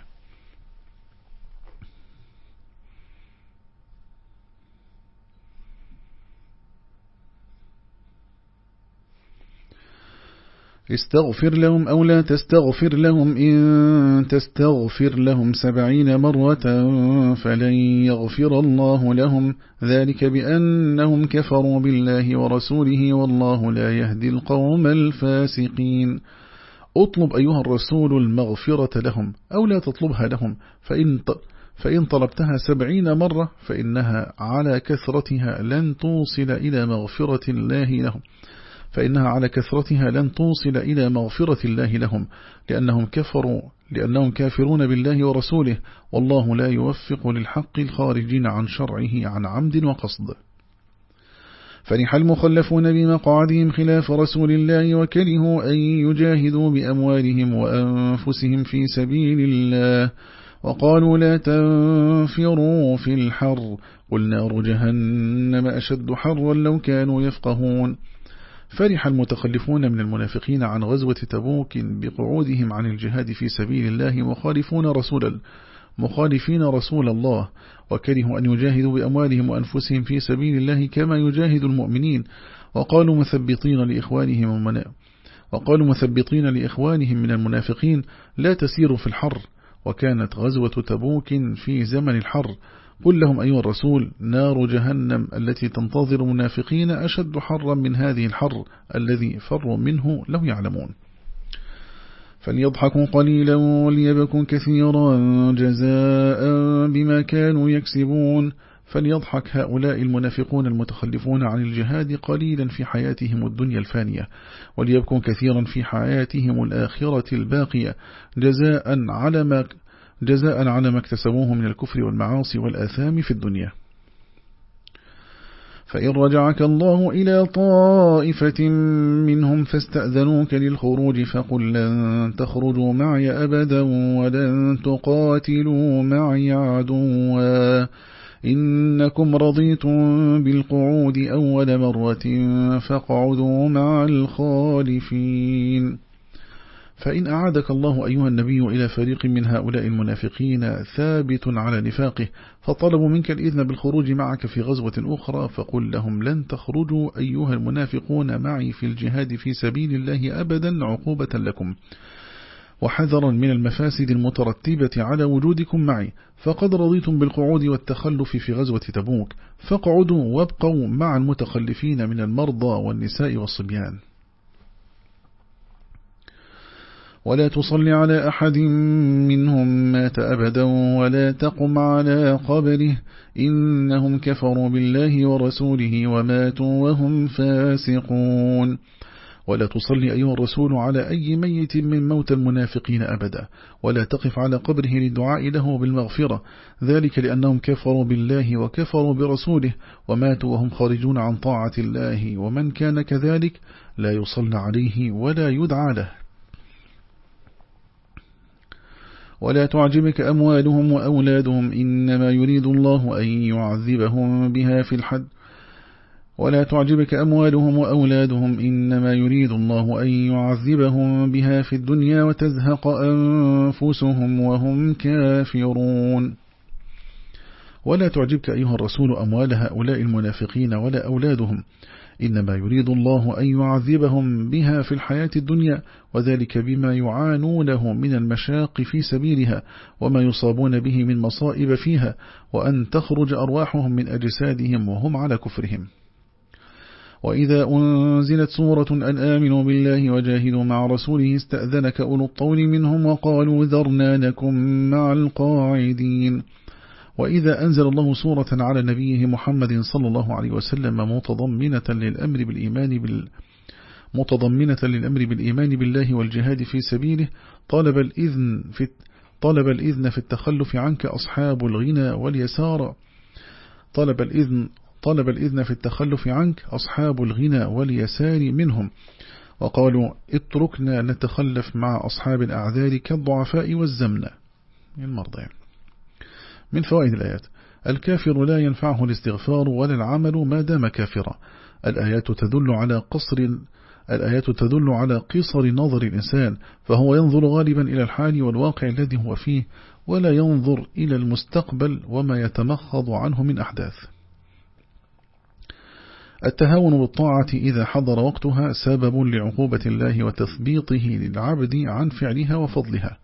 استغفر لهم أو لا تستغفر لهم إن تستغفر لهم سبعين مرة فلن يغفر الله لهم. ذلك بأنهم كفروا بالله ورسوله والله لا يهدي القوم الفاسقين. اطلب أيها الرسول المغفرة لهم أو لا تطلبها لهم. فإن, فإن طلبتها سبعين مرة فإنها على كثرتها لن توصل إلى مغفرة الله لهم. فإنها على كثرتها لن توصل إلى مغفرة الله لهم لأنهم كفروا لأنهم كافرون بالله ورسوله والله لا يوفق للحق الخارجين عن شرعه عن عمد وقصد. فرح المخلفون بمقعدهم خلاف رسول الله وكرهوا أن يجاهدوا بأموالهم وأنفسهم في سبيل الله وقالوا لا تنفروا في الحر قل نار جهنم أشد حرا لو كانوا يفقهون. فرح المتخلفون من المنافقين عن غزوة تبوك بقعودهم عن الجهاد في سبيل الله مخالفون رسول مخالفين رسول الله وكرهوا أن يجاهدوا بأموالهم وأنفسهم في سبيل الله كما يجاهد المؤمنين وقالوا مثبطين لإخوانهم من وقالوا مثبطين لإخوانهم من المنافقين لا تسيروا في الحر وكانت غزوة تبوك في زمن الحر قل لهم أيها الرسول نار جهنم التي تنتظر منافقين أشد حرا من هذه الحر الذي فروا منه لو يعلمون. فليضحكوا قليلا وليبكوا كثيرا جزاء بما كانوا يكسبون. فليضحك هؤلاء المنافقون المتخلفون عن الجهاد قليلا في حياتهم الدنيا الفانية وليبكوا كثيرا في حياتهم الآخرة الباقية جزاء على ما جزاء على ما اكتسبوه من الكفر والمعاصي والآثام في الدنيا. فإن رجعك الله إلى طائفة منهم فاستأذنوك للخروج فقل لن تخرجوا معي أبدا ولن تقاتلوا معي عدوا. إنكم رضيتم بالقعود أول مرة فاقعدوا مع الخالفين. فإن أعادك الله أيها النبي إلى فريق من هؤلاء المنافقين ثابت على نفاقه فطلبوا منك الإذن بالخروج معك في غزوة أخرى فقل لهم لن تخرجوا أيها المنافقون معي في الجهاد في سبيل الله أبدا عقوبة لكم. وحذرا من المفاسد المترتبة على وجودكم معي فقد رضيتم بالقعود والتخلف في غزوة تبوك فاقعدوا وابقوا مع المتخلفين من المرضى والنساء والصبيان. ولا تصل على أحد منهم مات أبدا ولا تقم على قبره. إنهم كفروا بالله ورسوله وماتوا وهم فاسقون. ولا تصلي أيها الرسول على أي ميت من موت المنافقين أبدا. ولا تقف على قبره للدعاء له بالمغفرة. ذلك لأنهم كفروا بالله وكفروا برسوله وماتوا وهم خارجون عن طاعة الله. ومن كان كذلك لا يصلى عليه ولا يدعى له. ولا تعجبك أموالهم وأولادهم إنما يريد الله أن يعذبهم بها في الحد. ولا تعجبك أموالهم وأولادهم إنما يريد الله أن يعذبهم بها في الدنيا وتزهق أنفسهم وهم كافرون. ولا تعجبك أيها الرسول أموال هؤلاء المنافقين ولا أولادهم إنما يريد الله أن يعذبهم بها في الحياة الدنيا وذلك بما يعانونه من المشاق في سبيلها وما يصابون به من مصائب فيها وأن تخرج أرواحهم من أجسادهم وهم على كفرهم. وإذا أنزلت سورة أن آمنوا بالله وجاهدوا مع رسوله استأذنك أولو الطول منهم وقالوا ذرنا لكم مع القاعدين. وإذا أنزل الله سورة على نبيه محمد صلى الله عليه وسلم متضمنة للأمر بالإيمان بال متضمنة للأمر بالإيمان بالله والجهاد في سبيله طلب الإذن في طلب الإذن في التخلف عنك أصحاب الغنى واليسار. طلب الإذن طلب الإذن في التخلف عنك أصحاب الغنى واليسار منهم. وقالوا اتركنا نتخلف مع أصحاب الأعذار كالضعفاء والزمنة المرضى. من فوائد الآيات. الكافر لا ينفعه الاستغفار ولا العمل ما دام كافرا. الآيات تدل على قصر الآيات تدل على قصر نظر الإنسان فهو ينظر غالبا إلى الحال والواقع الذي هو فيه ولا ينظر إلى المستقبل وما يتمخض عنه من أحداث. التهاون بالطاعة إذا حضر وقتها سبب لعقوبة الله وتثبيطه للعبد عن فعلها وفضلها.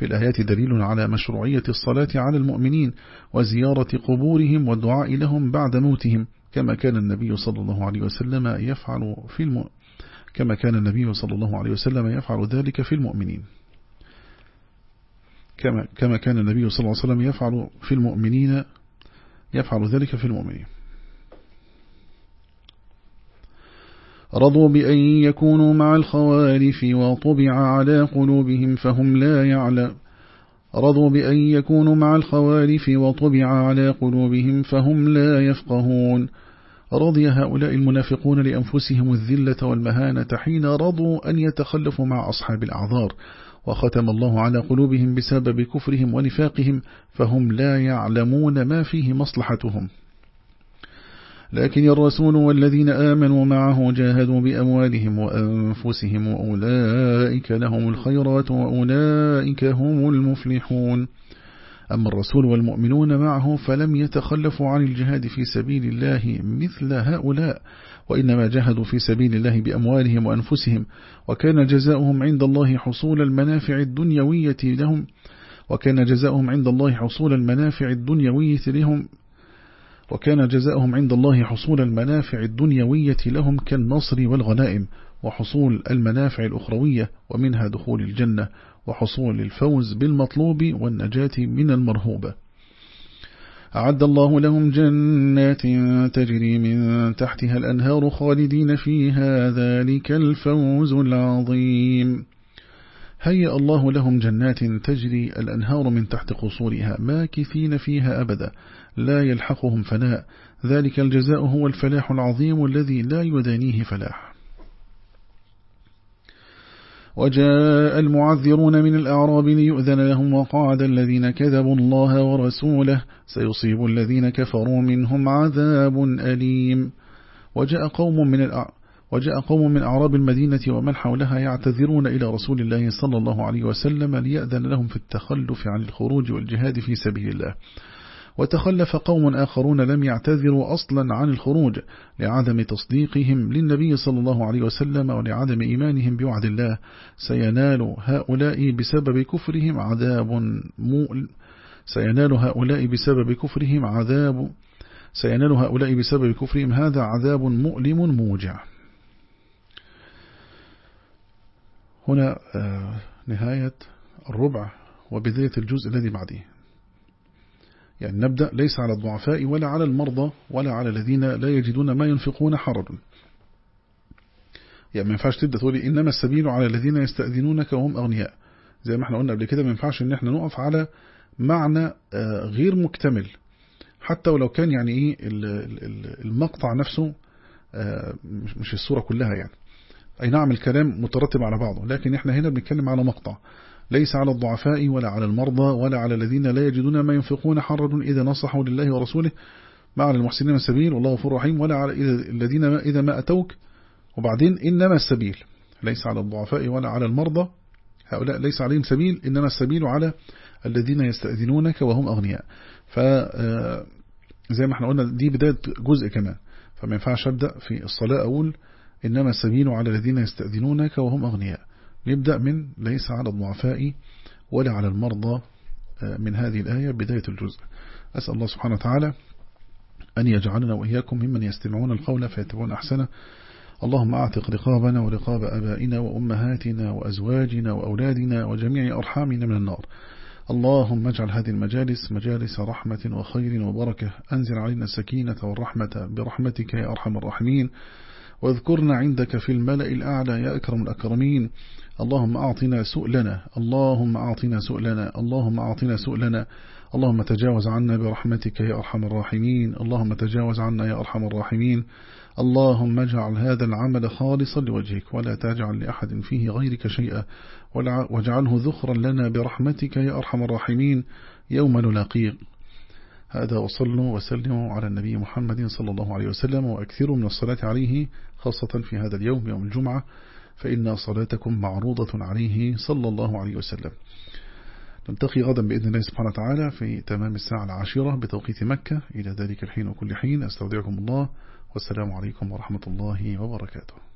في الآيات دليل على مشروعية الصلاة على المؤمنين وزيارة قبورهم والدعاء لهم بعد موتهم كما كان النبي صلى الله عليه وسلم يفعل في الم... كما كان النبي صلى الله عليه وسلم يفعل ذلك في المؤمنين. كما كما كان النبي صلى الله عليه وسلم يفعل في المؤمنين يفعل ذلك في المؤمنين. رضوا بأن يكونوا مع الخوالف وطبع على قلوبهم فهم لا يعلم. رضوا بأن يكونوا مع الخوالف وطبع على قلوبهم فهم لا يفقهون. رضي هؤلاء المنافقون لأنفسهم الذلة والمهانة حين رضوا أن يتخلفوا مع أصحاب الأعذار وختم الله على قلوبهم بسبب كفرهم ونفاقهم فهم لا يعلمون ما فيه مصلحتهم. لكن الرسول والذين آمنوا معه جاهدوا بأموالهم وأنفسهم وأولئك لهم الخيرات وأولئك هم المفلحون. أما الرسول والمؤمنون معه فلم يتخلفوا عن الجهاد في سبيل الله مثل هؤلاء وإنما جاهدوا في سبيل الله بأموالهم وأنفسهم وكان جزاؤهم عند الله حصول المنافع الدنيوية لهم وكان جزاؤهم عند الله حصول المنافع الدنيوية لهم وكان جزاؤهم عند الله حصول المنافع الدنيوية لهم كالنصر والغنائم وحصول المنافع الأخروية ومنها دخول الجنة وحصول الفوز بالمطلوب والنجاة من المرهوبة أعد الله لهم جنات تجري من تحتها الأنهار خالدين فيها ذلك الفوز العظيم. هيأ الله لهم جنات تجري الأنهار من تحت قصورها ماكثين فيها أبدا. لا يلحقهم فناء. ذلك الجزاء هو الفلاح العظيم الذي لا يدانيه فلاح. وجاء المعذرون من الأعراب ليؤذن لهم وقعد الذين كذبوا الله ورسوله. سيصيب الذين كفروا منهم عذاب أليم. وجاء قوم من الأعراب وجاء قوم من أعراب المدينة ومن حولها يعتذرون إلى رسول الله صلى الله عليه وسلم ليأذن لهم في التخلف عن الخروج والجهاد في سبيل الله. وتخلف قوم آخرون لم يعتذروا أصلا عن الخروج لعدم تصديقهم للنبي صلى الله عليه وسلم ولعدم إيمانهم بوعد الله. سينال هؤلاء بسبب كفرهم عذاب مؤل سينال هؤلاء بسبب كفرهم عذاب سينال هؤلاء بسبب كفرهم هذا عذاب مؤلم موجع. هنا آه، نهاية الربع وبداية الجزء الذي بعده. يعني نبدأ ليس على الضعفاء ولا على المرضى ولا على الذين لا يجدون ما ينفقون حرج. يعني ما ينفعش تبدأ تقولي إنما السبيل على الذين يستأذنونك وهم أغنياء. زي ما إحنا قلنا قبل كده ما ينفعش إن إحنا نقف على معنى آه، غير مكتمل. حتى ولو كان يعني إيه المقطع نفسه آه، مش الصورة كلها يعني. أي نعم الكلام مترتب على بعضه لكن إحنا هنا بنتكلم على مقطع. ليس على الضعفاء ولا على المرضى ولا على الذين لا يجدون ما ينفقون حرج إذا نصحوا لله ورسوله. ما على المحسنين السبيل والله غفور رحيم. ولا على الذين إذا ما أتوك. وبعدين إنما السبيل. ليس على الضعفاء ولا على المرضى. هؤلاء ليس عليهم سبيل إنما السبيل على الذين يستأذنونك وهم أغنياء. فزي ما إحنا قلنا دي بداية جزء كمان. فما ينفعش أبدأ في الصلاة أقول إنما السبيل على الذين يستأذنونك وهم أغنياء. نبدأ من ليس على الضعفاء ولا على المرضى من هذه الآية بداية الجزء. أسأل الله سبحانه وتعالى أن يجعلنا وإياكم ممن يستمعون القول فيتبعون أحسنه. اللهم أعتق رقابنا ورقاب أبائنا وأمهاتنا وأزواجنا وأولادنا وجميع أرحامنا من النار. اللهم اجعل هذه المجالس مجالس رحمة وخير وبركة. أنزل علينا السكينة والرحمة برحمتك يا أرحم الراحمين. واذكرنا عندك في الملأ الأعلى يا أكرم الأكرمين. اللهم أعطنا سؤلنا اللهم أعطنا سؤلنا اللهم أعطنا سؤلنا. اللهم تجاوز عنا برحمتك يا أرحم الراحمين. اللهم تجاوز عنا يا أرحم الراحمين. اللهم اجعل هذا العمل خالصا لوجهك ولا تجعل لأحد فيه غيرك شيئا واجعله ذخرا لنا برحمتك يا أرحم الراحمين. يوم نلاقيك هذا وصلوا وسلموا على النبي محمد صلى الله عليه وسلم وأكثروا من الصلاة عليه خاصة في هذا اليوم يوم الجمعة. فإن صلاتكم معروضة عليه صلى الله عليه وسلم. نلتقي غدا بإذن الله سبحانه وتعالى في تمام الساعة العاشرة بتوقيت مكة. إلى ذلك الحين وكل حين أستودعكم الله. والسلام عليكم ورحمة الله وبركاته.